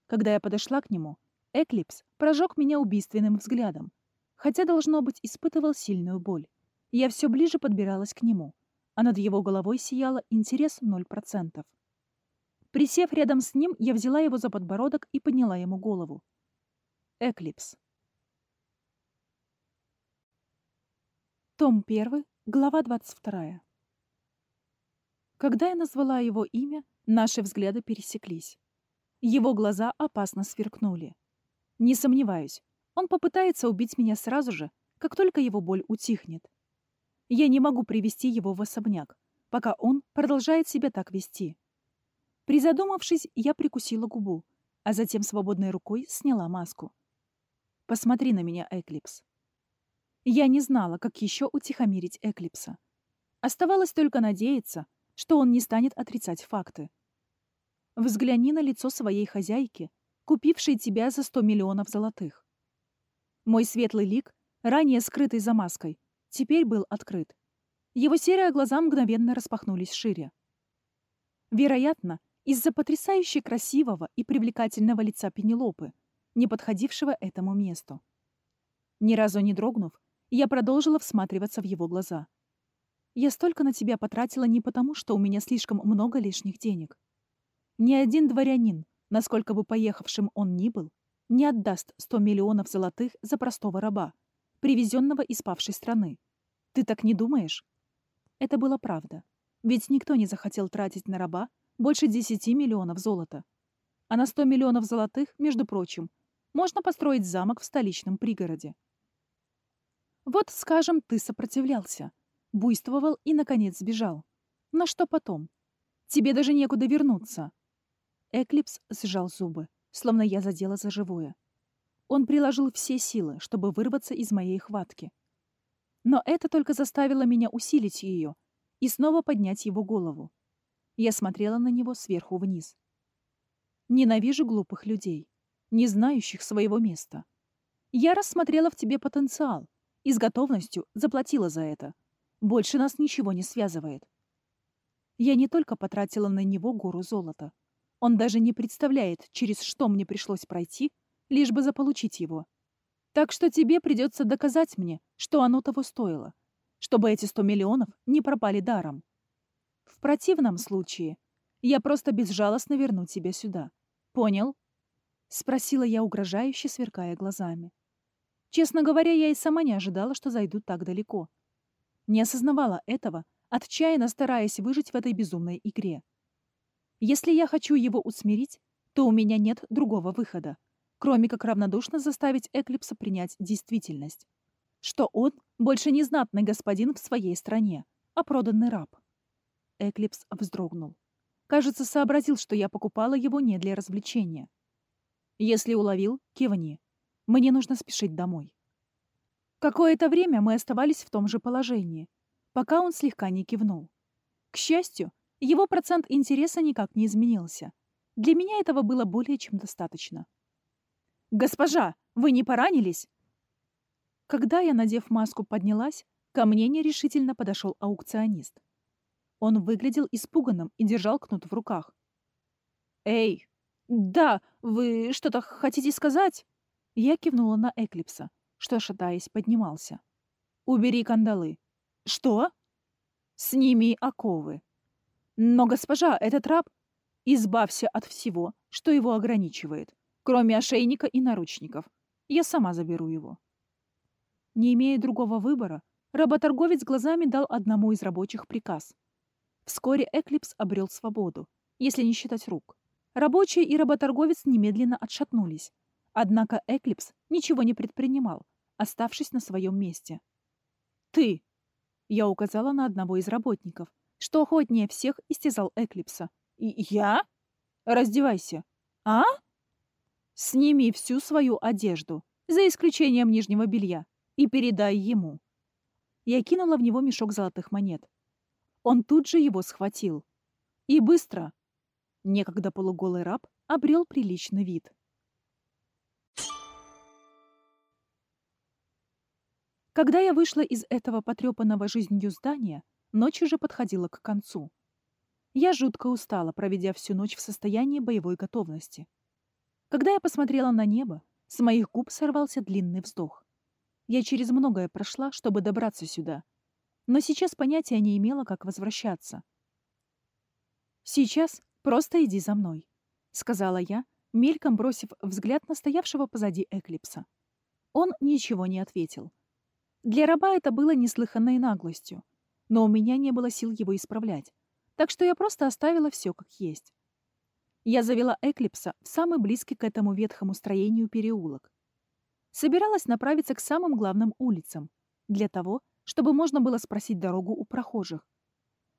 Когда я подошла к нему, Эклипс прожег меня убийственным взглядом, хотя, должно быть, испытывал сильную боль. Я все ближе подбиралась к нему, а над его головой сияла интерес 0%. Присев рядом с ним, я взяла его за подбородок и подняла ему голову. Эклипс. Том 1, глава 22. Когда я назвала его имя, наши взгляды пересеклись. Его глаза опасно сверкнули. Не сомневаюсь, он попытается убить меня сразу же, как только его боль утихнет. Я не могу привести его в особняк, пока он продолжает себя так вести. Призадумавшись, я прикусила губу, а затем свободной рукой сняла маску. «Посмотри на меня, Эклипс». Я не знала, как еще утихомирить Эклипса. Оставалось только надеяться, что он не станет отрицать факты. Взгляни на лицо своей хозяйки, купившей тебя за сто миллионов золотых. Мой светлый лик, ранее скрытый за маской, теперь был открыт. Его серые глаза мгновенно распахнулись шире. Вероятно, из-за потрясающе красивого и привлекательного лица Пенелопы, не подходившего этому месту. Ни разу не дрогнув, я продолжила всматриваться в его глаза. «Я столько на тебя потратила не потому, что у меня слишком много лишних денег. Ни один дворянин, насколько бы поехавшим он ни был, не отдаст сто миллионов золотых за простого раба, привезенного из павшей страны. Ты так не думаешь? Это было правда. Ведь никто не захотел тратить на раба больше 10 миллионов золота. А на 100 миллионов золотых, между прочим, можно построить замок в столичном пригороде. Вот, скажем, ты сопротивлялся, буйствовал и, наконец, сбежал. Но что потом? Тебе даже некуда вернуться. Эклипс сжал зубы, словно я задела за живое. Он приложил все силы, чтобы вырваться из моей хватки. Но это только заставило меня усилить ее и снова поднять его голову. Я смотрела на него сверху вниз. Ненавижу глупых людей, не знающих своего места. Я рассмотрела в тебе потенциал и с готовностью заплатила за это. Больше нас ничего не связывает. Я не только потратила на него гору золота. Он даже не представляет, через что мне пришлось пройти, лишь бы заполучить его. Так что тебе придется доказать мне, что оно того стоило, чтобы эти сто миллионов не пропали даром. В противном случае я просто безжалостно верну тебя сюда. Понял? Спросила я угрожающе, сверкая глазами. Честно говоря, я и сама не ожидала, что зайду так далеко. Не осознавала этого, отчаянно стараясь выжить в этой безумной игре. Если я хочу его усмирить, то у меня нет другого выхода, кроме как равнодушно заставить Эклипса принять действительность. Что он больше не знатный господин в своей стране, а проданный раб. Эклипс вздрогнул. Кажется, сообразил, что я покупала его не для развлечения. Если уловил, кивни. Мне нужно спешить домой. Какое-то время мы оставались в том же положении, пока он слегка не кивнул. К счастью, его процент интереса никак не изменился. Для меня этого было более чем достаточно. «Госпожа, вы не поранились?» Когда я, надев маску, поднялась, ко мне нерешительно подошел аукционист. Он выглядел испуганным и держал кнут в руках. «Эй, да, вы что-то хотите сказать?» Я кивнула на Эклипса, что, шатаясь, поднимался. «Убери кандалы». «Что?» «Сними оковы». Но, госпожа, этот раб... Избавься от всего, что его ограничивает, кроме ошейника и наручников. Я сама заберу его. Не имея другого выбора, работорговец глазами дал одному из рабочих приказ. Вскоре Эклипс обрел свободу, если не считать рук. Рабочие и работорговец немедленно отшатнулись. Однако Эклипс ничего не предпринимал, оставшись на своем месте. «Ты!» — я указала на одного из работников, что охотнее всех истязал Эклипса. «Я? Раздевайся. А? Сними всю свою одежду, за исключением нижнего белья, и передай ему». Я кинула в него мешок золотых монет. Он тут же его схватил. И быстро. Некогда полуголый раб обрел приличный вид. Когда я вышла из этого потрепанного жизнью здания, Ночь уже подходила к концу. Я жутко устала, проведя всю ночь в состоянии боевой готовности. Когда я посмотрела на небо, с моих губ сорвался длинный вздох. Я через многое прошла, чтобы добраться сюда, но сейчас понятия не имела, как возвращаться. «Сейчас просто иди за мной», — сказала я, мельком бросив взгляд на стоявшего позади Эклипса. Он ничего не ответил. Для раба это было неслыханной наглостью но у меня не было сил его исправлять, так что я просто оставила все как есть. Я завела Эклипса в самый близкий к этому ветхому строению переулок. Собиралась направиться к самым главным улицам, для того, чтобы можно было спросить дорогу у прохожих.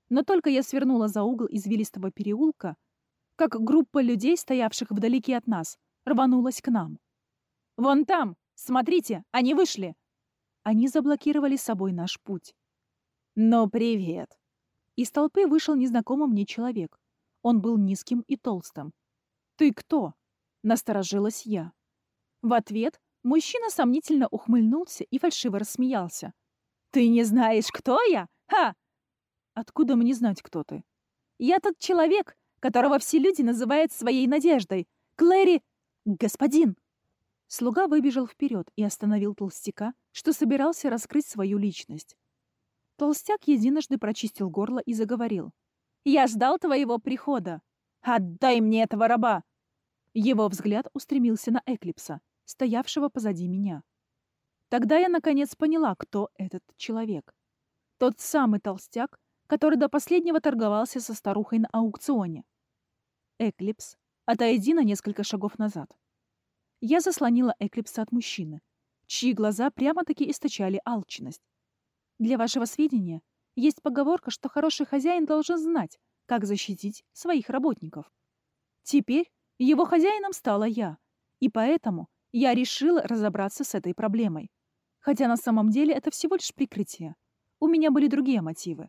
Но только я свернула за угол извилистого переулка, как группа людей, стоявших вдалеке от нас, рванулась к нам. «Вон там! Смотрите, они вышли!» Они заблокировали собой наш путь. «Ну, привет!» Из толпы вышел незнакомый мне человек. Он был низким и толстым. «Ты кто?» — насторожилась я. В ответ мужчина сомнительно ухмыльнулся и фальшиво рассмеялся. «Ты не знаешь, кто я? Ха!» «Откуда мне знать, кто ты?» «Я тот человек, которого все люди называют своей надеждой. Клэри... Господин!» Слуга выбежал вперед и остановил толстяка, что собирался раскрыть свою личность. Толстяк единожды прочистил горло и заговорил. «Я ждал твоего прихода. Отдай мне этого раба!» Его взгляд устремился на Эклипса, стоявшего позади меня. Тогда я наконец поняла, кто этот человек. Тот самый толстяк, который до последнего торговался со старухой на аукционе. Эклипс, отойди на несколько шагов назад. Я заслонила Эклипса от мужчины, чьи глаза прямо-таки источали алчность. Для вашего сведения, есть поговорка, что хороший хозяин должен знать, как защитить своих работников. Теперь его хозяином стала я, и поэтому я решила разобраться с этой проблемой. Хотя на самом деле это всего лишь прикрытие. У меня были другие мотивы.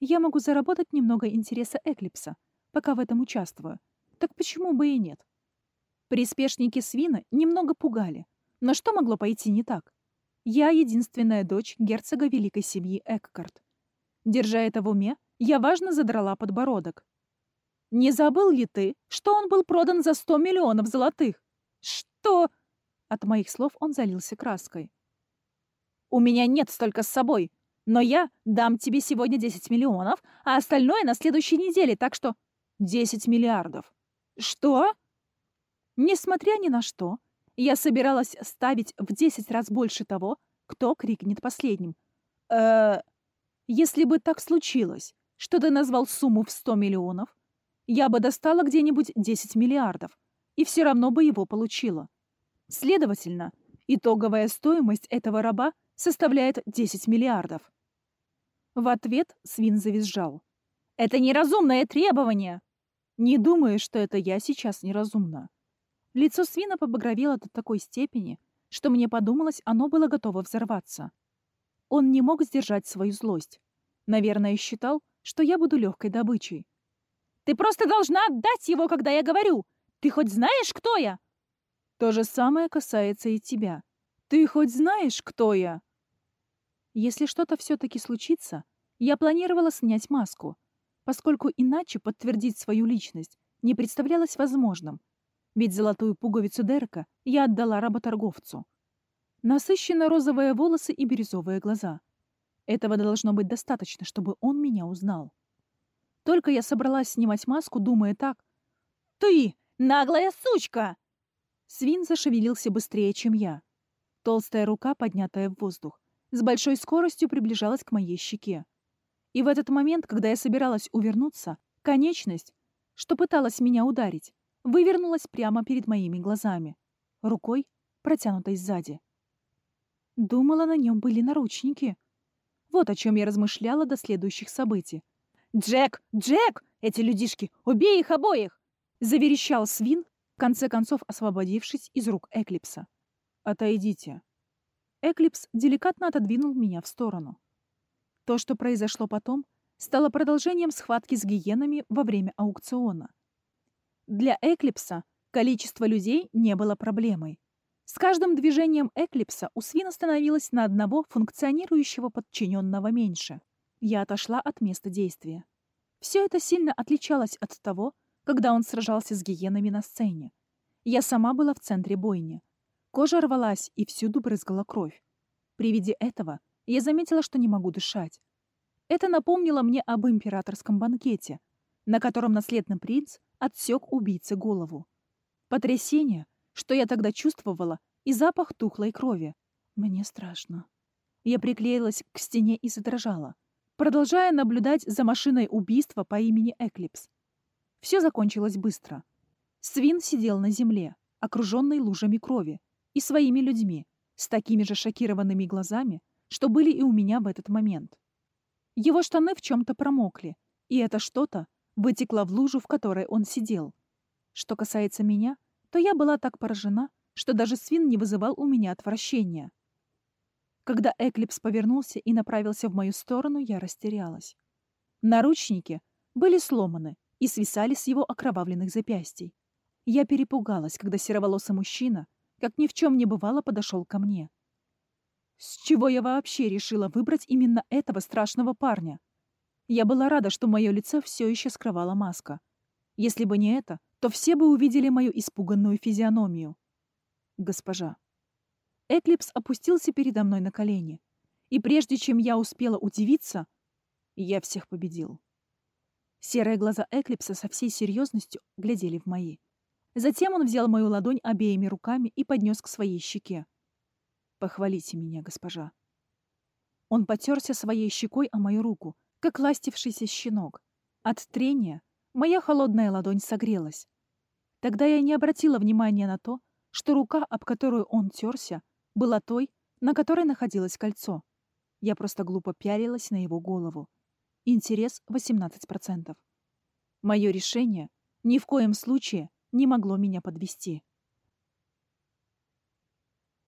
Я могу заработать немного интереса Эклипса, пока в этом участвую. Так почему бы и нет? Приспешники Свина немного пугали. Но что могло пойти не так? Я единственная дочь герцога великой семьи Эккарт. Держа это в уме, я важно задрала подбородок. «Не забыл ли ты, что он был продан за сто миллионов золотых?» «Что?» От моих слов он залился краской. «У меня нет столько с собой, но я дам тебе сегодня 10 миллионов, а остальное на следующей неделе, так что 10 миллиардов». «Что?» Несмотря ни на что, я собиралась ставить в 10 раз больше того, кто крикнет последним. э Если бы так случилось, что ты назвал сумму в 100 миллионов, я бы достала где-нибудь 10 миллиардов, и все равно бы его получила. Следовательно, итоговая стоимость этого раба составляет 10 миллиардов. В ответ свин завизжал. «Это неразумное требование!» «Не думаю, что это я сейчас неразумна. Лицо свина побагровело до такой степени, что мне подумалось, оно было готово взорваться. Он не мог сдержать свою злость. Наверное, считал, что я буду легкой добычей. «Ты просто должна отдать его, когда я говорю! Ты хоть знаешь, кто я?» То же самое касается и тебя. Ты хоть знаешь, кто я? Если что-то все-таки случится, я планировала снять маску, поскольку иначе подтвердить свою личность не представлялось возможным, ведь золотую пуговицу Дерека я отдала работорговцу. Насыщенно-розовые волосы и бирюзовые глаза. Этого должно быть достаточно, чтобы он меня узнал. Только я собралась снимать маску, думая так. «Ты, наглая сучка!» Свин зашевелился быстрее, чем я. Толстая рука, поднятая в воздух, с большой скоростью приближалась к моей щеке. И в этот момент, когда я собиралась увернуться, конечность, что пыталась меня ударить, вывернулась прямо перед моими глазами, рукой, протянутой сзади. Думала, на нем были наручники. Вот о чем я размышляла до следующих событий. «Джек! Джек! Эти людишки! Убей их обоих!» Заверещал свин, в конце концов освободившись из рук Эклипса. «Отойдите». Эклипс деликатно отодвинул меня в сторону. То, что произошло потом, стало продолжением схватки с гиенами во время аукциона. Для Эклипса количество людей не было проблемой. С каждым движением Эклипса у свина становилось на одного функционирующего подчиненного меньше. Я отошла от места действия. Все это сильно отличалось от того, когда он сражался с гиенами на сцене. Я сама была в центре бойни. Кожа рвалась, и всюду брызгала кровь. При виде этого я заметила, что не могу дышать. Это напомнило мне об императорском банкете, на котором наследный принц отсек убийце голову. Потрясение, что я тогда чувствовала, и запах тухлой крови. Мне страшно. Я приклеилась к стене и задрожала, продолжая наблюдать за машиной убийства по имени Эклипс. Все закончилось быстро. Свин сидел на земле, окруженный лужами крови, и своими людьми, с такими же шокированными глазами, что были и у меня в этот момент. Его штаны в чем-то промокли, и это что-то вытекло в лужу, в которой он сидел. Что касается меня, то я была так поражена, что даже свин не вызывал у меня отвращения. Когда Эклипс повернулся и направился в мою сторону, я растерялась. Наручники были сломаны и свисали с его окровавленных запястий. Я перепугалась, когда сероволосый мужчина, как ни в чем не бывало, подошел ко мне. С чего я вообще решила выбрать именно этого страшного парня? Я была рада, что мое лицо все еще скрывала маска. Если бы не это, то все бы увидели мою испуганную физиономию. Госпожа. Эклипс опустился передо мной на колени. И прежде чем я успела удивиться, я всех победил. Серые глаза Эклипса со всей серьезностью глядели в мои. Затем он взял мою ладонь обеими руками и поднес к своей щеке. «Похвалите меня, госпожа». Он потерся своей щекой о мою руку, как ластившийся щенок. От трения моя холодная ладонь согрелась. Тогда я не обратила внимания на то, что рука, об которую он терся, была той, на которой находилось кольцо. Я просто глупо пялилась на его голову. Интерес 18%. Мое решение ни в коем случае не могло меня подвести.